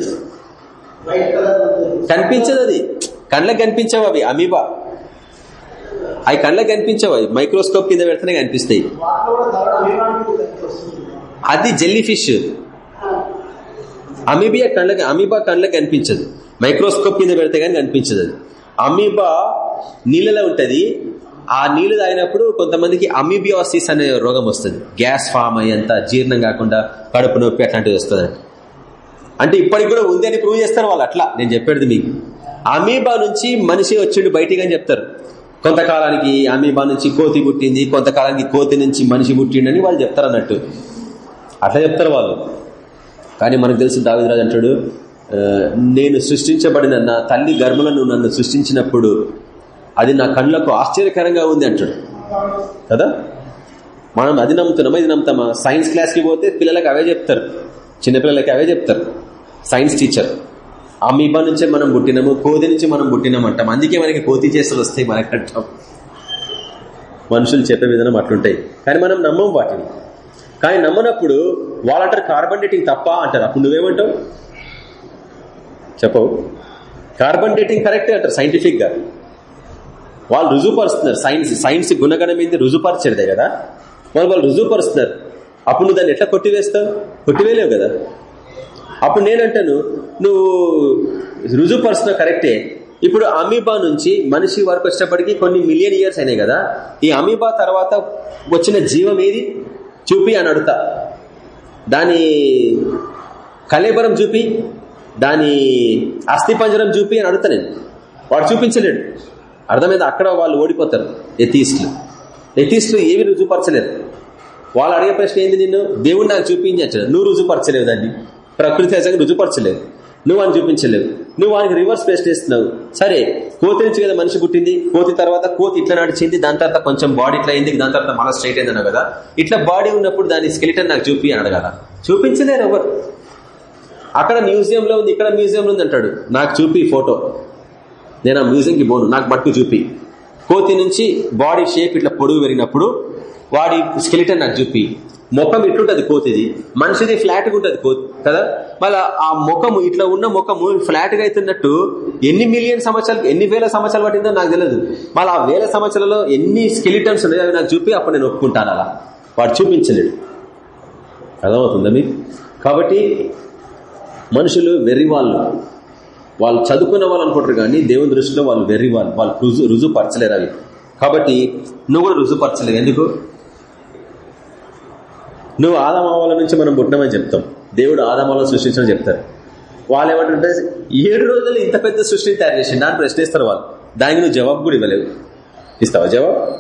కనిపించదు అది. కళ్ళకి కనిపించవు అవి అమీబా. అవి కళ్ళకి కనిపించవు అవి మైక్రోస్కోప్ కింద పెడితేనే కనిపిస్తాయి. అది జెల్లీ ఫిష్. అమీబియా కళ్ళకి అమీబా కళ్ళకి కనిపించదు. మైక్రోస్కోప్ కింద పెడితే కానీ కనిపించదు అది. అమీబా నీళ్ళలో ఉంటుంది. ఆ నీళ్ళు తాగినప్పుడు కొంతమందికి అమీబియాసిస్ అనే రోగం వస్తుంది. గ్యాస్ ఫామ్ అయ్యేంత జీర్ణం కాకుండా కడుపు నొప్పి అట్లాంటివి వస్తుంది అంటే ఇప్పటికి కూడా ఉంది అని ప్రూవ్ చేస్తారు వాళ్ళు అట్లా. నేను చెప్పేది మీకు. అమీబా నుంచి మనిషి వచ్చిండు బయటికి అని చెప్తారు. కొంతకాలానికి అమీబా నుంచి కోతి పుట్టింది కొంతకాలానికి కోతి నుంచి మనిషి పుట్టిండని వాళ్ళు చెప్తారు అన్నట్టు అట్లా చెప్తారు వాళ్ళు. కానీ మనకు తెలుసు దావిదరాజు అంటాడు నేను సృష్టించబడిన నా తల్లి గర్భలను నన్ను సృష్టించినప్పుడు అది నా కళ్ళకు ఆశ్చర్యకరంగా ఉంది అంటాడు. కదా? మనం అది నమ్ముతున్నామా ఇది నమ్ముతామా? సైన్స్ క్లాస్కి పోతే పిల్లలకు అవే చెప్తారు. చిన్నపిల్లలకి అవే చెప్తారు. Science teacher. అమీబా నుంచే మనం పుట్టినాము కోతి నుంచి మనం పుట్టినాం అంటాం అందుకే మనకి కోతి చేష్టలు వస్తాయి మనకంటాం. మనుషులు చెప్పే విధానం అట్లుంటాయి. కానీ మనం నమ్మం వాటిని. కానీ నమ్మనప్పుడు వాళ్ళంటారు కార్బన్ డేటింగ్ తప్ప అంటారు. అప్పుడు నువ్వేమంటావు? చెప్పవు. కార్బన్ డేటింగ్ కరెక్టే అంటారు సైంటిఫిక్గా. వాళ్ళు రుజువుపరుస్తున్నారు. సైన్స్ సైన్స్ గుణగణం ఏంది? రుజువుపరిచేదే కదా. మరి వాళ్ళు రుజువుపరుస్తున్నారు. అప్పుడు నువ్వు దాన్ని ఎట్లా కొట్టివేస్తావు? కొట్టివేలేవు కదా. అప్పుడు నేనంటాను నువ్వు రుజువుపరుస్తున్నావు కరెక్టే ఇప్పుడు అమీబా నుంచి మనిషి వరకు వచ్చేటప్పటికి కొన్ని మిలియన్ ఇయర్స్ అయినాయి కదా. ఈ అమీబా తర్వాత వచ్చిన జీవం ఏది? చూపి అని అడుగుతా. దాని కలేబరం చూపి దాని అస్థిపంజరం చూపి అని అడుగుతా నేను. వాడు చూపించలేడు. అర్థమైంది? అక్కడ వాళ్ళు ఓడిపోతారు ఎథీస్టులు. ఎథీస్టులు ఏవి రుజుపరచలేరు వాళ్ళు అడిగే ప్రశ్న ఏంది నిన్ను? దేవుడు నాకు చూపించాడు. నువ్వు రుజుపరచలేవు దాన్ని. ప్రకృతి సహజంగా రుజుపరచలేదు నువ్వు అని చూపించలేవు. నువ్వు వానికి రివర్స్ పేస్ట్ ఇస్తున్నావు సరే కోతి నుంచి కదా మనిషి పుట్టింది. కోతి తర్వాత కోతి ఇట్లా నడిచింది. దాని తర్వాత కొంచెం బాడీ ఇట్లా అయింది. దాని తర్వాత మన స్ట్రైట్ అయింది కదా. ఇట్లా బాడీ ఉన్నప్పుడు దాని స్కెలిటన్ నాకు చూపి అని అడగాల. చూపించలేరు ఎవరు. అక్కడ మ్యూజియంలో ఉంది ఇక్కడ మ్యూజియంలో ఉంది అంటాడు. నాకు చూపి ఫోటో నేను ఆ మ్యూజియంకి పోను. నాకు మట్టు చూపి. కోతి నుంచి బాడీ షేప్ ఇట్లా పొడుగు పెరిగినప్పుడు వాడి స్కెలిటన్ నాకు చూపి. ముఖం ఇట్లుంటది కోతిది మనిషిది ఫ్లాట్గా కోతి కదా? మళ్ళీ ఆ ముఖము ఇట్లా ఉన్న ముఖము ఫ్లాట్గా అవుతున్నట్టు ఎన్ని మిలియన్ సంవత్సరాలు ఎన్ని వేల సంవత్సరాలు పట్టిందో నాకు తెలియదు మళ్ళీ ఆ వేల సంవత్సరాలలో ఎన్ని స్కెలిటన్స్ ఉన్నాయో అవి నాకు చూపి అప్పుడు నేను ఒప్పుకుంటాను అలా. వాడు చూపించలేడు. అర్థమవుతుందా మీకు? కాబట్టి మనుషులు వెర్రి వాళ్ళు వాళ్ళు చదువుకున్న వాళ్ళు అనుకుంటారు కానీ దేవుని దృష్టిలో వాళ్ళు వెర్రి వాళ్ళు వాళ్ళు రుజు రుజుపరచలేరు అవి. కాబట్టి నువ్వు కూడా రుజువుపరచలేవు. ఎందుకు? నువ్వు ఆదామావాల నుంచి మనం పుట్టినామని చెప్తాం. దేవుడు ఆదామాలను సృష్టించమని చెప్తారు. వాళ్ళు ఏమంటుంటే ఏడు రోజులు ఇంత పెద్ద సృష్టిని తయారు చేసి దాన్ని ప్రశ్నిస్తారు వాళ్ళు. దానికి నువ్వు జవాబు కూడా ఇవ్వలేవు. ఇస్తావా జవాబు?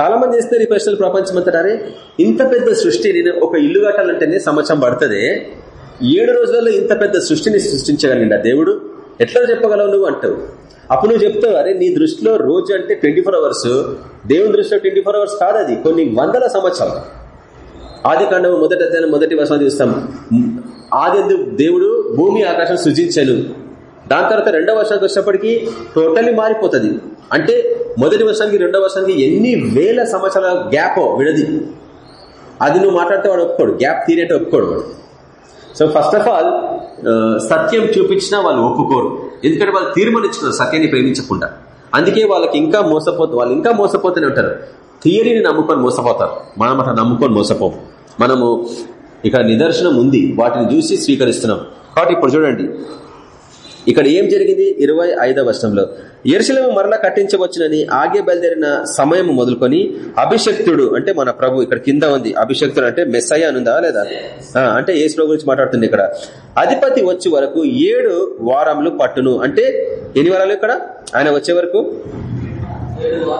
చాలా మంది ఇస్తారు ఈ ప్రశ్నలు ప్రపంచం అంతా. ఇంత పెద్ద సృష్టి నేను ఒక ఇల్లు కట్టాలంటేనే సంవత్సరం పడుతుంది. ఏడు రోజులలో ఇంత పెద్ద సృష్టిని సృష్టించగలిగిండా దేవుడు? ఎట్లా చెప్పగలవు నువ్వు అంటావు. అప్పుడు నువ్వు చెప్తావు అరే నీ దృష్టిలో రోజు అంటే ట్వంటీ అవర్స్. దేవుని దృష్టిలో ట్వంటీ అవర్స్ కాదు అది. కొన్ని వందల సంవత్సరాలు. ఆది కాండము మొదటి అధ్యాయం మొదటి వర్షం చూస్తాం. ఆది దేవుడు భూమి ఆకాశం సృజించాను. దాని తర్వాత రెండవ వర్షానికి వచ్చినప్పటికీ టోటల్లీ మారిపోతుంది. అంటే మొదటి వర్షానికి రెండవ వర్షానికి ఎన్ని వేల సంవత్సరాల గ్యాప్ విడది. అది నువ్వు మాట్లాడితే వాడు ఒప్పుకోడు. గ్యాప్ తీరేట ఒప్పుకోడు వాడు. సో ఫస్ట్ ఆఫ్ ఆల్ సత్యం చూపించినా వాళ్ళు ఒప్పుకోరు. ఎందుకంటే వాళ్ళు తీర్మానించుకున్నారు సత్యాన్ని ప్రేమించకుండా. అందుకే వాళ్ళకి ఇంకా మోసపోతు వాళ్ళు ఇంకా మోసపోతూనే ఉంటారు. థియరీని నమ్ముకొని మోసపోతారు. మనం అట్లా నమ్ముకొని మోసపోము. మనము ఇక్కడ నిదర్శనం ఉంది. వాటిని చూసి స్వీకరిస్తున్నాం. కాబట్టి ఇప్పుడు చూడండి. ఇక్కడ ఏం జరిగింది? ఇరవై ఐదవ వర్షంలో ఎరుసలేము మరలా కట్టించవచ్చునని ఆగే బయలుదేరిన సమయం మొదలుకొని అభిషక్తుడు అంటే మన ప్రభు ఇక్కడ కింద ఉంది. అభిషక్తుడు అంటే మెస్సయ్య అనుందా లేదా? అంటే ఏ ప్రభు గురించి మాట్లాడుతుంది ఇక్కడ. అధిపతి వచ్చే వరకు ఏడు వారములు పట్టును. అంటే ఎన్ని వారాలు ఇక్కడ? ఆయన వచ్చే వరకు?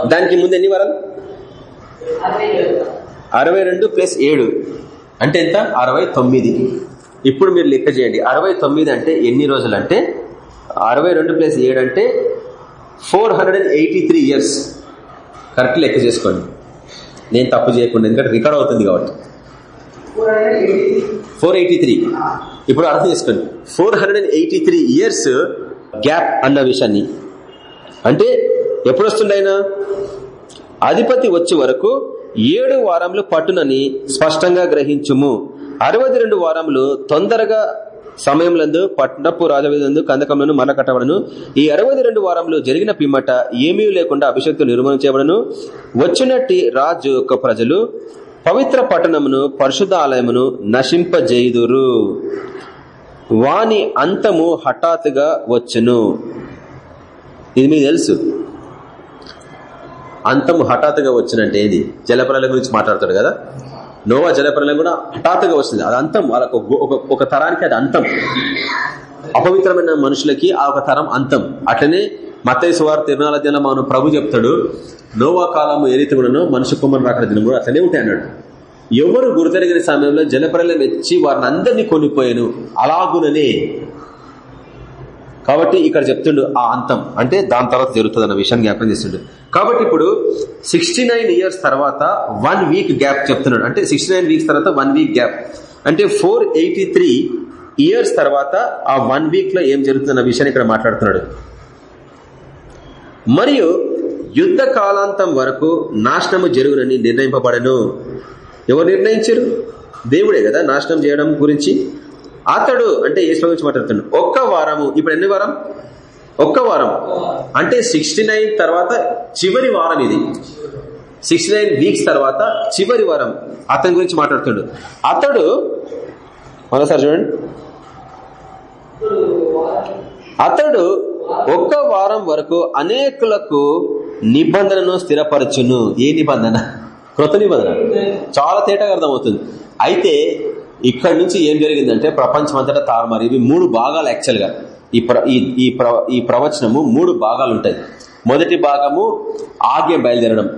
దానికి ముందు ఎన్ని వారాలు?
అరవై
రెండు ప్లస్ ఏడు అంటే ఎంత? అరవై తొమ్మిది. ఇప్పుడు మీరు లెక్క చేయండి. అరవై తొమ్మిది అంటే ఎన్ని రోజులు అంటే అరవై రెండు ప్లస్ ఏడు అంటే four hundred and eighty three years. Correct లెక్క చేసుకోండి. నేను తప్పు చేయకుండా ఎందుకంటే రికార్డ్ అవుతుంది కాబట్టి. Four eighty three. ఇప్పుడు అర్థం చేసుకోండి. Four hundred and eighty three years gap అన్న విషయాన్ని. అంటే ఎప్పుడు వస్తుండే అధిపతి వచ్చే వరకు ఏడు వారములు పట్టునని స్పష్టంగా గ్రహించుము. అరవై రెండు వారములు తొందరగా సమయంలందు పట్టణపు రాజవీధందు కందకములను మరల కట్టబడను ఈ అరవై రెండు వారములు జరిగిన పిమ్మట ఏమీ లేకుండా అభిషక్తులు నిర్మాణం చేయబడను. వచ్చినట్టి రాజు యొక్క ప్రజలు పవిత్ర పట్టణమును పరిశుద్ధ ఆలయమును నశింపజేయుదురు. వాని అంతము హఠాత్తుగా వచ్చును. ఇది మీకు తెలుసు. అంతం హఠాత్తుగా వచ్చినంటే ఏది? జలప్రలయం గురించి మాట్లాడతాడు కదా? నోవా జలప్రలయం కూడా హఠాత్తుగా వస్తుంది అది అంతం వాళ్ళకు ఒక- ఒక తరానికి అది అంతం అపవిత్రమైన మనుషులకి ఆ ఒక తరం అంతం అట్లనే మత్తయి సువార్ తిరునాల దినం మనం ప్రభు చెప్తాడు నోవా కాలము ఏ రీతి కూడానో మనుషు కుమ్మని రాకడ దినం కూడా అట్లనే ఉంటాయి అన్నాడు. ఎవరు గురితెరిగిన సమయంలో జలప్రలయం వచ్చి వారిని అందరినీ కొనిపోయాను. అలాగుననే కాబట్టి ఇక్కడ చెప్తుండు ఆ అంతం. అంటే దాని తర్వాత జరుగుతుంది అన్న విషయాన్ని జ్ఞాపకం చేస్తుండు. కాబట్టి ఇప్పుడు సిక్స్టీ ఇయర్స్ తర్వాత వన్ వీక్ గ్యాప్ చెప్తున్నాడు. అంటే సిక్స్టీ వీక్స్ తర్వాత వన్ వీక్ గ్యాప్ అంటే ఫోర్ ఇయర్స్ తర్వాత ఆ వన్ వీక్లో ఏం జరుగుతుందన్న విషయాన్ని ఇక్కడ మాట్లాడుతున్నాడు. మరియు యుద్ధ కాలాంతం వరకు నాశనము జరుగునని నిర్ణయింపబడను. ఎవరు నిర్ణయించారు? దేవుడే కదా నాశనం చేయడం గురించి. అతడు అంటే ఏ గురించి మాట్లాడుతున్నాడు. ఒక్క వారము ఇప్పుడు ఎన్ని వారం? ఒక్క వారం. అంటే సిక్స్టీ తర్వాత చివరి వారం ఇది. సిక్స్టీ నైన్ వీక్స్ తర్వాత చివరి వారం అతని గురించి మాట్లాడుతుడు అతడు మరోసారి చూడండి. అతడు ఒక్క వారం వరకు అనేకులకు నిబంధనను స్థిరపరచును. ఏ నిబంధన? కృత నిబంధన. చాలా తేటగా అర్థమవుతుంది. అయితే ఇక్కడ నుంచి ఏం జరిగిందంటే ప్రపంచం అంతటా తారుమారు ఇవి మూడు భాగాలు యాక్చువల్గా. ఈ ప్ర ఈ- ఈ ప్ర- ఈ ప్రవచనము మూడు భాగాలు ఉంటాయి మొదటి భాగము ఆగే బయలుదేరడం.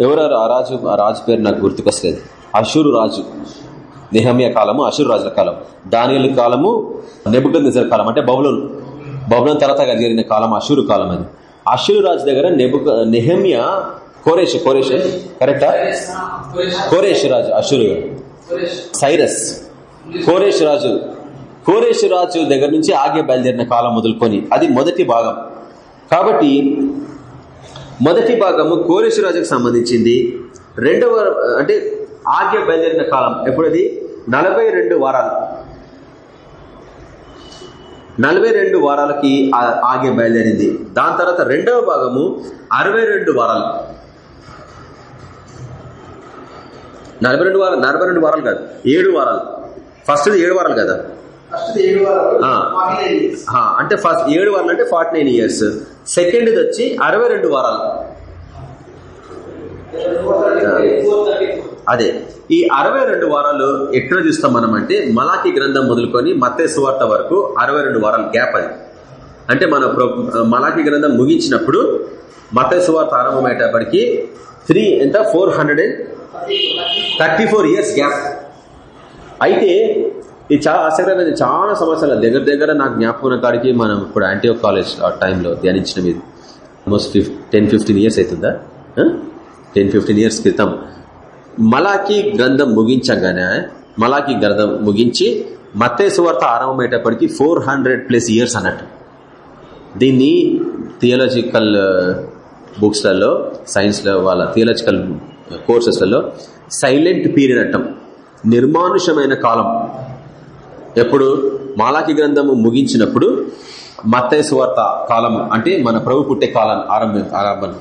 ఎవరు ఆ రాజు ఆ రాజు పేరు నాకు గుర్తుకొస్తలేదు. అశూరు రాజు. నిహమ్య కాలము అశూరు రాజుల కాలం దానియలు కాలము నెబుకద్ కాలం అంటే బబులోన్. బబులోన్ తర్వాత జరిగిన కాలం అశూరు కాలం అది. అశూరు రాజు దగ్గర నెబుక నెహమ్య కోరేష్ కోరేష్ కరెక్టా కోరేష్ రాజు అశూరు సైరస్. కోరేష్ రాజు. కోరేష్ రాజు దగ్గర నుంచి ఆగే బయలుదేరిన కాలం మొదలుకొని అది మొదటి భాగం. కాబట్టి మొదటి భాగము కోరేషు రాజుకు సంబంధించింది. రెండవ అంటే ఆగే బయలుదేరిన కాలం ఎప్పుడది? నలభై రెండు వారాలు. నలభై రెండు వారాలకి ఆగే బయలుదేరింది. దాని తర్వాత రెండవ భాగము అరవై రెండు వారాలు. నలభై రెండు వారాలు నలభై రెండు వారాలు కాదు ఏడు వారాలు. ఫస్ట్ ఏడు వారాలు కదా? అంటే ఫస్ట్ ఏడు వారాలు అంటే ఫార్టీ నైన్ ఇయర్స్. సెకండ్ వచ్చి అరవై రెండు వారాలు. అదే. ఈ అరవై రెండు వారాలు ఎక్కడ చూస్తాం మనం అంటే మలాకి గ్రంథం మొదలుకొని మత్తే సువార్త వరకు అరవై రెండు వారాలు గ్యాప్ అది. అంటే మన మలాకి గ్రంథం ముగించినప్పుడు మత్తే సువార్త ఆరంభమయ్యేటప్పటికి త్రీ ఎంత? Four hundred and thirty four years gap అయితే ఇది చాలా ఆసక్తికరమైన చాలా సంవత్సరాల దగ్గర దగ్గర నాకు జ్ఞాపకం కాడికి మనం ఇప్పుడు యాంటీఓ కాలేజ్ ఆ టైంలో ధ్యానించిన మీద almost fif ten fifteen years అవుతుందా? టెన్ ఫిఫ్టీన్ ఇయర్స్ క్రితం. మలాకి గ్రంథం ముగించగానే మలాకి గ్రంథం ముగించి మత్తే ఆరంభమయ్యేటప్పటికి ఫోర్ హండ్రెడ్ ప్లస్ ఇయర్స్ అన్నట్టు. దీన్ని థియలాజికల్ బుక్స్లలో సైన్స్లో వాళ్ళ థియలాజికల్ కోర్సెస్లలో సైలెంట్ పీరియడ్ అంటాం నిర్మానుషమైన కాలం. ఎప్పుడు? మాలాకి గ్రంథము ముగించినప్పుడు మత్తయ్య వార్త కాలం అంటే మన ప్రభు పుట్టే కాలం ఆరంభం ఆరంభం.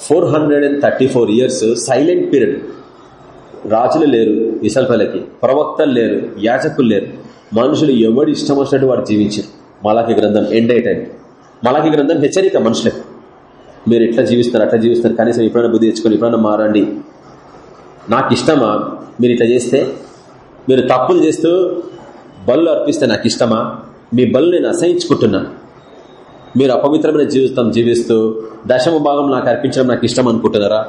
Four hundred and thirty four years silent period. రాజులు లేరు విశల్పలకి ప్రవక్తలు లేరు యాజకులు లేరు. మనుషులు ఎవడు ఇష్టం వచ్చినట్టు వాడు జీవించారు. మలాకి గ్రంథం ఎండ్ అయ్యే టైం. మలాకి గ్రంథం హెచ్చరిక మనుషులకు. మీరు ఎట్లా జీవిస్తారు అట్లా జీవిస్తారు కనీసం ఎప్పుడైనా బుద్ధి తెచ్చుకొని ఎప్పుడైనా మారండి. నాకు ఇష్టమా? మీరు ఇట్లా చేస్తే మీరు తప్పులు చేస్తూ బళ్ళు అర్పిస్తే నాకు ఇష్టమా? మీ బళ్ళు నేను అసహించుకుంటున్నా. మీరు అపవిత్రమైన జీవితం జీవిస్తూ దశమ భాగం నాకు అర్పించడం నాకు ఇష్టం అనుకుంటున్నారా?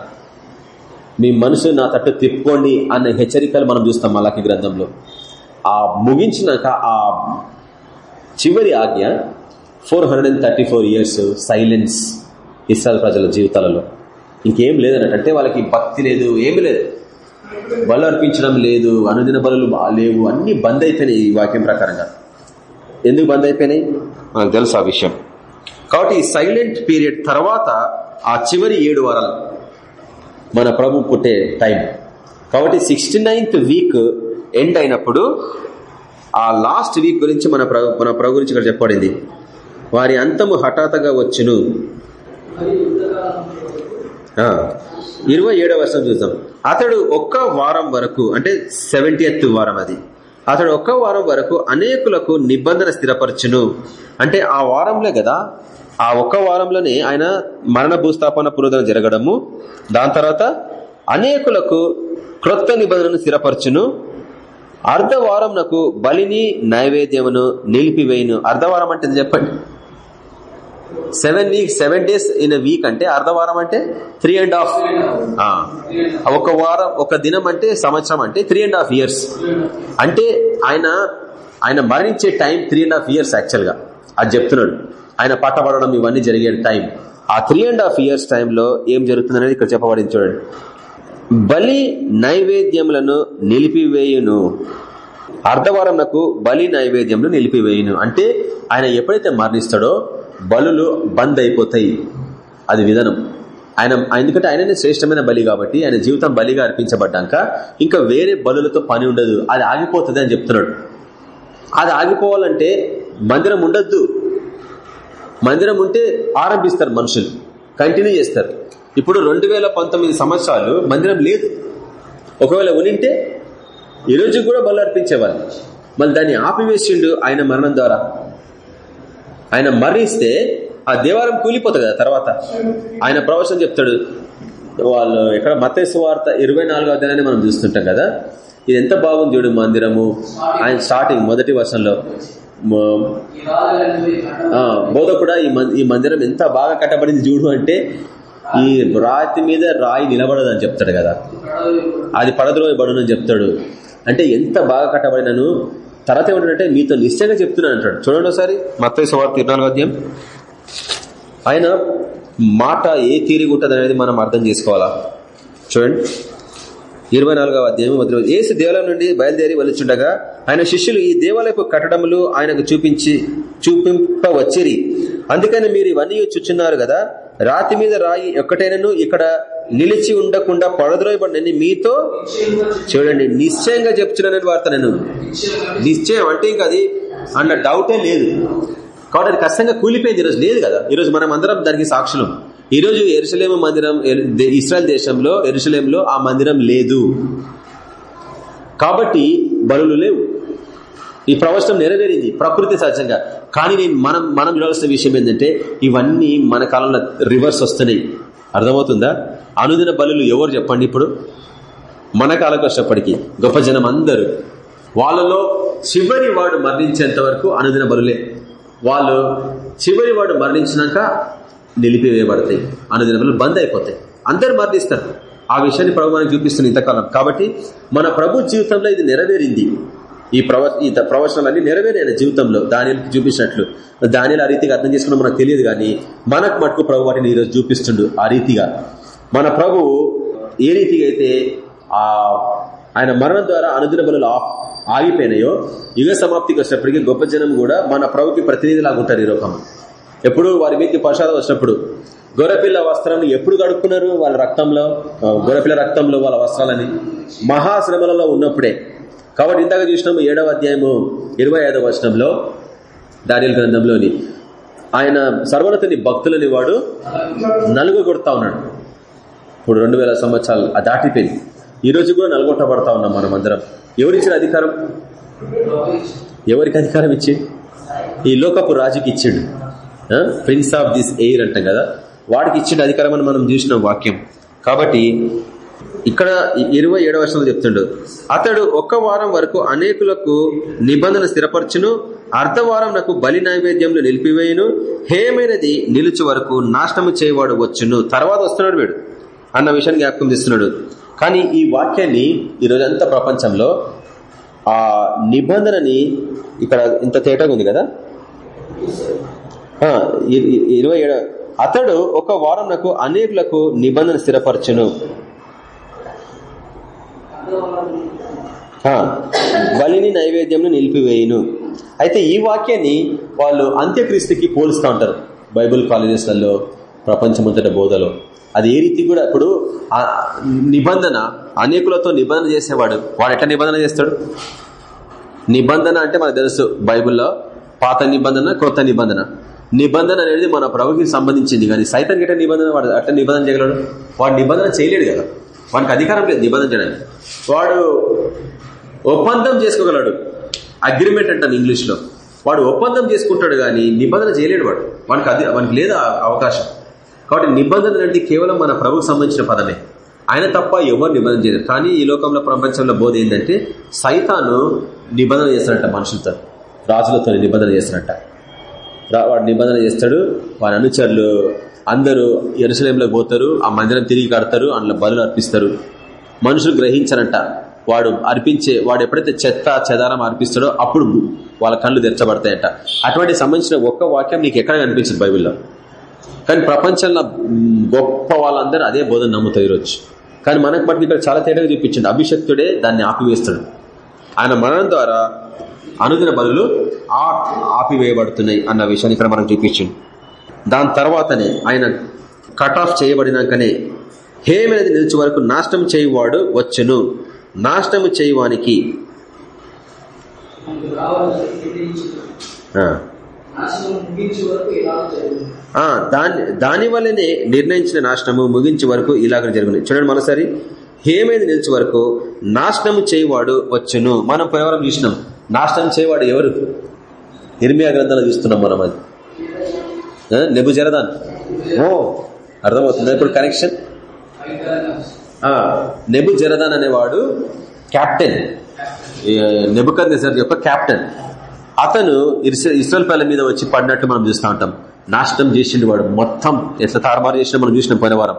మీ మనసు నా తట్టు తిప్పుకోండి అన్న హెచ్చరికలు మనం చూస్తాం మలాకి గ్రంథంలో. ఆ ముగించినాక ఆ చివరి ఆజ్ఞ four hundred and thirty four years silence Israel ప్రజల జీవితాలలో. ఇంకేం లేదన్నట్టు. అంటే వాళ్ళకి భక్తి లేదు ఏమి లేదు. బలు అర్పించడం లేదు అనుదిన బలులు లేవు. అన్ని బంద్ అయిపోయినాయి ఈ వాక్యం ప్రకారంగా. ఎందుకు బంద్ అయిపోయినాయి? మనకు తెలుసు ఆ విషయం. కాబట్టి ఈ సైలెంట్ పీరియడ్ తర్వాత ఆ చివరి ఏడు వారాలు మన ప్రభు పుట్టే టైం. కాబట్టి సిక్స్టీ నైన్త్ వీక్ ఎండ్ అయినప్పుడు ఆ లాస్ట్ వీక్ గురించి మన ప్రభు మన ప్రభు గురించి ఇక్కడ చెప్పబడింది. వారి అంతము హఠాత్తుగా వచ్చును. ఇరవై ఏడవ వర్షం చూద్దాం అతడు ఒక్క వారం వరకు అంటే సెవెంటీ వారం అది. అతడు ఒక్క వారం వరకు అనేకులకు నిబంధన స్థిరపరచును. అంటే ఆ వారంలో కదా. ఆ ఒక్క వారంలోనే ఆయన మరణ భూస్థాపన పురోధన జరగడము. దాని తర్వాత అనేకులకు క్రొత్త నిబంధనను స్థిరపరచును. అర్ధవారం నాకు బలిని నైవేద్యమును నిలిపివేయును. అర్ధవారం అంటే చెప్పండి. Seven week seven days in week అంటే అర్ధవారం అంటే త్రీ అండ్ హాఫ్ ఒక వారం ఒక దినం అంటే సంవత్సరం అంటే త్రీ అండ్ హాఫ్ ఇయర్స్ అంటే ఆయన ఆయన మరణించే time three and half years యాక్చువల్గా. అది చెప్తున్నాడు. ఆయన పట్టబడడం ఇవన్నీ జరిగే టైం ఆ త్రీ అండ్ హాఫ్ ఇయర్స్ టైంలో ఏం జరుగుతుందనేది ఇక్కడ చెప్పబడింది చూడండి. బలి నైవేద్యములను నిలిపివేయును. అర్ధవారం నాకు బలి నైవేద్యములు నిలిపివేయును. అంటే ఆయన ఎప్పుడైతే మరణిస్తాడో బలులు బంద్ అయిపోతాయి అది విధానం. ఆయన ఎందుకంటే ఆయననే శ్రేష్టమైన బలి కాబట్టి ఆయన జీవితం బలిగా అర్పించబడ్డాక ఇంకా వేరే బలులతో పని ఉండదు. అది ఆగిపోతుంది అని చెప్తున్నాడు. అది ఆగిపోవాలంటే మందిరం ఉండొద్దు. మందిరం ఉంటే ఆరంభిస్తారు మనుషులు. కంటిన్యూ చేస్తారు. ఇప్పుడు రెండు వేల పంతొమ్మిది సంవత్సరాలు మందిరం లేదు. ఒకవేళ ఉనింటే ఈరోజు కూడా బలు అర్పించేవాళ్ళు. మళ్ళీ దాన్ని ఆపివేసిండు ఆయన మరణం ద్వారా. ఆయన మరణిస్తే ఆ దేవాలయం కూలిపోతుంది కదా తర్వాత. ఆయన ప్రవచనం చెప్తాడు. వాళ్ళు ఇక్కడ మతేసు వార్త ఇరవై నాలుగో అధ్యాయాన్ని మనం చూస్తుంటాం కదా. ఇది ఎంత బాగుంది చూడు మందిరము. ఆయన స్టార్టింగ్ మొదటి వర్షంలో బోధ కూడా ఈ ఈ మందిరం ఎంత బాగా కట్టబడింది చూడు అంటే ఈ రాతి మీద రాయి నిలబడదు అని చెప్తాడు కదా. అది పడద్రోయబడును అని చెప్తాడు. అంటే ఎంత బాగా కట్టబడినను? తర్వాత ఏమంటాడంటే మీతో నిశ్చయంగా చెప్తున్నాను అంటాడు. చూడండి ఒకసారి మత్తయి సువార్త ఇరవై నాలుగో అధ్యాయం. ఆయన మాట ఏ తీరిగి ఉంటుంది అనేది మనం అర్థం చేసుకోవాలా? చూడండి. ఇరవై నాలుగవ అధ్యాయం ఏసు దేవాలయం నుండి బయలుదేరి వెలుచుండగా ఆయన శిష్యులు ఈ దేవాలయపు కట్టడములు ఆయనకు చూపించి చూపింపవచ్చిరి అందుకని మీరు ఇవన్నీ చూచున్నారు కదా రాతి మీద రాయి ఒక్కటైనను ఇక్కడ నిలిచి ఉండకుండా పడద్రోయబడినని మీతో చూడండి. నిశ్చయంగా చెప్తున్నానని వార్త నేను. నిశ్చయం అంటే ఇంకా అది అన్న డౌటే లేదు. కాబట్టి అది కష్టంగా కూలిపోయింది ఈరోజు. లేదు కదా. ఈరోజు మనం అందరం దానికి సాక్షులం. ఈరోజు రోజు ఎరుసలేము మందిరం ఇస్రాయల్ దేశంలో ఎరుసలేంలో ఆ మందిరం లేదు. కాబట్టి బలులు లేవు. ఈ ప్రవచనం నెరవేరింది ప్రకృతి సహజంగా. కానీ నేను మనం మనం చూడాల్సిన విషయం ఏంటంటే ఇవన్నీ మన కాలంలో రివర్స్ వస్తున్నాయి. అర్థమవుతుందా? అనుదిన బలులు ఎవరు చెప్పండి ఇప్పుడు? మన కాలకు వచ్చేప్పటికీ గొప్ప జనం అందరూ. వాళ్ళలో చివరి వాడు మరణించేంత వరకు అనుదిన బలులే. వాళ్ళు చివరి వాడు మరణించినాక నిలిపివేయబడతాయి. అనుదిన బలు బంద్ అయిపోతాయి. అందరు మరణిస్తారు. ఆ విషయాన్ని ప్రభు మనకు చూపిస్తుంది ఇంతకాలం. కాబట్టి మన ప్రభు జీవితంలో ఇది నెరవేరింది. ఈ ప్రవ ఈ ప్రవచనాలన్నీ నెరవేరే జీవితంలో. దానికి చూపించినట్లు. దానిలో ఆ రీతిగా అర్థం చేసుకున్న మనకు తెలియదు కానీ మనకు మటుకు ప్రభు వాటిని ఈరోజు చూపిస్తుండు ఆ రీతిగా. మన ప్రభు ఏ రీతిగా అయితే ఆ ఆయన మరణం ద్వారా అనుదిన బలు ఆగిపోయినాయో యుగ సమాప్తికి వచ్చినప్పటికీ గొప్ప జనం కూడా మన ప్రభుకి ప్రతినిధిలాగా ఉంటారు ఈ లోకం. ఎప్పుడు వారి మీదకి ప్రసాదం వచ్చినప్పుడు గొర్రెపిల్ల వస్త్రాన్ని ఎప్పుడు కడుక్కున్నారు వాళ్ళ రక్తంలో? గొర్రెపిల్ల రక్తంలో వాళ్ళ వస్త్రాలని? మహాశ్రమలలో ఉన్నప్పుడే. కాబట్టి ఇందాక చూసినాము ఏడవ అధ్యాయము ఇరవై ఐదవ వచనంలో దానియల్ గ్రంథంలోని ఆయన సర్వోన్నతుని భక్తులని వాడు నలుగు కొడతా ఉన్నాడు. ఇప్పుడు రెండు వేల సంవత్సరాలు అది దాటిపోయింది. ఈ రోజు కూడా నలుగొట్టబడతా ఉన్నాం మనం అందరం. ఎవరిచ్చిన అధికారం? ఎవరికి అధికారం ఇచ్చి? ఈ లోకపు రాజుకి ఇచ్చిండు. ప్రిన్స్ ఆఫ్ దిస్ ఎయిర్ అంటాం కదా. వాడికి ఇచ్చిన అధికారం అని మనం చూసిన వాక్యం. కాబట్టి ఇక్కడ ఇరవై ఏడవ వర్షంలో చెప్తుండు. అతడు ఒక్క వారం వరకు అనేకులకు నిబంధన స్థిరపరచును అర్ధవారం నాకు బలి నైవేద్యంలో నిలిపివేయును హేమైనది నిలుచు వరకు నాశనము చేయవాడు వచ్చును. తర్వాత వస్తున్నాడు వీడు. అన్న విషయాన్ని జ్ఞాపకం చేస్తున్నాడు. కానీ ఈ వాక్యాన్ని ఈ రోజంతా ప్రపంచంలో ఆ నిబంధనని ఇక్కడ ఇంత తేటగా ఉంది కదా? ఇరవై ఏడ అతడు ఒక వారం నాకు అనేకులకు నిబంధన స్థిరపరచును. బలిని నైవేద్యంను నిలిపివేయును. అయితే ఈ వాక్యాన్ని వాళ్ళు అంత్యక్రీస్తుకి పోలుస్తూ ఉంటారు బైబుల్ కాలేజెస్లలో ప్రపంచమంతట బోధలో. అది ఏ రీతి కూడా ఇప్పుడు నిబంధన అనేకులతో నిబంధన చేసేవాడు వాడు ఎట్లా నిబంధన చేస్తాడు? నిబంధన అంటే మనకు తెలుసు బైబిల్లో పాత నిబంధన కొత్త నిబంధన. నిబంధన అనేది మన ప్రభుకి సంబంధించింది కానీ సైతం గిట్ట నిబంధన వాడు అట్లా నిబంధన చేయగలడు? వాడు నిబంధన చేయలేడు కదా. వానికి అధికారం లేదు నిబంధన చేయడానికి వాడు ఒప్పందం చేసుకోగలడు. అగ్రిమెంట్ అంటాను ఇంగ్లీష్లో. వాడు ఒప్పందం చేసుకుంటాడు కానీ నిబంధన చేయలేడు వాడు. వానికి అది వానికి లేదు అవకాశం. కాబట్టి నిబంధన అనేది కేవలం మన ప్రభుకు సంబంధించిన పదమే. ఆయన తప్ప ఎవరు నిబంధన చేయరు కానీ ఈ లోకంలో ప్రపంచంలో బోధ ఏంటంటే సైతాను నిబంధన చేస్తాడంట మనుషులతో. రాజులతో నిబంధన చేస్తాడంట. రా- వాడు నిబంధన చేస్తాడు వారి అనుచరులు అందరూ ఎరుసలేంలోకి పోతారు ఆ మందిరం తిరిగి కడతారు అందులో బలు అర్పిస్తారు. మనుషులు గ్రహించరంట వాడు అర్పించే వాడు ఎప్పుడైతే చెత్త చెదారం అర్పిస్తాడో అప్పుడు వాళ్ళ కళ్ళు తెరచబడతాయంట. అటువంటి సంబంధించిన ఒక్క వాక్యం నీకు ఎక్కడ కనిపించదు బైబిల్లో. కానీ ప్రపంచంలో గొప్ప వాళ్ళందరూ అదే బోధన నమ్ముతారు ఈరోజు. కానీ మనకు బట్టి ఇక్కడ చాలా తేడాగా చూపించండి. అభిషక్తుడే దాన్ని ఆపివేస్తాడు. ఆయన మరణం ద్వారా అనుదిన బదులు ఆపివేయబడుతున్నాయి అన్న విషయాన్ని ఇక్కడ మనకు చూపించండి. దాని తర్వాతనే ఆయన కట్ ఆఫ్ చేయబడినాకనే హేమనేది నిలిచి వరకు నాశనం చేయువాడు వచ్చును. నాశనము చేయువానికి
నాశనం
దాని దాని వల్లనే నిర్ణయించిన నాశనము ముగించే వరకు ఇలాగ జరుగుతుంది చూడండి మరోసారి హేమేది నిలిచి వరకు నాశనము చేయవాడు వచ్చును. మనం పోయేవరం చూసినాం. నాశనం చేయవాడు ఎవరు? ఇర్మియా గ్రంథాలు చూస్తున్నాం మనం అది. నెబు జరదాన్ ఓ. అర్థమవుతుంది ఇప్పుడు కనెక్షన్ నెబు జరదాన్ అనేవాడు కెప్టెన్ నెబుకద్ నెజర్ యొక్క కెప్టెన్ అతను ఇస్రా- ఇస్రాయల్ పల్లె మీద వచ్చి పడినట్టు మనం చూస్తూ ఉంటాం. నాశనం చేసిండు వాడు మొత్తం ఎట్లా తారుమారు చేసిన మనం చూసినాం పోయిన వారం.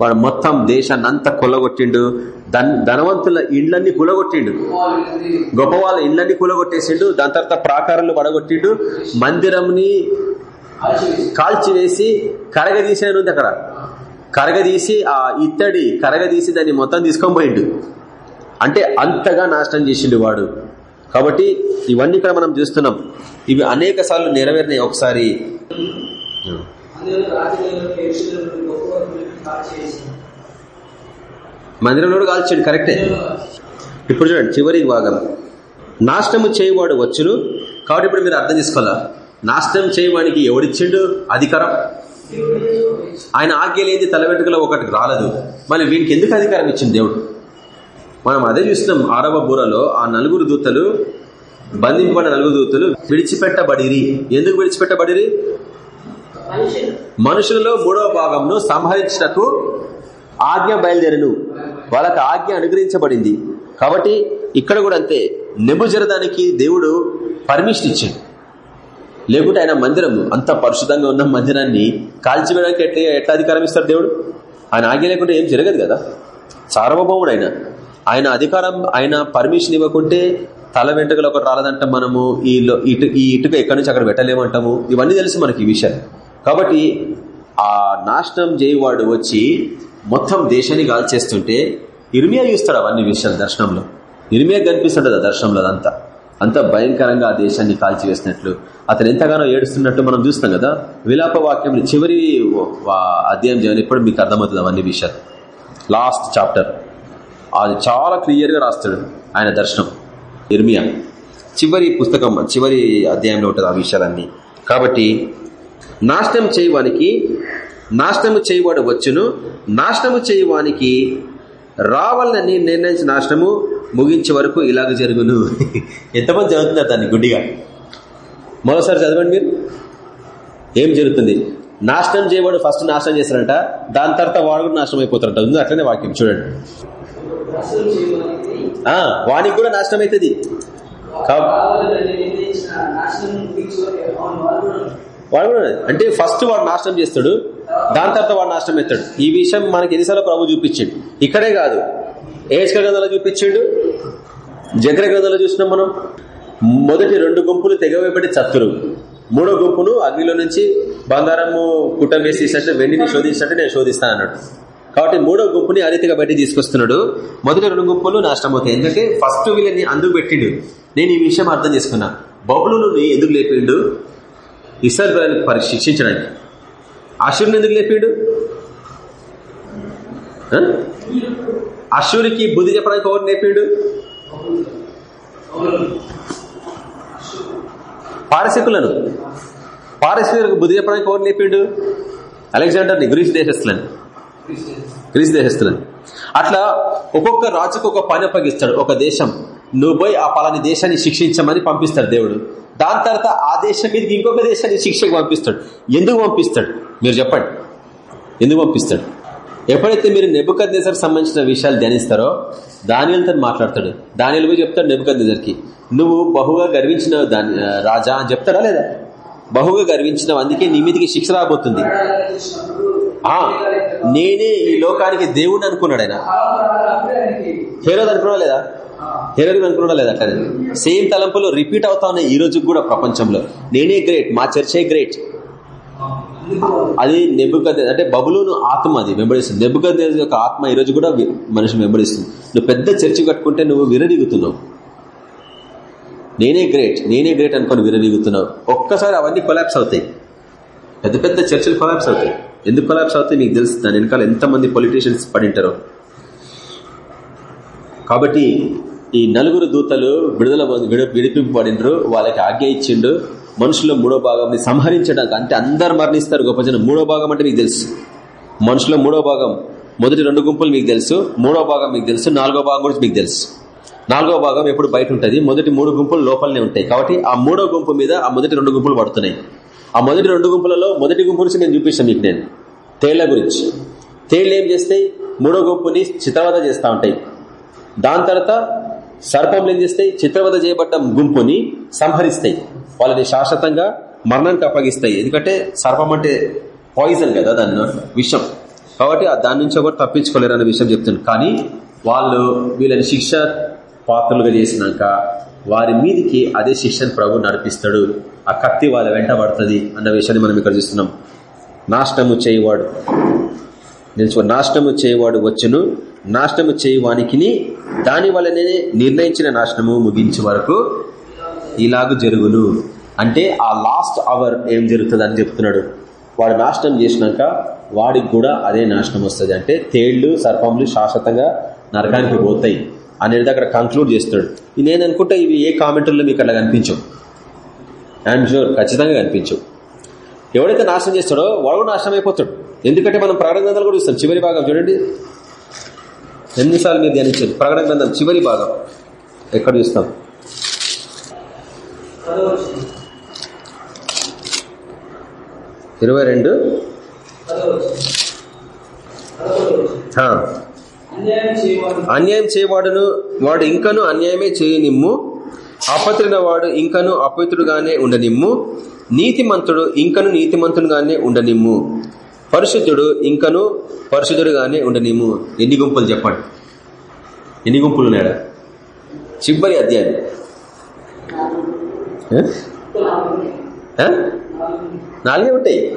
వాడు మొత్తం దేశాన్ని అంతా కొల్లగొట్టిండు. ధన్ ధనవంతుల ఇండ్లన్నీ కూలగొట్టిండు. గొప్ప వాళ్ళ ఇండ్లన్నీ కూలగొట్టేసిండు. దాని తర్వాత ప్రాకారాలు పడగొట్టిండు. మందిరంని కాల్చివేసి కరగదీసిన ఉంది అక్కడ. కరగదీసి ఆ ఇత్తడి కరగదీసి దాన్ని మొత్తం తీసుకొని పోయిండు. అంటే అంతగా నాశనం చేసిండు వాడు. కాబట్టి ఇవన్నీ ఇక్కడ మనం చూస్తున్నాం. ఇవి అనేక సార్లు నెరవేరినాయి ఒకసారి. మందిరంలో కాల్చాడు కరెక్టే. ఇప్పుడు చూడండి చివరి భాగం. నాశనము చేయవాడు వచ్చును. కాబట్టి ఇప్పుడు మీరు అర్థం చేసుకోవాలా? నాశనం చేయడానికి ఎవడిచ్చిండు? అధికారం. ఆయన ఆజ్ఞ లేని తల వెంట్రుకలో ఒకటి రాలదు. మరి వీనికి ఎందుకు అధికారం ఇచ్చింది దేవుడు? మనం అదే చూస్తున్నాం ఆరవ బూరలో ఆ నలుగురు దూతలు బంధింపబడిన నలుగురు దూతలు విడిచిపెట్టబడిరి. ఎందుకు విడిచిపెట్టబడిరి? మనుషులలో మూడవ భాగంను సంహరించటకు ఆజ్ఞ బయలుదేరను. వాళ్ళకి ఆజ్ఞ అనుగ్రహించబడింది. కాబట్టి ఇక్కడ కూడా అంతే. నెబు జరదానికి దేవుడు పర్మిషన్ ఇచ్చిండు. లేకుంటే ఆయన మందిరం అంత పరిశుద్ధంగా ఉన్న మందిరాన్ని కాల్చివేయడానికి ఎట్లా ఎట్లా అధికారం ఇస్తాడు దేవుడు? ఆయన ఆజ్ఞ లేకుంటే ఏం జరగదు కదా? సార్వభౌముడు ఆయన. ఆయన అధికారం ఆయన పర్మిషన్ ఇవ్వకుంటే తల వెంట్రుకలు ఒకటి రాలేదంట మనము. ఈ ఇటు ఈ ఇటుక ఎక్కడి నుంచి అక్కడ పెట్టలేమంటాము? ఇవన్నీ తెలుసు మనకి ఈ విషయాలు. కాబట్టి ఆ నాశనం చేయవాడు వచ్చి మొత్తం దేశాన్ని కాల్చేస్తుంటే ఇర్మియా చూస్తాడు అవన్నీ విషయాలు దర్శనంలో. ఇర్మియా కనిపిస్తుంటుంది ఆ దర్శనంలో అదంతా. అంత భయంకరంగా ఆ దేశాన్ని కాల్చివేసినట్లు. అతను ఎంతగానో ఏడుస్తున్నట్టు మనం చూస్తాం కదా. విలాప వాక్యం చివరి అధ్యాయం చేయని ఇప్పుడు మీకు అర్థమవుతుంది అవన్నీ విషయాలు. లాస్ట్ చాప్టర్ అది చాలా క్లియర్గా రాస్తాడు ఆయన దర్శనం. ఇర్మియా. చివరి పుస్తకం చివరి అధ్యాయంలో ఉంటుంది ఆ విషయాలన్నీ. కాబట్టి నాశనం చేయవానికి నాశనము చేయవాడు వచ్చును నాశనము చేయవానికి రావాలని నిర్ణయించిన నాశనము ముగించే వరకు ఇలాగ జరుగును. ఎంతమంది చదువుతున్నారు దాన్ని గుడ్డిగా? మరోసారి చదవండి మీరు. ఏం జరుగుతుంది? నాశనం చేయవాడు ఫస్ట్ నాశనం చేస్తారంట దాని తర్వాత వాడు కూడా నాశనం అయిపోతారంట. ఉంది అట్లనే వాక్యం చూడండి. వానికి కూడా నాశనం అవుతుంది. వాడు కూడా అంటే ఫస్ట్ వాడు నాశనం చేస్తాడు దాని తర్వాత వాడు నాశనం ఎత్తాడు. ఈ విషయం మనకి ఎన్నిసార్లు ప్రభు చూపించాడు. ఇక్కడే కాదు. ఏజ్ గ్రంథంలో చూపించాడు. జగ్ర గ్రంథంలో చూసినాం మనం. మొదటి రెండు గుంపులు తెగవేపడి చత్తురు. మూడో గుంపును అగ్నిలో నుంచి బంగారము కుటం వేసి తీసినట్టు వెండిని శోధించినట్టు నేను శోధిస్తాను అన్నాడు. కాబట్టి మూడో గుంపుని ఆ రీతిగా బయట తీసుకొస్తున్నాడు. మొదటి రెండు గుంపులు నాశనం అవుతాయి. ఎందుకంటే ఫస్ట్ వీళ్ళని అందుకు పెట్టిండు. నేను ఈ విషయం అర్థం చేసుకున్నా. బబులు ఎందుకు లేపిండు? ఇస్రాయల్ పరీక్ష శిక్షించడానికి అశురుని ఎందుకు లేపాడు? ఆ? అశురికి బుద్ధి చెప్పడానికి ఎవరు నేర్పిండు పారసికులను. పారసికులకు బుద్ధి చెప్పడానికి ఎవరు నేర్పిండు అలెగ్జాండర్ని గ్రీస్ దేశస్తులని గ్రీస్ దేశస్తులని అట్లా ఒక్కొక్క రాజుకు ఒక పని అప్పగిస్తాడు ఒక దేశం. నువ్వు పోయి ఆ పలాని దేశాన్ని శిక్షించమని పంపిస్తాడు దేవుడు. దాని తర్వాత ఆ దేశం మీదకి ఇంకొక దేశాన్ని శిక్షకు పంపిస్తాడు. ఎందుకు పంపిస్తాడు? మీరు చెప్పండి. ఎందుకు పంపిస్తాడు? ఎప్పుడైతే మీరు నెబుకద్ సంబంధించిన విషయాలు ధ్యానిస్తారో దానిలతో మాట్లాడతాడు. దానిలో పోయి చెప్తాడు నెబుకద్కి నువ్వు బహుగా గర్వించిన దాని రాజా అని చెప్తాడా లేదా? బహుగా గర్వించిన అందుకే నీ మీదకి శిక్ష రాబోతుంది. ఆ నేనే ఈ లోకానికి దేవుడు అనుకున్నాడు ఆయన. హేరోద్ అనుకున్నా లేదా? హేరోద్ అనుకున్నా లేదా అట్లా సేమ్ తలంపులు రిపీట్ అవుతా ఉన్నాయి ఈ రోజు కూడా ప్రపంచంలో. నేనే గ్రేట్ మా చర్చే గ్రేట్. అది నెబ్బుకద్ అంటే బబులోను ఆత్మ అది వెంబడిస్తుంది. నెబ్బుకద్ యొక్క ఆత్మ ఈ రోజు కూడా మనిషిని వెంబడిస్తుంది. నువ్వు పెద్ద చర్చి కట్టుకుంటే నువ్వు విరదిగుతున్నావు నేనే గ్రేట్ నేనే గ్రేట్ అనుకుని విరదిగుతున్నావు ఒక్కసారి అవన్నీ కొలాప్స్ అవుతాయి. పెద్ద పెద్ద చర్చలు కొలాప్స్ అవుతాయి. ఎందుకు కొలాప్స్ అవుతాయి నీకు తెలుసు? దాని వెనకాల ఎంతమంది పొలిటీషియన్స్ పడింటారో. కాబట్టి ఈ నలుగురు దూతలు విడుదల విడిపింపబడినరు. వాళ్ళకి ఆజ్ఞ ఇచ్చిండు. మనుషుల మూడో భాగం సంహరించడానికి. అంటే అందరు మరణిస్తారు గొప్ప జనం. మూడో భాగం అంటే మీకు తెలుసు. మనుషుల మూడో భాగం. మొదటి రెండు గుంపులు మీకు తెలుసు. మూడో భాగం మీకు తెలుసు. నాలుగో భాగం కూడా మీకు తెలుసు. నాలుగో భాగం ఎప్పుడు బయట ఉంటుంది. మొదటి మూడు గుంపులు లోపలనే ఉంటాయి. కాబట్టి ఆ మూడో గుంపు మీద ఆ మొదటి రెండు గుంపులు పడుతున్నాయి. ఆ మొదటి రెండు గుంపులలో మొదటి గుంపు గురించి నేను చూపిస్తాను మీకు నేను. తేళ్ళ గురించి. తేళ్ళు ఏం చేస్తాయి? మూడో గుంపుని చిత్రవద చేస్తూ ఉంటాయి. దాని తర్వాత సర్పంలు ఏం చేస్తాయి? చిత్రవద చేయబడ్డ గుంపుని సంహరిస్తాయి. వాళ్ళని శాశ్వతంగా మరణానికి అప్పగిస్తాయి. ఎందుకంటే సర్పం అంటే పాయిజన్ కదా దాని విషం. కాబట్టి ఆ దాని నుంచి ఒకటి తప్పించుకోలేరు అనే విషయం చెప్తుంది కానీ వాళ్ళు వీళ్ళని శిక్ష పాత్రలుగా చేసినాక వారి మీదికి అదే శిక్షను ప్రభు నడిపిస్తాడు. ఆ కత్తి వాళ్ళ వెంట పడుతుంది అన్న విషయాన్ని మనం ఇక్కడ చూస్తున్నాం. నాశనము చేయవాడు. నేను నాశనము చేయవాడు వచ్చును. నాశనము చేయవానికి దాని వల్లనే నిర్ణయించిన నాశనము ముగించే వరకు ఇలాగ జరుగును. అంటే ఆ లాస్ట్ అవర్ ఏం జరుగుతుంది అని చెప్తున్నాడు. వాడు నాశనం చేసినాక వాడికి కూడా అదే నాశనం వస్తుంది. అంటే తేళ్ళు సర్పములు శాశ్వతంగా నరకానికి పోతాయి అనేది అక్కడ కంక్లూడ్ చేస్తున్నాడు. నేను అనుకుంటా ఇవి ఏ కామెంటర్లో మీకు అట్లా కనిపించవు. ఐఎమ్ షూర్ ఖచ్చితంగా కనిపించవు. ఎవడైతే నాశనం చేస్తాడో వాడు కూడా నాశనం అయిపోతాడు. ఎందుకంటే మనం ప్రకటన గ్రంథాలు కూడా చూస్తాం. చివరి భాగం చూడండి. ఎన్నిసార్లు మీరు ధ్యానించారు? ప్రకటన గ్రంథం చివరి భాగం. ఎక్కడ చూస్తాం? ఇరవై రెండు?
అన్యాయం
చేయవాడును వాడు ఇంకను అన్యాయమే చేయనిమ్ము. అపత్రిన వాడు ఇంకను అపవిత్రుడుగానే ఉండనిమ్ము. నీతిమంతుడు ఇంకను నీతిమంతుడుగానే ఉండనిమ్ము. పరిశుద్ధుడు ఇంకను పరిశుద్ధుడుగానే ఉండనిమ్ము. ఎన్ని గుంపులు చెప్పండి? ఎన్ని గుంపులు ఉన్నాడా చివరి అధ్యాయం. నాలుగే ఉంటాయి.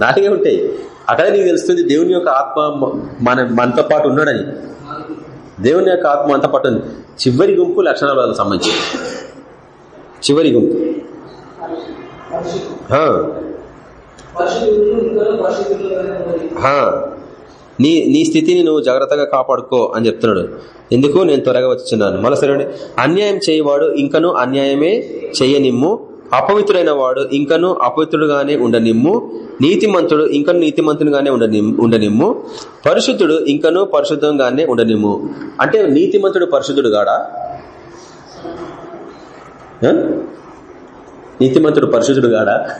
నాలుగే ఉంటాయి. అక్కడ నీకు తెలుస్తుంది దేవుని యొక్క ఆత్మ మన మనతో పాటు ఉన్నాడని. దేవుని యొక్క ఆత్మ మనతో పాటు ఉంది. చివరి గుంపు లక్షణాల వాళ్ళకి సంబంధించి చివరి గుంపు. నీ నీ స్థితిని నువ్వు జాగ్రత్తగా కాపాడుకో అని చెప్తున్నాడు. ఎందుకు? నేను త్వరగా వచ్చిన్నాను మళ్ళీ సరే అన్యాయం చేయవాడు ఇంకను అన్యాయమే చేయనిమ్ము. అపవిత్రుడైన వాడు ఇంకను అపవిత్రుడుగానే ఉండనిమ్ము. నీతిమంతుడు ఇంకను నీతిమంతుడుగానే ఉండని ఉండనిమ్ము. పరిశుద్ధుడు ఇంకను పరిశుద్ధంగానే ఉండనిమ్ము. అంటే నీతిమంతుడు పరిశుద్ధుడు గాడా నీతిమంతుడు పరిశుద్ధుడు గాడా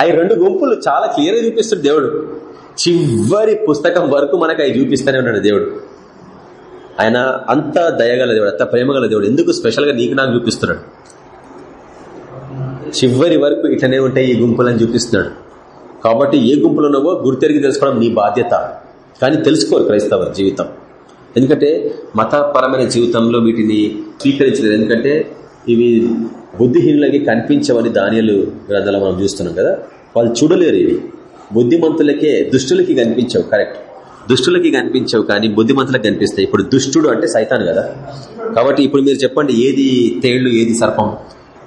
అవి రెండు గుంపులు చాలా క్లియర్గా చూపిస్తాడు దేవుడు. చివరి పుస్తకం వరకు మనకు అవి చూపిస్తూనే ఉన్నాడు దేవుడు. ఆయన అంత దయగల దేవుడు అంత ప్రేమగల దేవుడు. ఎందుకు స్పెషల్గా నీకు నాకు చూపిస్తున్నాడు? చివరి వరకు ఇట్లనే ఉంటాయి ఈ గుంపులని చూపిస్తున్నాడు. కాబట్టి ఏ గుంపులు ఉన్నావో గుర్తెరిగి తెలుసుకోవడం నీ బాధ్యత. కానీ తెలుసుకోరు క్రైస్తవ జీవితం. ఎందుకంటే మతపరమైన జీవితంలో వీటిని స్వీకరించలేదు. ఎందుకంటే ఇవి బుద్ధిహీనులకి కనిపించవని ధాన్యాలు గ్రంథాలు మనం చూస్తున్నాం కదా. వాళ్ళు చూడలేరు ఇవి. బుద్ధిమంతులకే దుష్టులకి కనిపించవు కరెక్ట్ దుష్టులకి కనిపించవు కానీ బుద్ధిమంతులకు కనిపిస్తాయి. ఇప్పుడు దుష్టుడు అంటే సైతాన్ కదా. కాబట్టి ఇప్పుడు మీరు చెప్పండి ఏది తేళ్ళు ఏది సర్పం?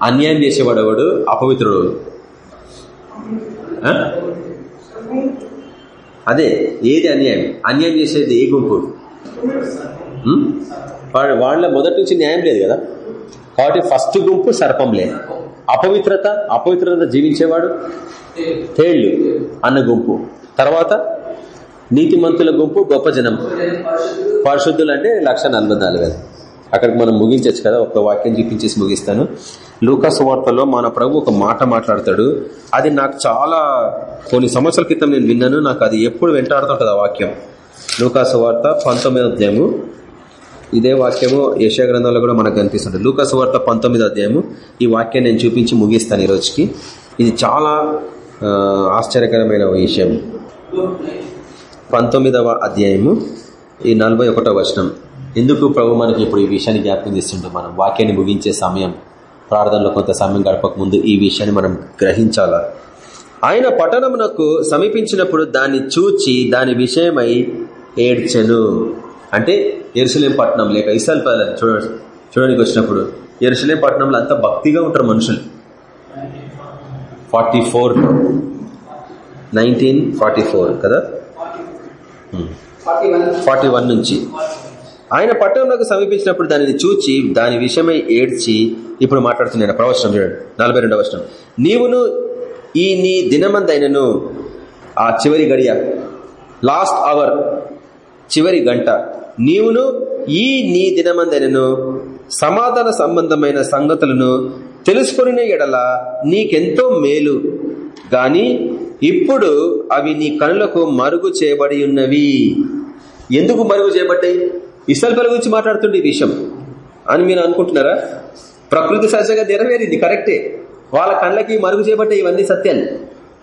అన్యాయం చేసేవాడు అపవిత్రుడు అదే ఏది అన్యాయం? అన్యాయం చేసేది ఏ గుంపు? వాడు వాళ్ళ మొదటి నుంచి న్యాయం లేదు కదా. కాబట్టి ఫస్ట్ గుంపు సర్పంలే అపవిత్రత అపవిత్రత జీవించేవాడు? తేళ్ళు అన్న గుంపు. తర్వాత నీతిమంతుల గుంపు గొప్ప జనం.
పరిశుద్ధులు
అంటే లక్ష నలభై నాలుగు అక్కడికి మనం ముగించచ్చు కదా ఒక వాక్యం చూపించేసి ముగిస్తాను. లూకాస్ వార్తలో మన ప్రభు ఒక మాట మాట్లాడతాడు. అది నాకు చాలా కొన్ని సంవత్సరాల క్రితం నేను విన్నాను నాకు అది ఎప్పుడు వెంటాడుతుంటుంది ఆ వాక్యం. లూకాసు వార్త పంతొమ్మిదో అధ్యాయము. ఇదే వాక్యము యశా గ్రంథంలో కూడా మనకు కనిపిస్తుంది. లూకాసు వార్త పంతొమ్మిది అధ్యాయము. ఈ వాక్యం నేను చూపించి ముగిస్తాను ఈ రోజుకి ఇది చాలా ఆశ్చర్యకరమైన విషయం. పంతొమ్మిదవ అధ్యాయము ఈ నలభై ఒకటవ వచనం. ఎందుకు ప్రభు మనకి ఇప్పుడు ఈ విషయాన్ని జ్ఞాపకం చేస్తుంటే మనం? వాక్యాన్ని ముగించే సమయం. ప్రార్థనలో కొంత సమయం గడపక ముందు ఈ విషయాన్ని మనం గ్రహించాలా? ఆయన పట్టణమునకు సమీపించినప్పుడు దాన్ని చూచి దాని విషయమై ఏడ్చెను. అంటే ఎరుసలేం పట్టణం లేక ఇసాల్ పాలెం చూడ చూడడానికి వచ్చినప్పుడు ఎరుసలేం పట్టణంలో అంతా భక్తిగా ఉంటారు మనుషులు. Forty four. Nineteen forty four కదా?
ఫార్టీ
ఫార్టీ వన్ నుంచి. ఆయన పట్టణంలోకి సమీపించినప్పుడు దానిని చూచి దాని విషయమై ఏడ్చి ఇప్పుడు మాట్లాడుతున్నాను ప్రవచనం చూడండి. నలభై రెండవ వచనం. నీవును ఈ నీ దినమందైనను ఆ చివరి గడియ లాస్ట్ అవర్ చివరి గంట నీవును ఈ నీ దినమందనను సమాధాన సంబంధమైన సంగతులను తెలుసుకుని ఎడల నీకెంతో మేలు. గాని ఇప్పుడు అవి నీ కనులకు మరుగు చేయబడి ఉన్నవి ఎందుకు మరుగు చేయబడ్డాయి? ఇసల్పల గురించి మాట్లాడుతుండే ఈ విషయం. అని మీరు అనుకుంటున్నారా? ప్రకృతి సహజంగా నెరవేరింది కరెక్టే. వాళ్ళ కళ్ళకి మరుగు చేయబడ్డాయి ఇవన్నీ సత్యాలు.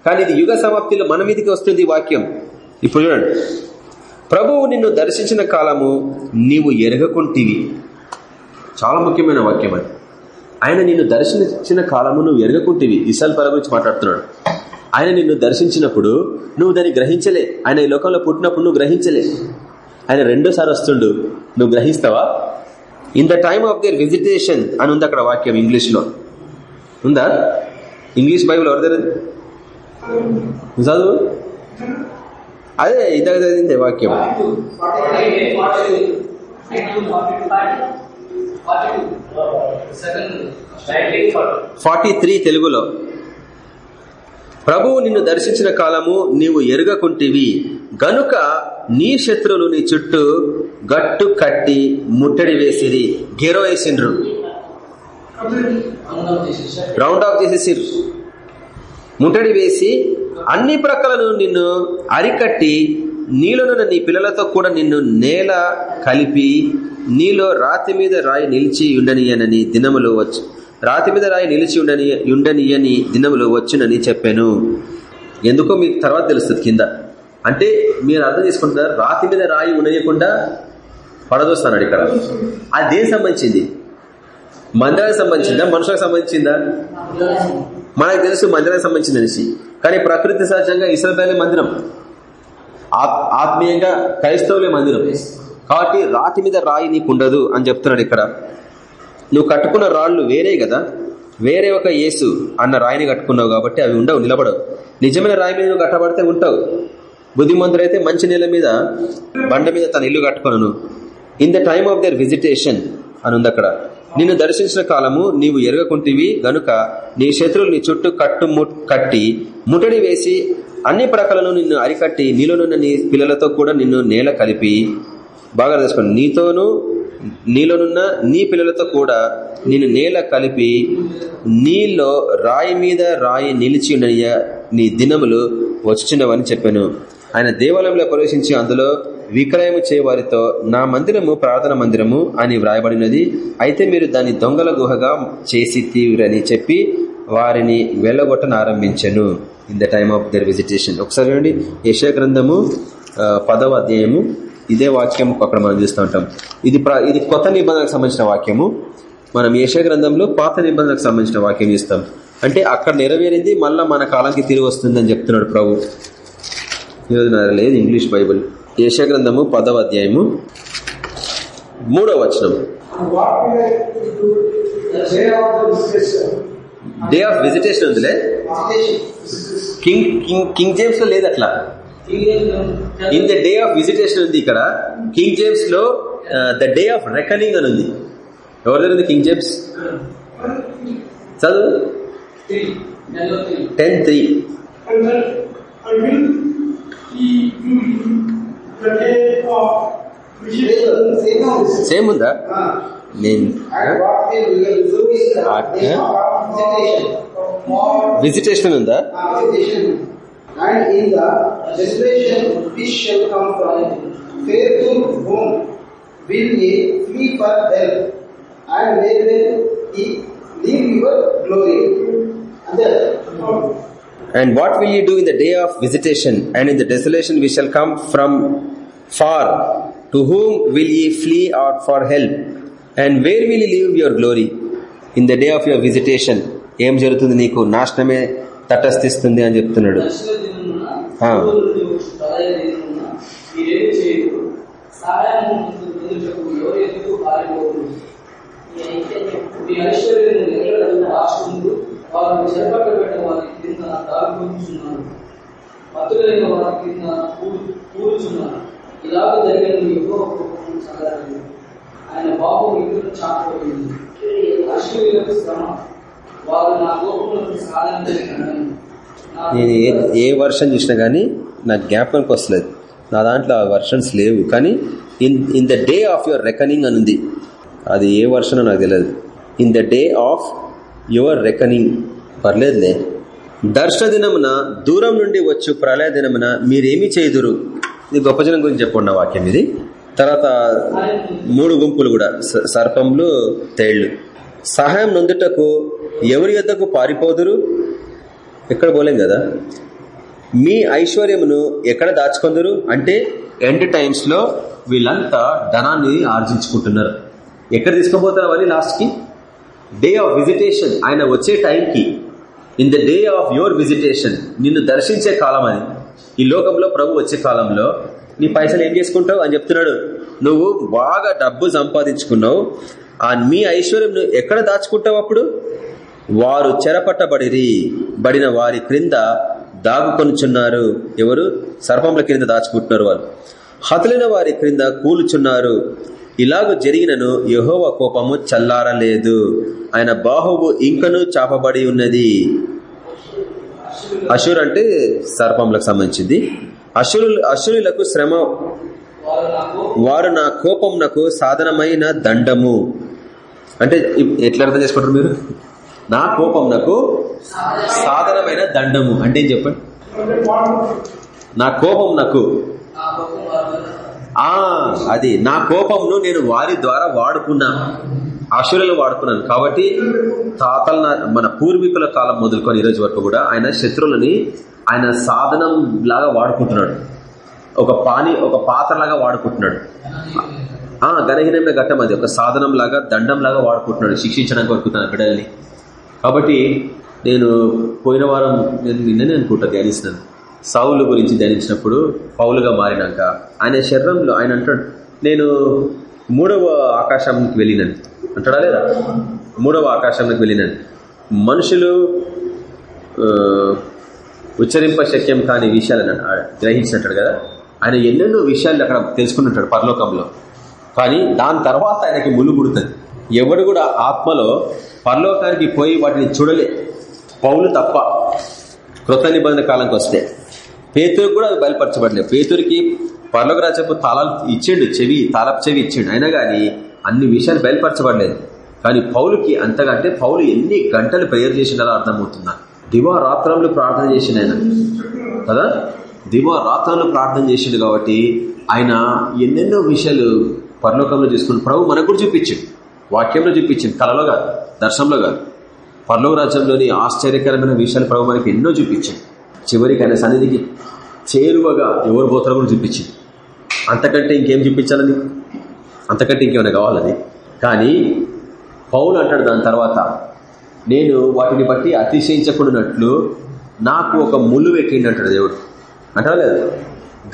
కానీ ఇది యుగ సమాప్తిలో మన మీదకి వస్తుంది వాక్యం. ఇప్పుడు చూడండి. ప్రభువు నిన్ను దర్శించిన కాలము నీవు ఎరగకుంటివి. చాలా ముఖ్యమైన వాక్యం అది. ఆయన నిన్ను దర్శించిన కాలము నువ్వు ఎరగకుంటివి. ఇసల్ పల గురించి మాట్లాడుతున్నాడు. ఆయన నిన్ను దర్శించినప్పుడు నువ్వు దాన్ని గ్రహించలే. ఆయన ఈ లోకంలో పుట్టినప్పుడు నువ్వు గ్రహించలే. ఆయన రెండోసారి వస్తుండు. నువ్వు గ్రహిస్తావా? In the time of their visitation అని ఉంది అక్కడ వాక్యం ఇంగ్లీష్లో. ఉందా? ఇంగ్లీష్ బైబుల్ ఎవరి దగ్గర చదువు అదే ఇందాక చదివిందే వాక్యం. ఫార్టీ త్రీ తెలుగులో ప్రభువు నిన్ను దర్శించిన కాలము నీవు ఎరుగకుంటివి. గనుక నీ శత్రువులు నీ చుట్టూ గట్టు కట్టి ముట్టడి వేసిరి. గెరో వేసిండ్రు. రౌండ్ ఆఫ్ చేసేసిర్రు. ముట్టడి వేసి అన్ని ప్రక్కలను నిన్ను అరికట్టి నీలోనున్న నీ పిల్లలతో కూడా నిన్ను నేల కలిపి నీలో రాతి మీద రాయి నిలిచి ఉండనియనని దినములు వచ్చు రాతి మీద రాయి నిలిచి ఉండని ఉండనియని దినములు వచ్చునని చెప్పాను. ఎందుకో మీకు తర్వాత తెలుస్తుంది కింద. అంటే మీరు అర్థం చేసుకుంటున్నారు రాతి మీద రాయి ఉండనియకుండా పడదోస్తున్నాడు ఇక్కడ. అది దేనికి సంబంధించింది? మందిరానికి సంబంధించిందా? మనుషులకు సంబంధించిందా? మనకు తెలుసు మందిరానికి సంబంధించింది అనేసి కానీ ప్రకృతి సహజంగా ఇస్రాయల్ మందిరం. ఆత్- ఆత్మీయంగా క్రైస్తవులే మందిరం. కాబట్టి రాతి మీద రాయి నీకు ఉండదు అని చెప్తున్నాడు ఇక్కడ. నువ్వు కట్టుకున్న రాళ్ళు వేరే కదా? వేరే ఒక యేసు అన్న రాయిని కట్టుకున్నావు కాబట్టి అవి ఉండవు నిలబడవు. నిజమైన రాయి మీద నువ్వు కట్టబడితే ఉంటావు. బుద్ధిమంతుడైతే మంచి నేల మీద బండ మీద తన ఇల్లు కట్టుకున్నాను in the time of their visitation అని ఉంది అక్కడ. నిన్ను దర్శించిన కాలము నీవు ఎరగకుంటివి గనుక నీ శత్రువులు నీ చుట్టూ కట్టు ము- కట్టి ముట్టడి వేసి అన్ని ప్రకలను నిన్ను అరికట్టి నీలోనున్న నీ పిల్లలతో కూడా నిన్ను నేల కలిపి బాగా తెలుసుకోండి నీతోనూ నీలోనున్న నీ పిల్లలతో కూడా నిన్ను నేల కలిపి నీలో రాయి మీద రాయి నిలిచి ఉండనియ నీ దినములు వచ్చినవని చెప్పాను. ఆయన దేవాలయంలో ప్రవేశించి అందులో విక్రయము చేయవారితో నా మందిరము ప్రార్థన మందిరము అని వ్రాయబడినది. అయితే మీరు దాన్ని దొంగల గుహగా చేసి తీవ్రని చెప్పి వారిని వెళ్ళగొట్టన ఆరంభించను. In the time of their visitation ఒకసారి చూడండి. యశా గ్రంథము పదవ అధ్యాయము. ఇదే వాక్యం అక్కడ మనం చూస్తూ ఉంటాం. ఇది ప్ర- ఇది కొత్త నిబంధనకు సంబంధించిన వాక్యము. మనం యశ గ్రంథంలో పాత నిబంధనకు సంబంధించిన వాక్యం చూస్తాం. అంటే అక్కడ నెరవేరింది మళ్ళా మన కాలానికి తిరిగి వస్తుందని చెప్తున్నాడు ప్రభు. ఈరోజు లేదు ఇంగ్లీష్ బైబుల్. యశగ్రంథము పదవ అధ్యాయము మూడవ వచనం. డే ఆఫ్ విజిటేషన్ ఉందిలే? కింగ్ కింగ్ కింగ్ జేమ్స్లో లేదు అట్లా in the day of visitation ఉంది ఇక్కడ. కింగ్ జేమ్స్లో ద డే ఆఫ్ రెకనింగ్ అని ఉంది. ఎవరి దగ్గర ఉంది కింగ్ జేమ్స్ చదువు. Ten three
And then I will see you in the day of visitation.
Same ఉందా
Ah.
నేను
And what will we do is the
Ah,
day
yeah.
of visitation. For
visitation ఉందా
Ah, visitation. And in the desperation which shall come from faithful whom will ye flee for help, and where will ye leave your glory? And then,
and what will you do in the day of visitation and in the desolation we shall come from far to whom will you flee or for help and where will you leave your glory in the day of your visitation ఏం జరుగుతుంది నీకు? నాశనమే తటస్థిస్తుంది అని చెప్తున్నాడు.
ఆ. దినమున
ఆ.
మూడు వారి కింద దాగుకుంటున్నారు మతులైన వారి కింద కూర్చున్నాను ఇలాగ జరిగిన ఎక్కువ కోపం ఆయన బాబు ఇద్దరు చాపబడింది అశ్వీలకు శ్రమ. వారు నా కోపములకు సాధించలేదని
నేను ఏ ఏ వర్షన్ చూసినా కానీ నాకు జ్ఞాపకానికి వస్తలేదు. నా దాంట్లో ఆ వర్షన్స్ లేవు. కానీ in in the day of your reckoning అని ఉంది. అది ఏ వర్షన్ నాకు తెలియదు in the day of your reckoning. పర్లేదులే. దర్శన దినమున దూరం నుండి వచ్చు ప్రళయ దినమున మీరేమి చేయుదురు? ఇది గొప్ప జనం గురించి చెప్పండి ఆ వాక్యం ఇది. తర్వాత మూడు గుంపులు కూడా. స- సర్పంలు తేళ్ళు. సహాయం నొందుటకు ఎవరి యొద్దకు పారిపోదురు? ఎక్కడ పోలేం కదా. మీ ఐశ్వర్యమును ఎక్కడ దాచుకుందరు? అంటే ఎండ్ టైమ్స్లో వీళ్ళంతా ధనాన్ని ఆర్జించుకుంటున్నారు. ఎక్కడ తీసుకుపోతారు వాళ్ళు లాస్ట్కి? డే ఆఫ్ విజిటేషన్ ఆయన వచ్చే టైంకి in the day of your visitation నిన్ను దర్శించే కాలం అది. ఈ లోకంలో ప్రభు వచ్చే కాలంలో నీ పైసలు ఏం చేసుకుంటావు అని చెప్తున్నాడు. నువ్వు బాగా డబ్బు సంపాదించుకున్నావు. ఆ మీ ఐశ్వర్యం నువ్వు ఎక్కడ దాచుకుంటావు అప్పుడు? వారు చెరపట్టబడిరి. బడిన వారి క్రింద దాగుకొనుచున్నారు. ఎవరు? సర్పంల క్రింద దాచుకుంటున్నారు వాళ్ళు. హతులైన వారి క్రింద కూలుచున్నారు. ఇలాగ జరిగినను యహోవ కోపము చల్లారలేదు. ఆయన బాహువు ఇంకను చాపబడి ఉన్నది. అశుర్ అంటే సర్పంలకు సంబంధించింది. అశురు అశురులకు శ్రమ
వారు నా కోపం
కోపంనకు సాధనమైన దండము. అంటే ఎట్లా అర్థం చేసుకుంటారు మీరు? నా కోపంనకు సాధనమైన దండము. అంటే ఏం చెప్పండి? నా కోపం నాకు ఆ అది నా కోపంను నేను వారి ద్వారా వాడుకున్నా. అసురులు వాడుకున్నాను. కాబట్టి తాతల నా- మన పూర్వీకుల కాలం మొదలుకొని ఈరోజు వరకు కూడా ఆయన శత్రువులని ఆయన సాధనం లాగా వాడుకుంటున్నాడు. ఒక పాని ఒక పాత్రలాగా వాడుకుంటున్నాడు. ఆ గణహీనమైన ఘట్టం అది. ఒక సాధనం లాగా దండం లాగా వాడుకుంటున్నాడు. శిక్షించడానికి వరకుతున్నాడు బిడ్డల్ని. కాబట్టి నేను పోయిన వారం నేను నిన్ననే అనుకుంటా ధ్యానిస్తున్నాను. సౌలు గురించి ధ్యానించినప్పుడు పౌలుగా మారినాక ఆయన శరీరంలో ఆయన అంటాడు నేను మూడవ ఆకాశానికి వెళ్ళినాను. అంటాడా లేదా? మూడవ ఆకాశానికి వెళ్ళినాను. మనుషులు ఉచ్చరింప శక్యం కాని విషయాలను గ్రహించినట్టాడు కదా? ఆయన ఎన్నెన్నో విషయాలు అక్కడ తెలుసుకున్నట్టాడు పరలోకంలో. కానీ దాని తర్వాత ఆయనకి ములుగుడుతుంది ఎవడు కూడా ఆత్మలో పరలోకానికి పోయి వాటిని చూడలే. పౌలు తప్ప కృత నిబంధన కాలంకి వస్తే పేతురికి కూడా అది బయలుపరచబడలేదు. పేతురికి పరలోక రాజపు తాళాలు ఇచ్చిండు చెవి తాళపు చెవి ఇచ్చిండు. అయినా కానీ అన్ని విషయాలు బయలుపరచబడలేదు. కానీ పౌలుకి అంతగా అంటే పౌలు ఎన్ని గంటలు ప్రేయర్ చేసిండాలో అర్థమవుతున్నా దివారాత్రంలో ప్రార్థన చేసిన ఆయన. కదా? దివారాత్రంలో ప్రార్థన చేసిండు కాబట్టి ఆయన ఎన్నెన్నో విషయాలు పరలోకంలో చూసుకుని ప్రభు మనకు కూడా చూపించిండు. వాక్యంలో చూపించింది కళలో కాదు దర్శనంలో కాదు. పరలోక రాజ్యంలోని ఆశ్చర్యకరమైన విషయాలు ప్రభు మనకి ఎన్నో చూపించింది చివరికి ఆయన సన్నిధికి చేరువగా ఎవరు పోతారో కూడా చూపించింది. అంతకంటే ఇంకేం చూపించాలని? అంతకంటే ఇంకేమైనా కావాలని? కానీ పౌలు అంటాడు దాని తర్వాత నేను వాటిని బట్టి అతిశయించకుండానట్లు నాకు ఒక ముళ్ళు పెట్టిండి అంటాడు దేవుడు. అంటలేదు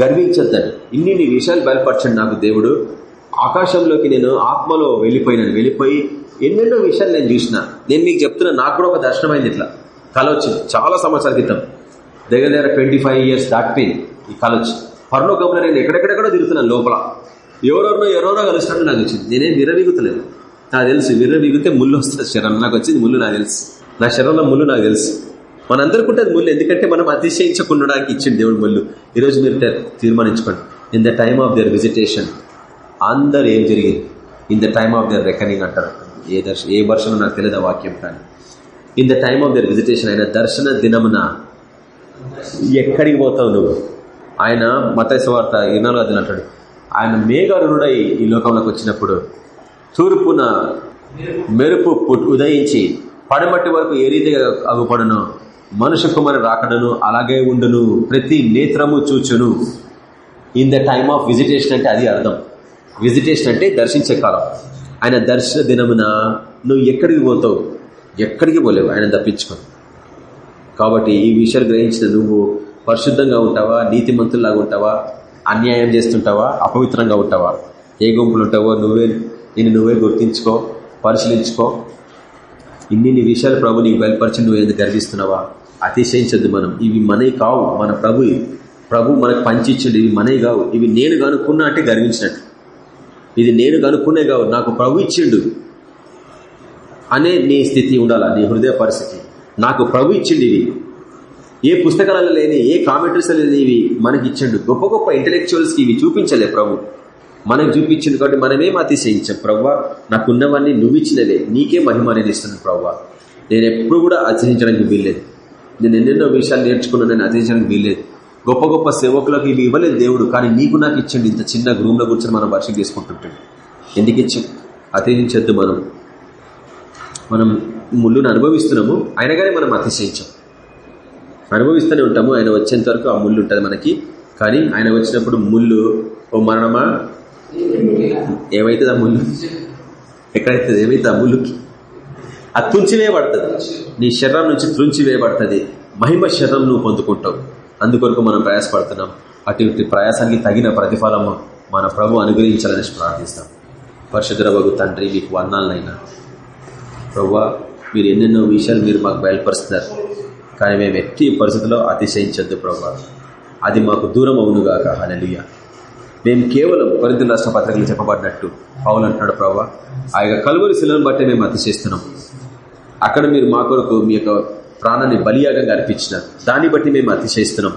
గర్వించద్దని. ఇన్ని నీ విషయాలు బయలుపరచండి నాకు దేవుడు. ఆకాశంలోకి నేను ఆత్మలో వెళ్ళిపోయినాను. వెళ్ళిపోయి ఎన్నెన్నో విషయాలు నేను చూసిన. నేను మీకు చెప్తున్నా నాకు కూడా ఒక దర్శనం అయింది ఇట్లా. కళ వచ్చింది చాలా సంవత్సరాల క్రితం. దగ్గర దగ్గర ట్వంటీ ఫైవ్ ఇయర్స్ దాటిపోయింది ఈ కాలేజ్ వచ్చి పరలోకంలో నేను ఎక్కడెక్కడెక్కడో తిరుగుతున్నాను లోపల. ఎవరెవరో ఎవరెవరో కలుస్తాడో నాకు వచ్చింది నేనేం విరవిగుతలేదు నాకు తెలుసు విరవిగితే ముళ్ళు వస్తుంది శరీరం నాకు వచ్చింది ముళ్ళు నాకు తెలుసు. నా శరీరంలో ముళ్ళు నాకు తెలుసు. మనందరికీ ముళ్ళు. ఎందుకంటే మనం అతిశయించకుండడానికి ఇచ్చింది దేవుడు ముళ్ళు. ఈరోజు మీరు తీర్మానించుకోండి. In the time of their visitation అందరు ఏం జరిగింది? In the time of their reckoning అంటారు. ఏ దర్శ ఏ వర్షం నాకు తెలియదు వాక్యం కానీ. In the time of their visitation అయిన దర్శన దినమున ఎక్కడికి పోతావు నువ్వు? ఆయన మతైసవార్త ఇనాలు అది అంటాడు. ఆయన మేఘారుడై ఈ లోకంలోకి వచ్చినప్పుడు తూర్పున మెరుపు ఉదయించి పడమట్టి వరకు ఏ రీతిగా అగుపడను? మనుషు కుమారి రాకడను అలాగే ఉండును. ప్రతి నేత్రము చూచును. In the time of visitation అంటే అది అర్థం. విజిటేషన్ అంటే దర్శించే కాలం. ఆయన దర్శన దినమున నువ్వు ఎక్కడికి పోతావు? ఎక్కడికి పోలేవు. ఆయన తప్పించుకొని. కాబట్టి ఈ విషయాలు గ్రహించిన నువ్వు పరిశుద్ధంగా ఉంటావా? నీతిమంతుల్లాగా ఉంటావా? అన్యాయం చేస్తుంటావా? అపవిత్రంగా ఉంటావా? ఏ గుంపులు ఉంటావో నువ్వే నేను నువ్వే గుర్తించుకో పరిశీలించుకో. ఇన్ని విషయాలు ప్రభు నీకు బయలుపరిచి నువ్వు ఎందుకు గర్విస్తున్నావా అతిశయించద్దు మనం. ఇవి మనవి కావు. మన ప్రభు ప్రభు మనకు పంచిచ్చిండు ఇవి మనవి కావు. ఇవి నేను కనుక్కున్నా అంటే గర్వించినట్టు. ఇది నేను కనుక్కునే కావు. నాకు ప్రభు ఇచ్చిండు. అనే నీ స్థితి ఉండాలా? నీ హృదయ పరిస్థితి. నాకు ప్రభు ఇచ్చిండు ఇవి ఏ పుస్తకాలలో లేని ఏ కామెంటరీస్ లేని ఇవి మనకి ఇచ్చిండు. గొప్ప గొప్ప ఇంటలెక్చువల్స్కి ఇవి చూపించలే ప్రభు. మనకు చూపించింది కాబట్టి మనమేం అతిశయించాం. ప్రవ్వ నాకున్నవన్నీ నువ్వు ఇచ్చినవే. నీకే మహిమ అనేది ఇస్తున్నాను ప్రవ్వ. నేను ఎప్పుడు కూడా అతిశయించడానికి వీల్లేదు. నేను ఎన్నెన్నో విషయాలు నేర్చుకున్నా నేను అతిశయించడానికి వీల్లేదు. గొప్ప గొప్ప సేవకులకు ఇవి ఇవ్వలేదు దేవుడు. కానీ నీకు నాకు ఇచ్చండి. ఇంత చిన్న గ్రూమ్లో కూర్చొని మనం వర్షం చేసుకుంటుంటాడు ఎందుకు ఇచ్చాం? అతిశయించద్దు మనం. మనం ముళ్ళును అనుభవిస్తున్నాము అయినా కానీ మనం అతిశయించాం. అనుభవిస్తూనే ఉంటాము ఆయన వచ్చేంత వరకు ఆ ముళ్ళు ఉంటుంది మనకి. కానీ ఆయన వచ్చినప్పుడు ముళ్ళు ఓ మరణమా? ఏమవుతుంది ఆ ముళ్ళు? ఎక్కడైతుంది? ఏమైతే ఆ ముళ్ళుకి? అది తుంచివేయబడుతుంది నీ శరీరం నుంచి తుంచివేయబడుతుంది మహిమ శరీరం నువ్వు పొందుకుంటావు. అందుకొరకు మనం ప్రయాసపడుతున్నాం. అటువంటి ప్రయాసానికి తగిన ప్రతిఫలము మన ప్రభు అనుగ్రహించాలని ప్రార్థిస్తాం. పరిశుద్ధ తండ్రి మీకు వర్ణాలనైనా ప్రభు మీరు ఎన్నెన్నో విషయాలు మీరు మాకు బయలుపరుస్తున్నారు. కానీ మేము ఎట్టి పరిస్థితుల్లో అతిశయించద్దు ప్రభావ అది మాకు దూరం అవునుగాక. హనలియ మేము కేవలం కొరింత రాష్ట్ర పత్రికలు చెప్పబడినట్టు పౌలు అంటున్నాడు ప్రభా. ఆ యొక్క కలువరి శిలను బట్టి మేము అతిశయిస్తున్నాం. అక్కడ మీరు మా కొరకు మీ యొక్క ప్రాణాన్ని బలియాగంగా అర్పించినారు. దాన్ని బట్టి మేము అతిశయిస్తున్నాం.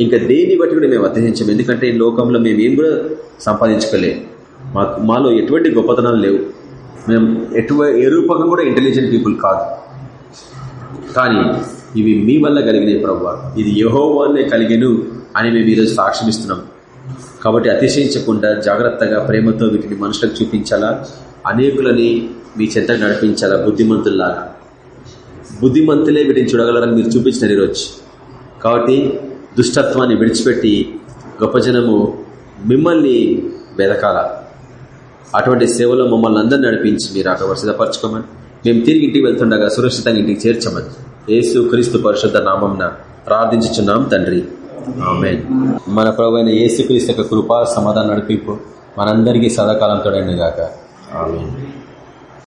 ఇంకా దేన్ని బట్టి కూడా మేము అతిశయించాం. ఎందుకంటే ఈ లోకంలో మేము ఏం కూడా సంపాదించుకోలేము మాకు మాలో ఎటువంటి గొప్పతనాలు లేవు. మేము ఎటువ ఏ రూపకం కూడా ఇంటెలిజెంట్ పీపుల్ కాదు. కానీ ఇవి మీ వల్ల కలిగినాయి ప్రభు ఇది యహోవాన్నే కలిగేను అని మేము ఈరోజు సాక్ష్యమిస్తున్నాం. కాబట్టి అతిశయించకుండా జాగ్రత్తగా ప్రేమతో వీటిని మనుషులకు చూపించాలా? అనేకులని మీ చెంత నడిపించాలా? బుద్ధిమంతుల్లాగా. బుద్ధిమంతులే వీటిని చూడగలరని మీరు చూపించిన ఈరోజు. కాబట్టి దుష్టత్వాన్ని విడిచిపెట్టి గొప్ప జనము మిమ్మల్ని వెదకాల? అటువంటి సేవలో మమ్మల్ని అందరిని నడిపించి మీరు అక్కడ సిద్ధపరచుకోమని. మేము తిరిగి ఇంటికి వెళ్తుండగా సురక్షితంగా ఇంటికి చేర్చమని. యేసు క్రీస్తు పరిశుద్ధ నామంన ప్రార్థించుచున్నాం తండ్రి. ఆమె మన ప్రభు అయిన యేసు క్రీస్తు యొక్క కృపా సమాధానం నడిపింపు మనందరికీ సదాకాలంతో గాక ఆమె